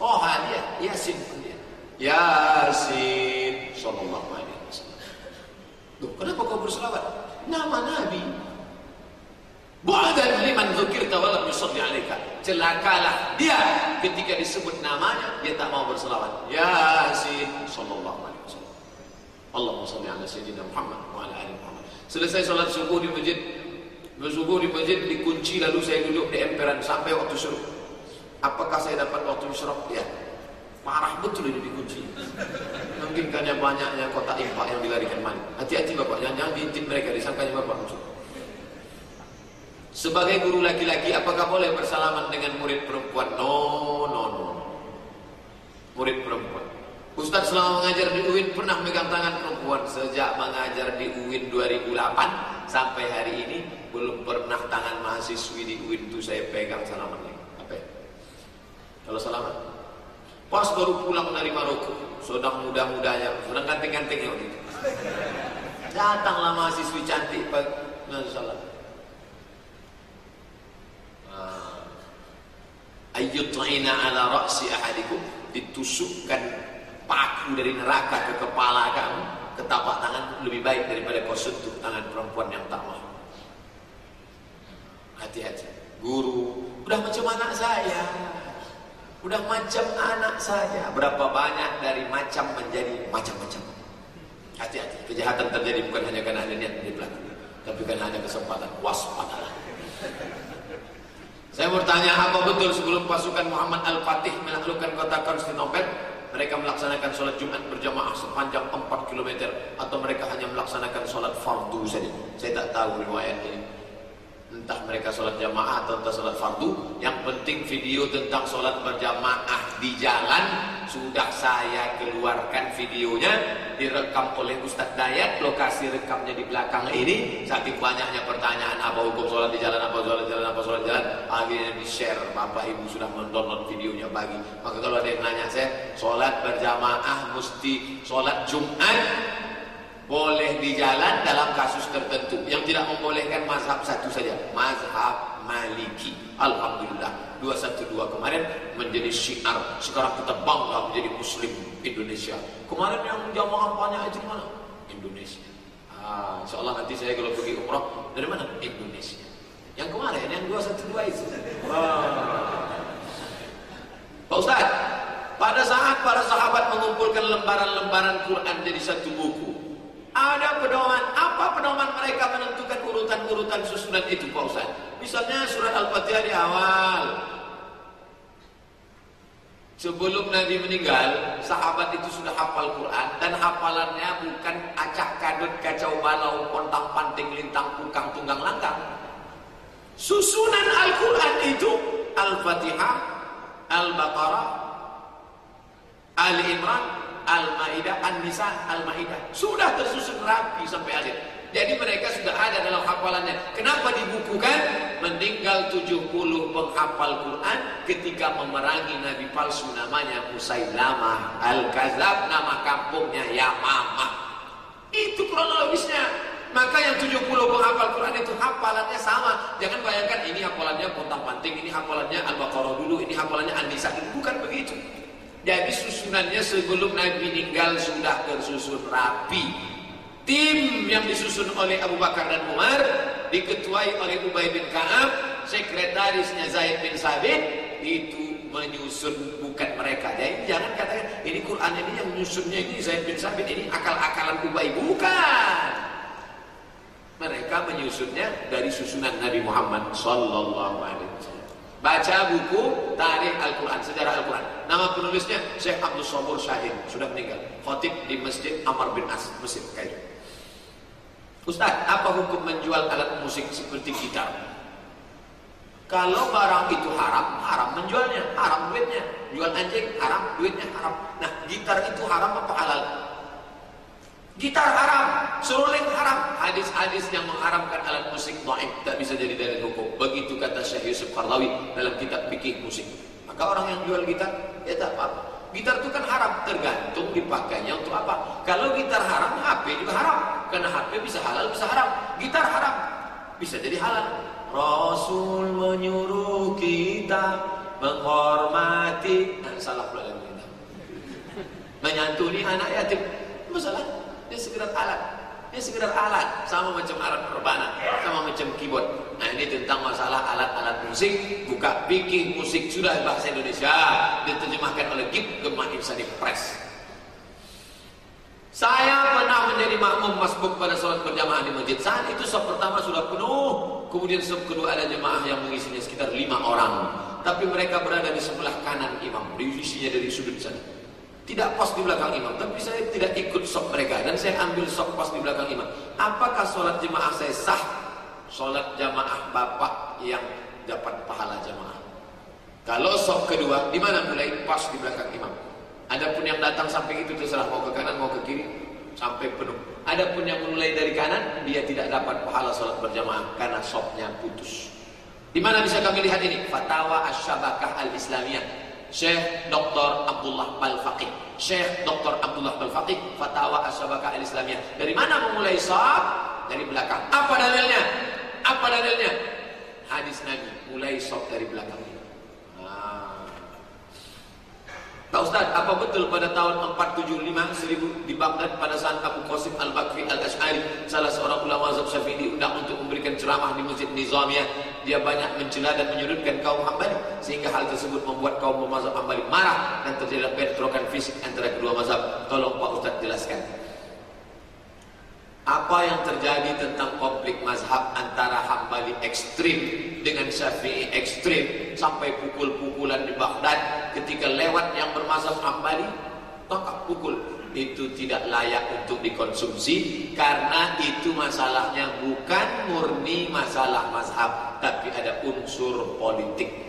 Toha dia, Yasin dia. Yasin sallallahu alaihi wasallam. Loh, kenapa kau berselawat? Nama Nabi. Bu'adan liman dzukirta wa lam yusalli alaika. Celakalah dia ketika disebut namanya dia tak mau berselawat. Yasin sallallahu alaihi wasallam. Allahumma salli ala sayyidina Muhammad wa ala ali Muhammad. Selesai sholat subuh di masjid, bersubuh di masjid dikunci lalu saya duduk di emperan sampai waktu syuruk. Apakah saya dapat waktu syuruk? Ya. Parah betul ini dikunci. Mungkin karena banyaknya kotak impak yang dilarikan mana. Hati-hati bapak, jangan-jangan diintip mereka disangkanya bapak musuh. Sebagai guru laki-laki, apakah boleh bersalaman dengan murid perempuan? No, no, no. Murid perempuan. Ustaz selama mengajar di UIN pernah megang tangan perempuan sejak mengajar di UIN 2008 sampai hari ini belum pernah tangan mahasiswi di UIN itu saya pegang salaman lagi. Apa ya? Kalau salaman? Pas baru pulang dari Maroko, sedang muda-mudanya, sedang ganting-gantingnya waktu itu. Datanglah mahasiswi cantik Pak salam. Ayyut'ina ala ra'si ahadikum ditusukkan paku dari neraka ke kepala kamu ke tapak tangan lebih baik daripada kau sentuh tangan perempuan yang tak mau. Hati-hati. Guru udah macam anak saya. Udah macam anak saya. Berapa banyak dari macam menjadi macam-macam. Hati-hati. Kejahatan terjadi bukan hanya karena ada niat di belakang tapi karena ada kesempatan. Waspadalah saya bertanya apa betul sebelum pasukan Muhammad Al-Fatih menaklukkan kota Konstantinopel mereka melaksanakan sholat Jumat berjamaah sepanjang 4 km atau mereka hanya melaksanakan sholat fardu saja. Saya tak tahu riwayat ini. Entah mereka sholat jamaah atau entah sholat fardu. Yang penting video tentang sholat berjamaah di jalan sudah saya keluarkan videonya direkam oleh Ustadz Dayat. Lokasi rekamnya di belakang ini. Saking banyaknya pertanyaan apa hukum sholat di jalan, apa sholat di jalan, apa sholat di jalan. Akhirnya di share. Bapak Ibu sudah mendownload videonya bagi. Maka kalau ada yang nanya saya, sholat berjamaah mesti sholat Jumat boleh di jalan dalam kasus tertentu yang tidak membolehkan mazhab satu saja. Mazhab maliki. Alhamdulillah. 212 kemarin menjadi syiar. Sekarang kita bangga menjadi muslim Indonesia. Kemarin yang jamaah banyak haji mana? Indonesia. Ah, insya Allah nanti saya kalau pergi umrah dari mana? Indonesia. Yang kemarin yang 212 itu. Ah. Pak Ustaz pada saat para sahabat mengumpulkan lembaran-lembaran Quran jadi satu buku ada pedoman. Apa pedoman mereka menentukan urutan-urutan susunan itu Pak Ustaz? Misalnya surat Al-Fatihah di awal. Sebelum Nabi meninggal, sahabat itu sudah hafal Quran dan hafalannya bukan acak kadut kacau balau pontang panting lintang pukang tunggang langkang. Susunan Al-Quran itu Al-Fatihah, Al-Baqarah, Ali Imran, Al-Maidah, An-Nisa, Al-Maidah. Sudah tersusun rapi sampai akhir. Jadi mereka sudah ada dalam hafalannya. Kenapa dibukukan? Meninggal 70 penghafal Quran ketika memerangi nabi palsu namanya Musailamah Al-Kazab, nama kampungnya Yamamah. Itu kronologisnya. Maka yang 70 penghafal Quran itu hafalannya sama. Jangan bayangkan ini hafalannya pontang panting, ini hafalannya Al-Baqarah dulu, ini hafalannya An-Nisa. Bukan begitu. Jadi susunannya sebelum Nabi meninggal sudah tersusun rapi. Tim yang disusun oleh Abu Bakar dan Umar diketuai oleh Ubay bin Ka'ab, sekretarisnya Zaid bin Sabit itu menyusun bukan mereka. Jadi jangan katakan ini Quran ini yang menyusunnya ini Zaid bin Sabit ini akal-akalan Ubay bukan. Mereka menyusunnya dari susunan Nabi Muhammad sallallahu alaihi wasallam. Baca buku Tarikh Al-Quran, sejarah Al-Quran. Nama penulisnya Syekh Abdul Sabur Syahid, sudah meninggal. Khatib di Masjid Amr bin As, Mesir, Kairo. Ustaz, apa hukum menjual alat musik seperti gitar? Kalau barang itu haram, haram menjualnya, haram duitnya. Jual anjing, haram duitnya, haram. Nah, gitar itu haram apa halal? Gitar haram, seruling haram. Hadis-hadis yang mengharamkan alat musik dhaif tak bisa jadi dalil hukum. Begitu kata Syekh Yusuf Qardawi dalam kitab fikih musik. Maka orang yang jual gitar, ya tak apa-apa. Gitar itu kan haram, tergantung dipakainya untuk apa. Kalau gitar haram, HP juga haram. Karena HP bisa halal, bisa haram. Gitar haram, bisa jadi halal. Rasul menyuruh kita menghormati nah, salah pula lagu kita. Menyantuni anak yatim. Masalah, sekedar alat. Dia sekedar alat, sama macam alat perbana, sama macam keyboard. Nah ini tentang masalah alat-alat musik, buka bikin musik sudah bahasa Indonesia, diterjemahkan oleh Gip Gemah Insani Press. Saya pernah menjadi makmum masbuk pada sholat berjamaah di masjid. Saat itu sholat pertama sudah penuh. Kemudian sholat kedua ada jemaah yang mengisinya sekitar lima orang. Tapi mereka berada di sebelah kanan imam. Divisinya dari sudut sana. Tidak pas di belakang imam. Tapi saya tidak ikut sholat mereka. Dan saya ambil sholat pas di belakang imam. Apakah sholat jemaah saya sah? Sholat jamaah bapak yang dapat pahala jamaah. Kalau sholat kedua, di mana mulai pas di belakang imam? Adapun yang datang sampai itu terserah mau ke kanan mau ke kiri sampai penuh. Adapun yang mulai dari kanan dia tidak dapat pahala salat berjamaah karena sopnya putus. Di mana bisa kami lihat ini? Fatwa Asy-Syabakah Al-Islamiyah. Syekh Dr. Abdullah Al-Faqih. Syekh Dr. Abdullah Al-Faqih Fatwa Asy-Syabakah Al-Islamiyah. Dari mana memulai sop? Dari belakang. Apa dalilnya? Apa dalilnya? Hadis Nabi mulai sop dari belakang. Pak Ustaz, apa betul pada tahun 475 seribu di Baghdad pada saat Abu Qasim Al-Bakri Al-Ash'ari salah seorang ulama mazhab Syafi'i diundang untuk memberikan ceramah di Masjid Nizamiyah dia banyak mencela dan menyudutkan kaum Hambali sehingga hal tersebut membuat kaum mazhab Hambali marah dan terjadi bentrokan fisik antara kedua mazhab. Tolong Pak Ustaz jelaskan. Apa yang terjadi tentang konflik mazhab antara Hambali ekstrim dengan Syafi'i ekstrim sampai pukul-pukulan di Baghdad ketika lewat yang bermazhab Hambali? Tangkap pukul itu tidak layak untuk dikonsumsi karena itu masalahnya bukan murni masalah mazhab tapi ada unsur politik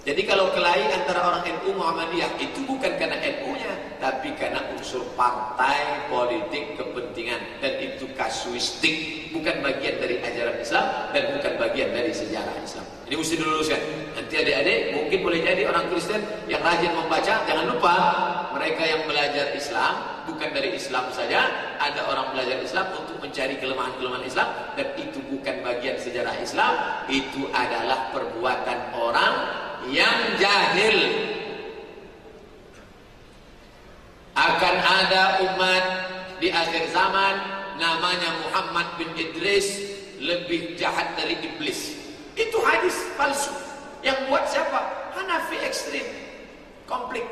jadi kalau kelahi antara orang NU Muhammadiyah itu bukan karena NU-nya, tapi karena unsur partai, politik, kepentingan dan itu kasuistik, bukan bagian dari ajaran Islam dan bukan bagian dari sejarah Islam. Ini mesti diluruskan. Nanti adik-adik mungkin boleh jadi orang Kristen yang rajin membaca, jangan lupa mereka yang belajar Islam bukan dari Islam saja, ada orang belajar Islam untuk mencari kelemahan-kelemahan Islam dan itu bukan bagian sejarah Islam, itu adalah perbuatan orang yang jahil. Akan ada umat di akhir zaman namanya Muhammad bin Idris lebih jahat dari iblis. Itu hadis palsu. Yang buat siapa? Hanafi ekstrim. Konflik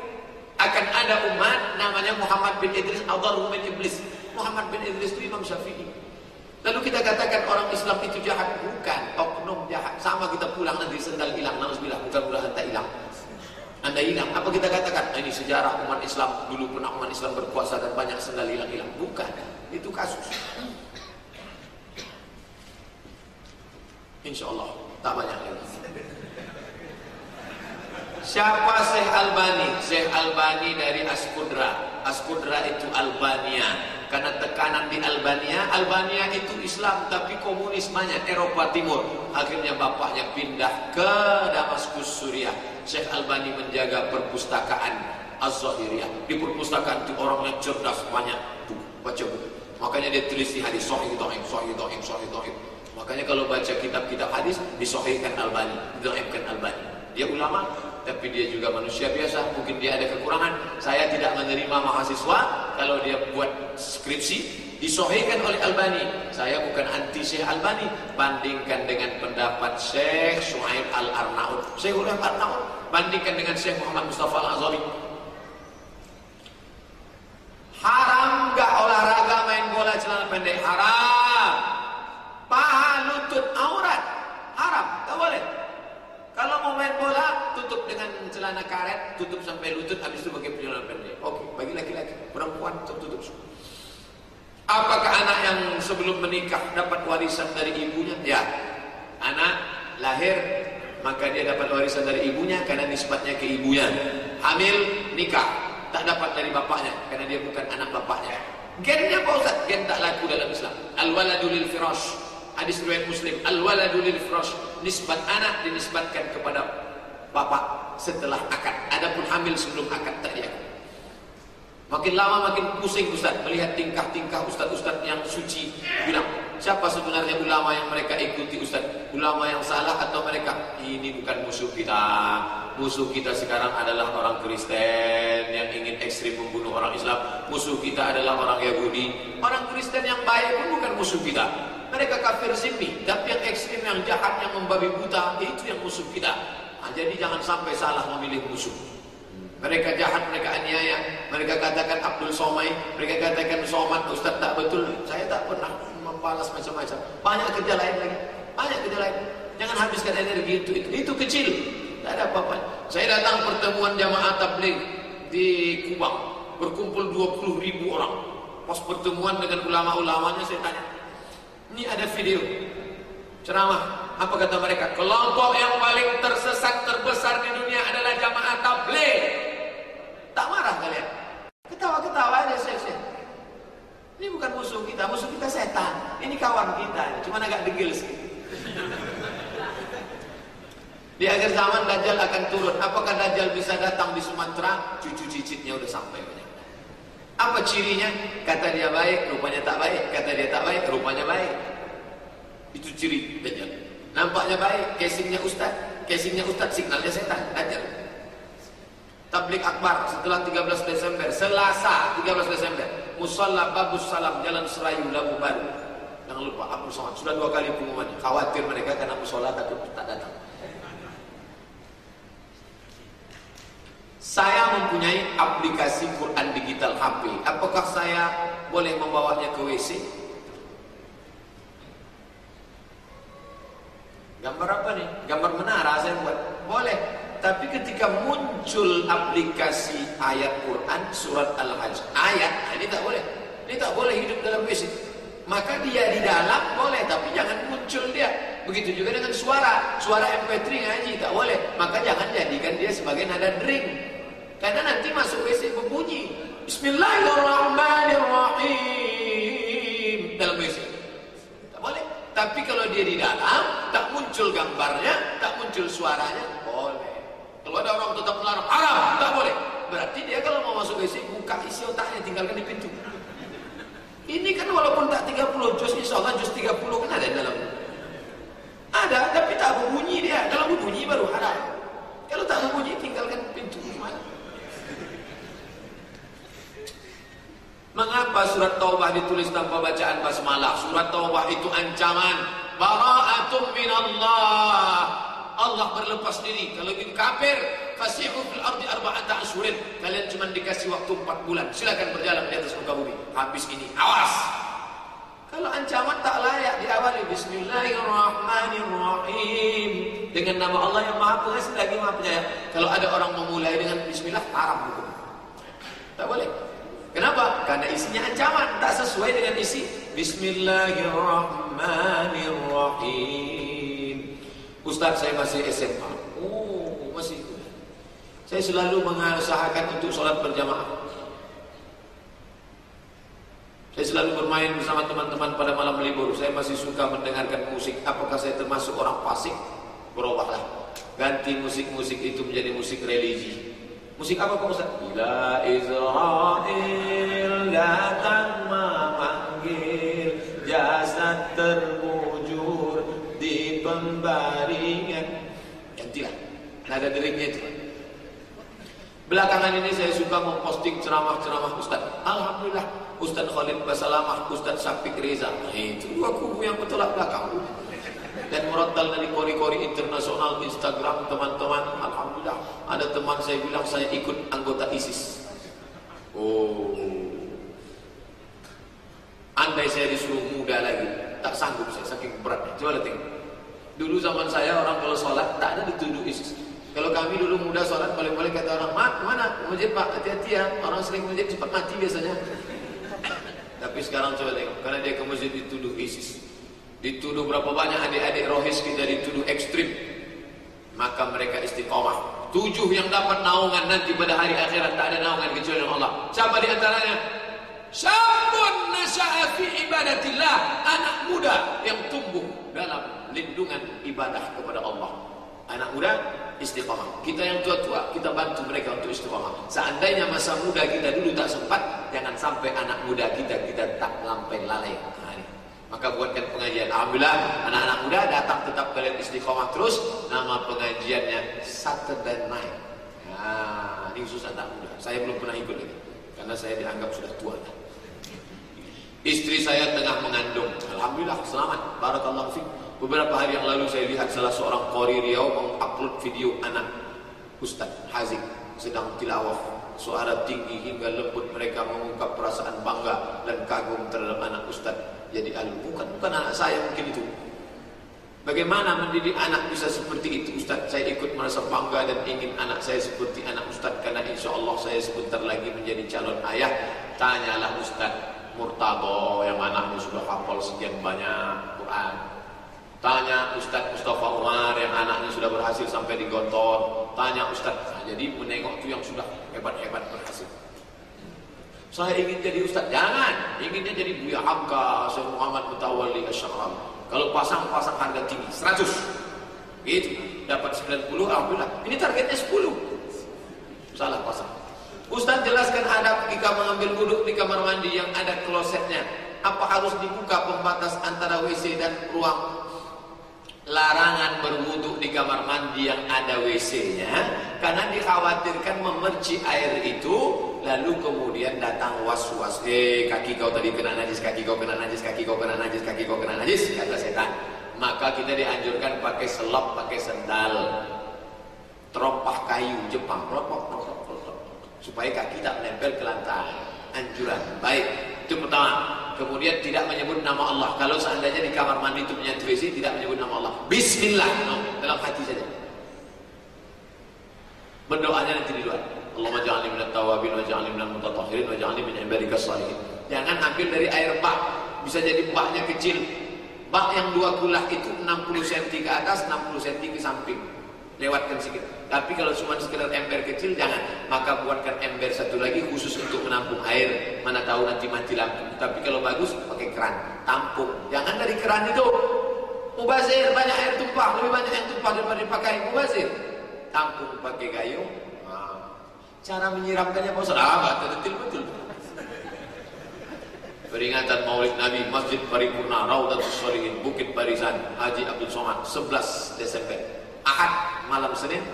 akan ada umat namanya Muhammad bin Idris adharu min iblis. Muhammad bin Idris itu Imam Syafi'i. Lalu kita katakan orang Islam itu jahat. Bukan, oknum jahat. Sama kita pulang nanti sendal hilang. Nauzubillah, bukan mudah anda hilang. Anda hilang, apa kita katakan? Nah, ini sejarah umat Islam. Dulu pernah umat Islam berkuasa dan banyak sendal hilang-hilang Bukan, itu kasus. Insya Allah. Tak banyak lagi Siapa Syekh Albani? Syekh Albani dari Askudra Askudra itu Albania. Karena tekanan di Albania Albania itu Islam tapi komunis banyak Eropa Timur. Akhirnya bapaknya pindah ke Damaskus Suriah. Syekh Albani menjaga perpustakaan Az-Zahiriyah. Di perpustakaan itu orang yang cerdas banyak. Buku, baca buku. Makanya dia tulis di hadis sahih dhaif sahih dhaif sahih dhaif makanya kalau baca kitab-kitab hadis disahihkan Albani dhaifkan Albani. Dia ulama tapi dia juga manusia biasa mungkin dia ada kekurangan saya tidak menerima mahasiswa kalau dia buat skripsi disohhikan oleh Albani saya bukan anti Syekh Albani bandingkan dengan pendapat Syekh Suhaib Al-Arnaud Syekh Suhaib Al-Arnaud Bandingkan dengan Syekh Muhammad Mustafa Al-Azhari. Haram gak olahraga main bola celana pendek? Haram. Paha lutut aurat? Haram, gak boleh. Kalau mau main bola, tutup dengan celana karet, tutup sampai lutut, habis itu pakai celana pendek. Oke, bagi laki-laki, perempuan tertutup semua. Apakah anak yang sebelum menikah dapat warisan dari ibunya? Ya, anak lahir maka dia dapat warisan dari ibunya karena nisbatnya ke ibunya. Hamil, nikah, tak dapat dari bapaknya karena dia bukan anak bapaknya. Gennya apa Ustaz? Gen tak laku dalam Islam. Al-waladu lil firash. Hadis riwayat Muslim, al-waladu lil firash. Nisbat anak dinisbatkan kepada bapak setelah akad. Adapun hamil sebelum akad tak diakad. Makin lama makin pusing Ustaz melihat tingkah-tingkah Ustaz-Ustaz yang suci bilang siapa sebenarnya ulama yang mereka ikuti Ustaz ulama yang salah atau mereka ini bukan musuh kita musuh kita sekarang adalah orang Kristen yang ingin ekstrim membunuh orang Islam musuh kita adalah orang Yahudi orang Kristen yang baik pun bukan musuh kita mereka kafir zimmi tapi yang ekstrim yang jahat yang membabi buta itu yang musuh kita nah, jadi jangan sampai salah memilih musuh mereka jahat, mereka aniaya. Mereka katakan Abdul Somai, mereka katakan Somad, Ustaz tak betul. Saya tak pernah membalas macam-macam. Banyak kerja lain lagi. Banyak kerja lain. Jangan habiskan energi itu. Itu, itu kecil. Tak ada apa-apa. Saya datang pertemuan jamaah tabligh di Kubang. Berkumpul 20 ribu orang. Pas pertemuan dengan ulama-ulamanya saya tanya. Ini ada video. Ceramah. Apa kata mereka? Kelompok yang paling tersesat terbesar di dunia adalah jamaah tabligh. Tak marah kalian. Ketawa-ketawa aja saya. Ini bukan musuh kita, musuh kita setan. Ini kawan kita, cuma agak degil sih. Di akhir zaman Dajjal akan turun. Apakah Dajjal bisa datang di Sumatera? Cucu cicitnya udah sampai. Apa cirinya? Kata dia baik, rupanya tak baik. Kata dia tak baik, rupanya baik. Itu ciri Dajjal. Nampaknya baik, casingnya ustaz. Casingnya ustaz, signalnya setan. Dajjal. Tablik Akbar setelah 13 Desember, Selasa 13 Desember, Musalla Babus Salam Jalan Serayu Labu Baru. Jangan lupa Abdul Somad sudah dua kali pengumumannya. Khawatir mereka karena musola takut tak datang. Saya mempunyai aplikasi Quran digital HP. Apakah saya boleh membawanya ke WC? Gambar apa nih? Gambar menara saya buat. Boleh. Tapi ketika muncul aplikasi ayat Quran surat Al-Hajj, ayat nah ini tak boleh. Ini tak boleh hidup dalam WC. Maka dia di dalam boleh, tapi jangan muncul dia. Begitu juga dengan suara, suara MP3 ngaji tak boleh. Maka jangan jadikan dia sebagai nada drink. Karena nanti masuk WC berbunyi. Bismillahirrahmanirrahim dalam WC. Tak boleh. Tapi kalau dia di dalam, tak muncul gambarnya, tak muncul suaranya, boleh. Kalau ada orang tetap melarang, haram, tak boleh. Berarti dia kalau mau masuk WC, buka isi otaknya, tinggalkan di pintu. Ini kan walaupun tak 30 juz, insya Allah bacaan basmalah? Surat Taubah itu ancaman. Bara'atum minallah. Allah berlepas diri. Kalau ingin kafir, fasihu fil ardi arba'ata ashurin. Kalian cuma dikasih waktu 4 bulan. Silakan berjalan di atas muka bumi. Habis ini, awas. Kalau ancaman tak layak diawali Bismillahirrahmanirrahim dengan nama Allah yang Maha Pengasih lagi Maha Penyayang. Kalau ada orang memulai dengan Bismillah haram hukum. Tak boleh. Kenapa? Karena isinya ancaman, tak sesuai dengan isi Bismillahirrahmanirrahim. Ustaz saya masih SMA. Oh, masih. Saya selalu mengusahakan untuk sholat berjamaah. Saya selalu bermain bersama teman-teman pada malam libur. Saya masih suka mendengarkan musik. Apakah saya termasuk orang fasik? Berubahlah. Ganti musik-musik itu menjadi musik religi. Musik apa Pak Ustaz? Bila Israel datang memanggil jasad terbujur di pembaringan. Gantilah. Nada deriknya itu. Belakangan ini saya suka memposting ceramah-ceramah Ustaz. Alhamdulillah Ustaz Khalid Basalamah, Ustaz Syafiq Reza. Nah, itu dua kubu yang bertolak belakang. Dan murattal dari kori-kori internasional Instagram teman-teman. Alhamdulillah. Ada teman saya bilang saya ikut anggota ISIS. Oh. Andai saya disuruh muda lagi, tak sanggup saya saking beratnya. Coba lihat Dulu zaman saya orang kalau sholat tak ada dituduh ISIS. Kalau kami dulu muda sholat boleh-boleh kata orang, mak mana masjid pak hati-hati ya. Orang sering masjid cepat mati biasanya. [LAUGHS] Tapi sekarang coba tengok, karena dia ke masjid dituduh ISIS. Dituduh berapa banyak adik-adik rohis kita dituduh ekstrim. Maka mereka istiqomah. Tujuh yang dapat naungan nanti pada hari akhirat tak ada naungan kecuali Allah. Siapa di antaranya? Syabun nasya'a fi ibadatillah. Anak muda yang tumbuh dalam lindungan ibadah kepada Allah. Anak muda istiqamah. Kita yang tua-tua, kita bantu mereka untuk istiqamah. Seandainya masa muda kita dulu tak sempat, jangan sampai anak muda kita kita tak lampai lalai. Maka buatkan pengajian. Alhamdulillah, anak-anak muda datang tetap kalian istiqamah terus. Nama pengajiannya Saturday Night. Nah, ini khusus anak muda. Saya belum pernah ikut lagi. Karena saya dianggap sudah tua. Istri saya tengah mengandung. Alhamdulillah, selamat. Barakallahu fiqh. Beberapa hari yang lalu saya lihat salah seorang kori Riau mengupload video anak Ustaz Hazik sedang tilawah suara tinggi hingga lembut mereka mengungkap perasaan bangga dan kagum terhadap anak Ustaz jadi alim bukan bukan anak saya mungkin itu Bagaimana mendidik anak bisa seperti itu Ustaz Saya ikut merasa bangga dan ingin anak saya seperti anak Ustaz Karena insya Allah saya sebentar lagi menjadi calon ayah Tanyalah Ustaz Murtado yang anaknya sudah hafal sekian banyak Quran Tanya Ustaz Mustafa Umar yang anaknya sudah berhasil sampai di Gontor. Tanya Ustaz. Nah, jadi menengok itu yang sudah hebat-hebat berhasil. Saya ingin jadi Ustaz. Jangan. Inginnya jadi Buya Hamka, Syekh Muhammad Mutawalli Asy'aram. Kalau pasang-pasang harga tinggi 100. Gitu. Dapat 90 alhamdulillah. Ini targetnya 10. Salah pasang. Ustaz jelaskan adab jika mengambil duduk di kamar mandi yang ada klosetnya. Apa harus dibuka pembatas antara WC dan ruang larangan berwudhu di kamar mandi yang ada WC-nya karena dikhawatirkan memerci air itu lalu kemudian datang was-was eh kaki kau tadi kena najis kaki kau kena najis kaki kau kena najis kaki kau kena najis kata setan. Maka kita dianjurkan pakai selop pakai sendal terompah kayu Jepang supaya kaki tak menempel ke lantai. Anjuran baik. Itu pertama Kemudian tidak menyebut nama Allah. Kalau seandainya di kamar mandi itu punya WC tidak menyebut nama Allah. Bismillah no, dalam hati saja. Berdoanya nanti di luar. Allahumma ja'alni minat tawabin wa ja'alni minal mutatahhirin wa ja'alni min ibadika salihin. Jangan ambil dari air bak. Bisa jadi baknya kecil. Bak yang dua kulah itu 60 cm ke atas, 60 cm ke samping. Lewatkan sedikit. Tapi kalau cuma sekedar ember kecil jangan. Maka buatkan ember satu lagi khusus untuk menampung air. Mana tahu nanti mati lampu. Tapi kalau bagus pakai keran, tampung. Jangan dari keran itu. Mubazir banyak air tumpah, lebih banyak yang tumpah daripada dipakai mubazir. Tampung pakai gayung. Nah. Cara menyiramkannya Ustaz, ah, betul betul. Peringatan Maulid Nabi Masjid Paripurna Raudatul Sholihin Bukit Barisan Haji Abdul Somad 11 Desember Ahad malam Senin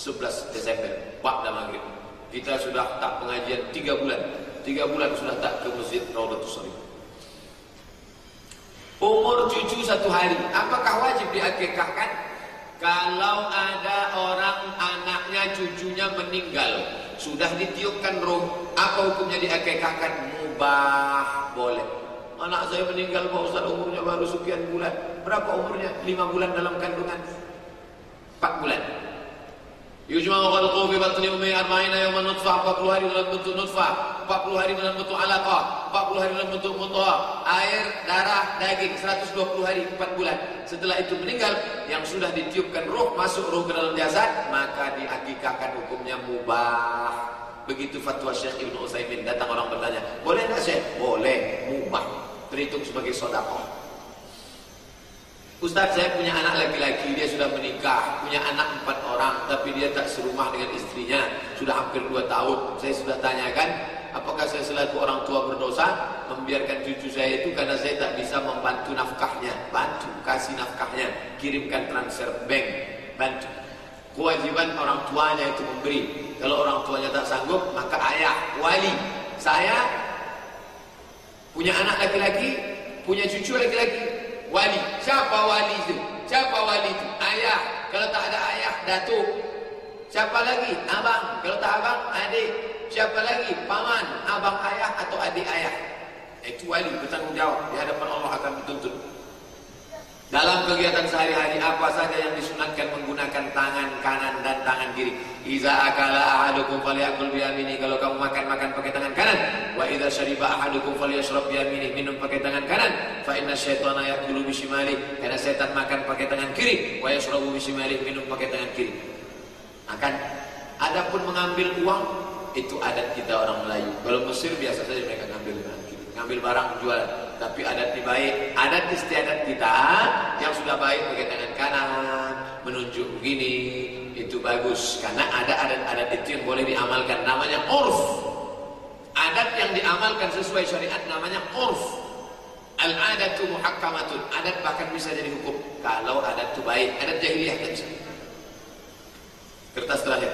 11 Desember Pada Maghrib. Kita sudah tak pengajian 3 bulan. 3 bulan sudah tak ke Masjid Raudatul Salim Umur cucu satu hari. Apakah wajib diakekahkan? Kalau ada orang anaknya cucunya meninggal Sudah ditiupkan roh Apa hukumnya diakekahkan? Mubah boleh. Anak saya meninggal Pak Ustaz umurnya baru sekian bulan. Berapa umurnya? 5 bulan dalam kandungan. 4 bulan Yujma'u khalquhu fi batni ummi arba'ina yawman nutfah 40 hari dalam bentuk nutfah 40 hari dalam bentuk alaqah 40 hari dalam bentuk mutah air darah daging 120 hari 4 bulan. Setelah itu meninggal yang sudah ditiupkan roh masuk roh ke dalam jasad maka diakikahkan hukumnya mubah. Begitu fatwa Syekh Ibnu Utsaimin. Datang orang bertanya boleh enggak Syekh? Boleh mubah. Terhitung sebagai sedekah Ustaz saya punya anak laki-laki Dia sudah menikah Punya anak empat orang Tapi dia tak serumah dengan istrinya Sudah hampir dua tahun. Saya sudah tanyakan Apakah saya selaku orang tua berdosa? Membiarkan cucu saya itu Karena saya tak bisa membantu nafkahnya. Bantu kasih nafkahnya Kirimkan transfer bank Bantu. Kewajiban orang tuanya itu memberi. Kalau orang tuanya tak sanggup Maka ayah wali. Saya Punya anak laki-laki Punya cucu laki-laki wali. Siapa wali itu? Siapa wali itu? Ayah. Kalau tak ada ayah, datuk. Siapa lagi? Abang. Kalau tak abang, adik. Siapa lagi? Paman, abang ayah atau adik ayah. Kecuali bertanggung jawab di hadapan Allah akan dituntut. Dalam kegiatan sehari-hari apa saja yang disunatkan menggunakan tangan kanan dan tangan kiri. Iza akala ahadukum falyakul biyamini. Kalau kamu makan makan pakai tangan kanan. Wa iza syariba ahadukum falyashrab biyamini. Minum pakai tangan kanan. Fa inna syaitana yakulu bishimali. Karena setan makan pakai tangan kiri. Wa yashrabu bishimali. Minum pakai tangan kiri. Akan adapun mengambil uang itu adat kita orang Melayu. Kalau Mesir biasa saja mereka ngambil kiri. Ngambil barang jual tapi adat di baik, adat istiadat kita yang sudah baik pakai tangan kanan, menunjuk begini, itu bagus karena ada adat-adat itu yang boleh diamalkan namanya urf. Adat yang diamalkan sesuai syariat namanya urf. Al-adatu muhakkamatun. Adat bahkan bisa jadi hukum kalau adat itu baik, adat jahiliyah kan. Kertas terakhir.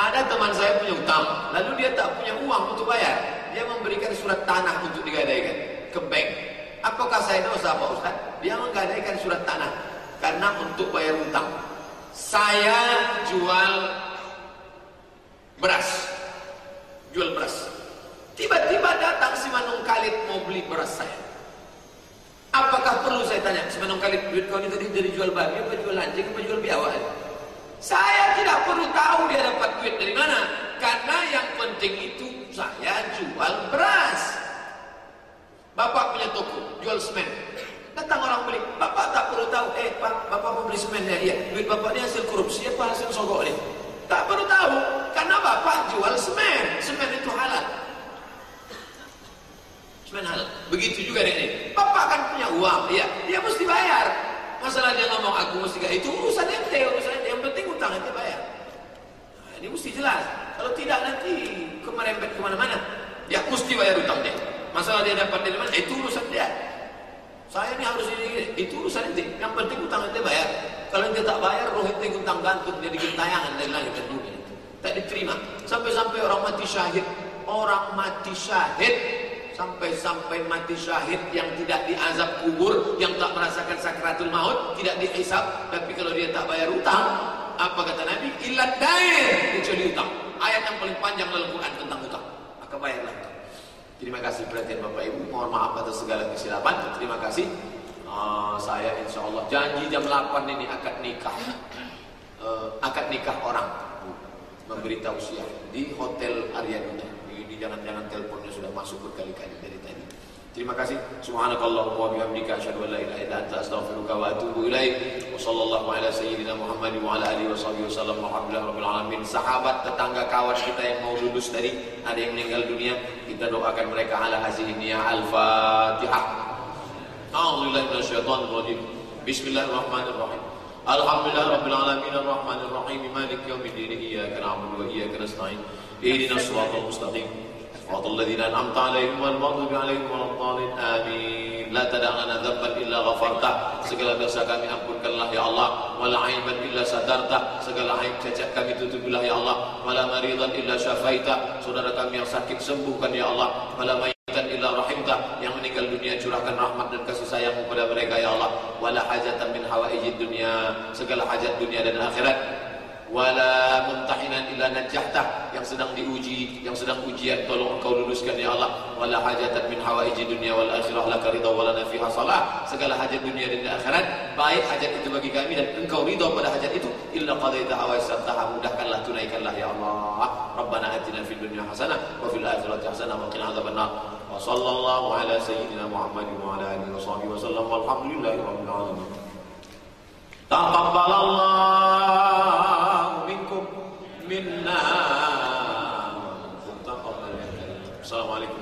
Ada teman saya punya utang, lalu dia tak punya uang untuk bayar dia memberikan surat tanah untuk digadaikan ke bank. Apakah saya dosa Pak Ustaz? Dia menggadaikan surat tanah karena untuk bayar utang. Saya jual beras. Jual beras. Tiba-tiba datang si Manung Khalid mau beli beras saya. Apakah perlu saya tanya, si Manung Khalid duit kau ini tadi dari jual babi apa jual anjing apa jual biawak? Saya tidak perlu tahu dia dapat duit dari mana. Karena yang penting itu saya jual beras. Bapak punya toko, jual semen. Datang orang beli, bapak tak perlu tahu, eh pak, bapak mau beli semen ya, iya. Duit bapak ini hasil korupsi apa hasil sogok ini? Tak perlu tahu, karena bapak jual semen. Semen itu halal. Semen halal. Begitu juga ini. Bapak kan punya uang, iya. Dia mesti bayar. Masalah dia ngomong aku mesti gak itu urusan ente, urusan ente. Yang penting utang ente bayar. Nah, ini mesti jelas. Kalau tidak nanti kemerempet ke mana-mana. Dia mesti bayar utang dia. Masalah dia dapat dari mana? Itu urusan dia. Saya ini harus ini, itu urusan itu. Yang penting utang itu bayar. Kalau dia tak bayar, roh itu utang gantung jadi gentayangan dari langit dan bumi. Tak diterima. Sampai-sampai orang mati syahid. Orang mati syahid sampai-sampai mati syahid yang tidak diazab kubur, yang tak merasakan sakratul maut, tidak dihisab, tapi kalau dia tak bayar utang, apa kata Nabi? Ilat dair kecuali utang. Ayat yang paling panjang dalam Quran tentang utang. Maka bayarlah. Terima kasih perhatian Bapak Ibu. Mohon maaf atas segala kesilapan. Terima kasih. Uh, saya insya Allah janji jam 8 ini akan nikah. Uh, akad nikah orang memberitahu siang di Hotel Aryadina. Ini jangan-jangan teleponnya sudah masuk berkali-kali dari tadi. Terima kasih. Subhanakallahumma wa bihamdika asyhadu an la ilaha illa anta astaghfiruka wa atubu ilaik. Wa sallallahu ala sayyidina Muhammad wa ala alihi washabihi wasallam. Alhamdulillah rabbil alamin. Sahabat, tetangga, kawan kita yang mau lulus dari ada yang meninggal dunia, kita doakan mereka ala hazihi niyah al-Fatihah. A'udzubillahi minasyaitonir rajim. Bismillahirrahmanirrahim. Alhamdulillah rabbil alamin arrahmanir rahim maliki yaumiddin iyyaka na'budu wa iyyaka nasta'in. Ihdinas siratal mustaqim. صراط الذين أنعمت عليهم والمغضوب عليهم ولا الضالين آمين لا تدع لنا ذنبا إلا غفرته segala dosa kami ampunkanlah ya Allah wala aiban illa sadarta segala aib cacat kami tutupilah ya Allah wala maridan illa syafaita saudara kami yang sakit sembuhkan ya Allah wala mayitan illa rahimta yang meninggal dunia curahkan rahmat dan kasih sayangmu kepada mereka ya Allah wala hajatan min hawaijid dunia segala hajat dunia dan akhirat wala mumtahinan illa najahta yang sedang diuji yang sedang ujian tolong engkau luluskan ya Allah. Wala hajatan min hawaiji dunia wal akhirah laka ridha wala nafiha salah. Segala hajat dunia dan akhirat baik hajat itu bagi kami dan engkau ridha pada hajat itu illa qadaita wa yassartaha mudahkanlah tunaikanlah ya Allah. Rabbana atina fid dunya hasanah wa fil akhirati hasanah wa qina adzabannar wa sallallahu ala sayyidina muhammadin wa ala alihi wa sahbihi wa sallam. Walhamdulillahi rabbil alamin. Taqabbalallah منا Assalamualaikum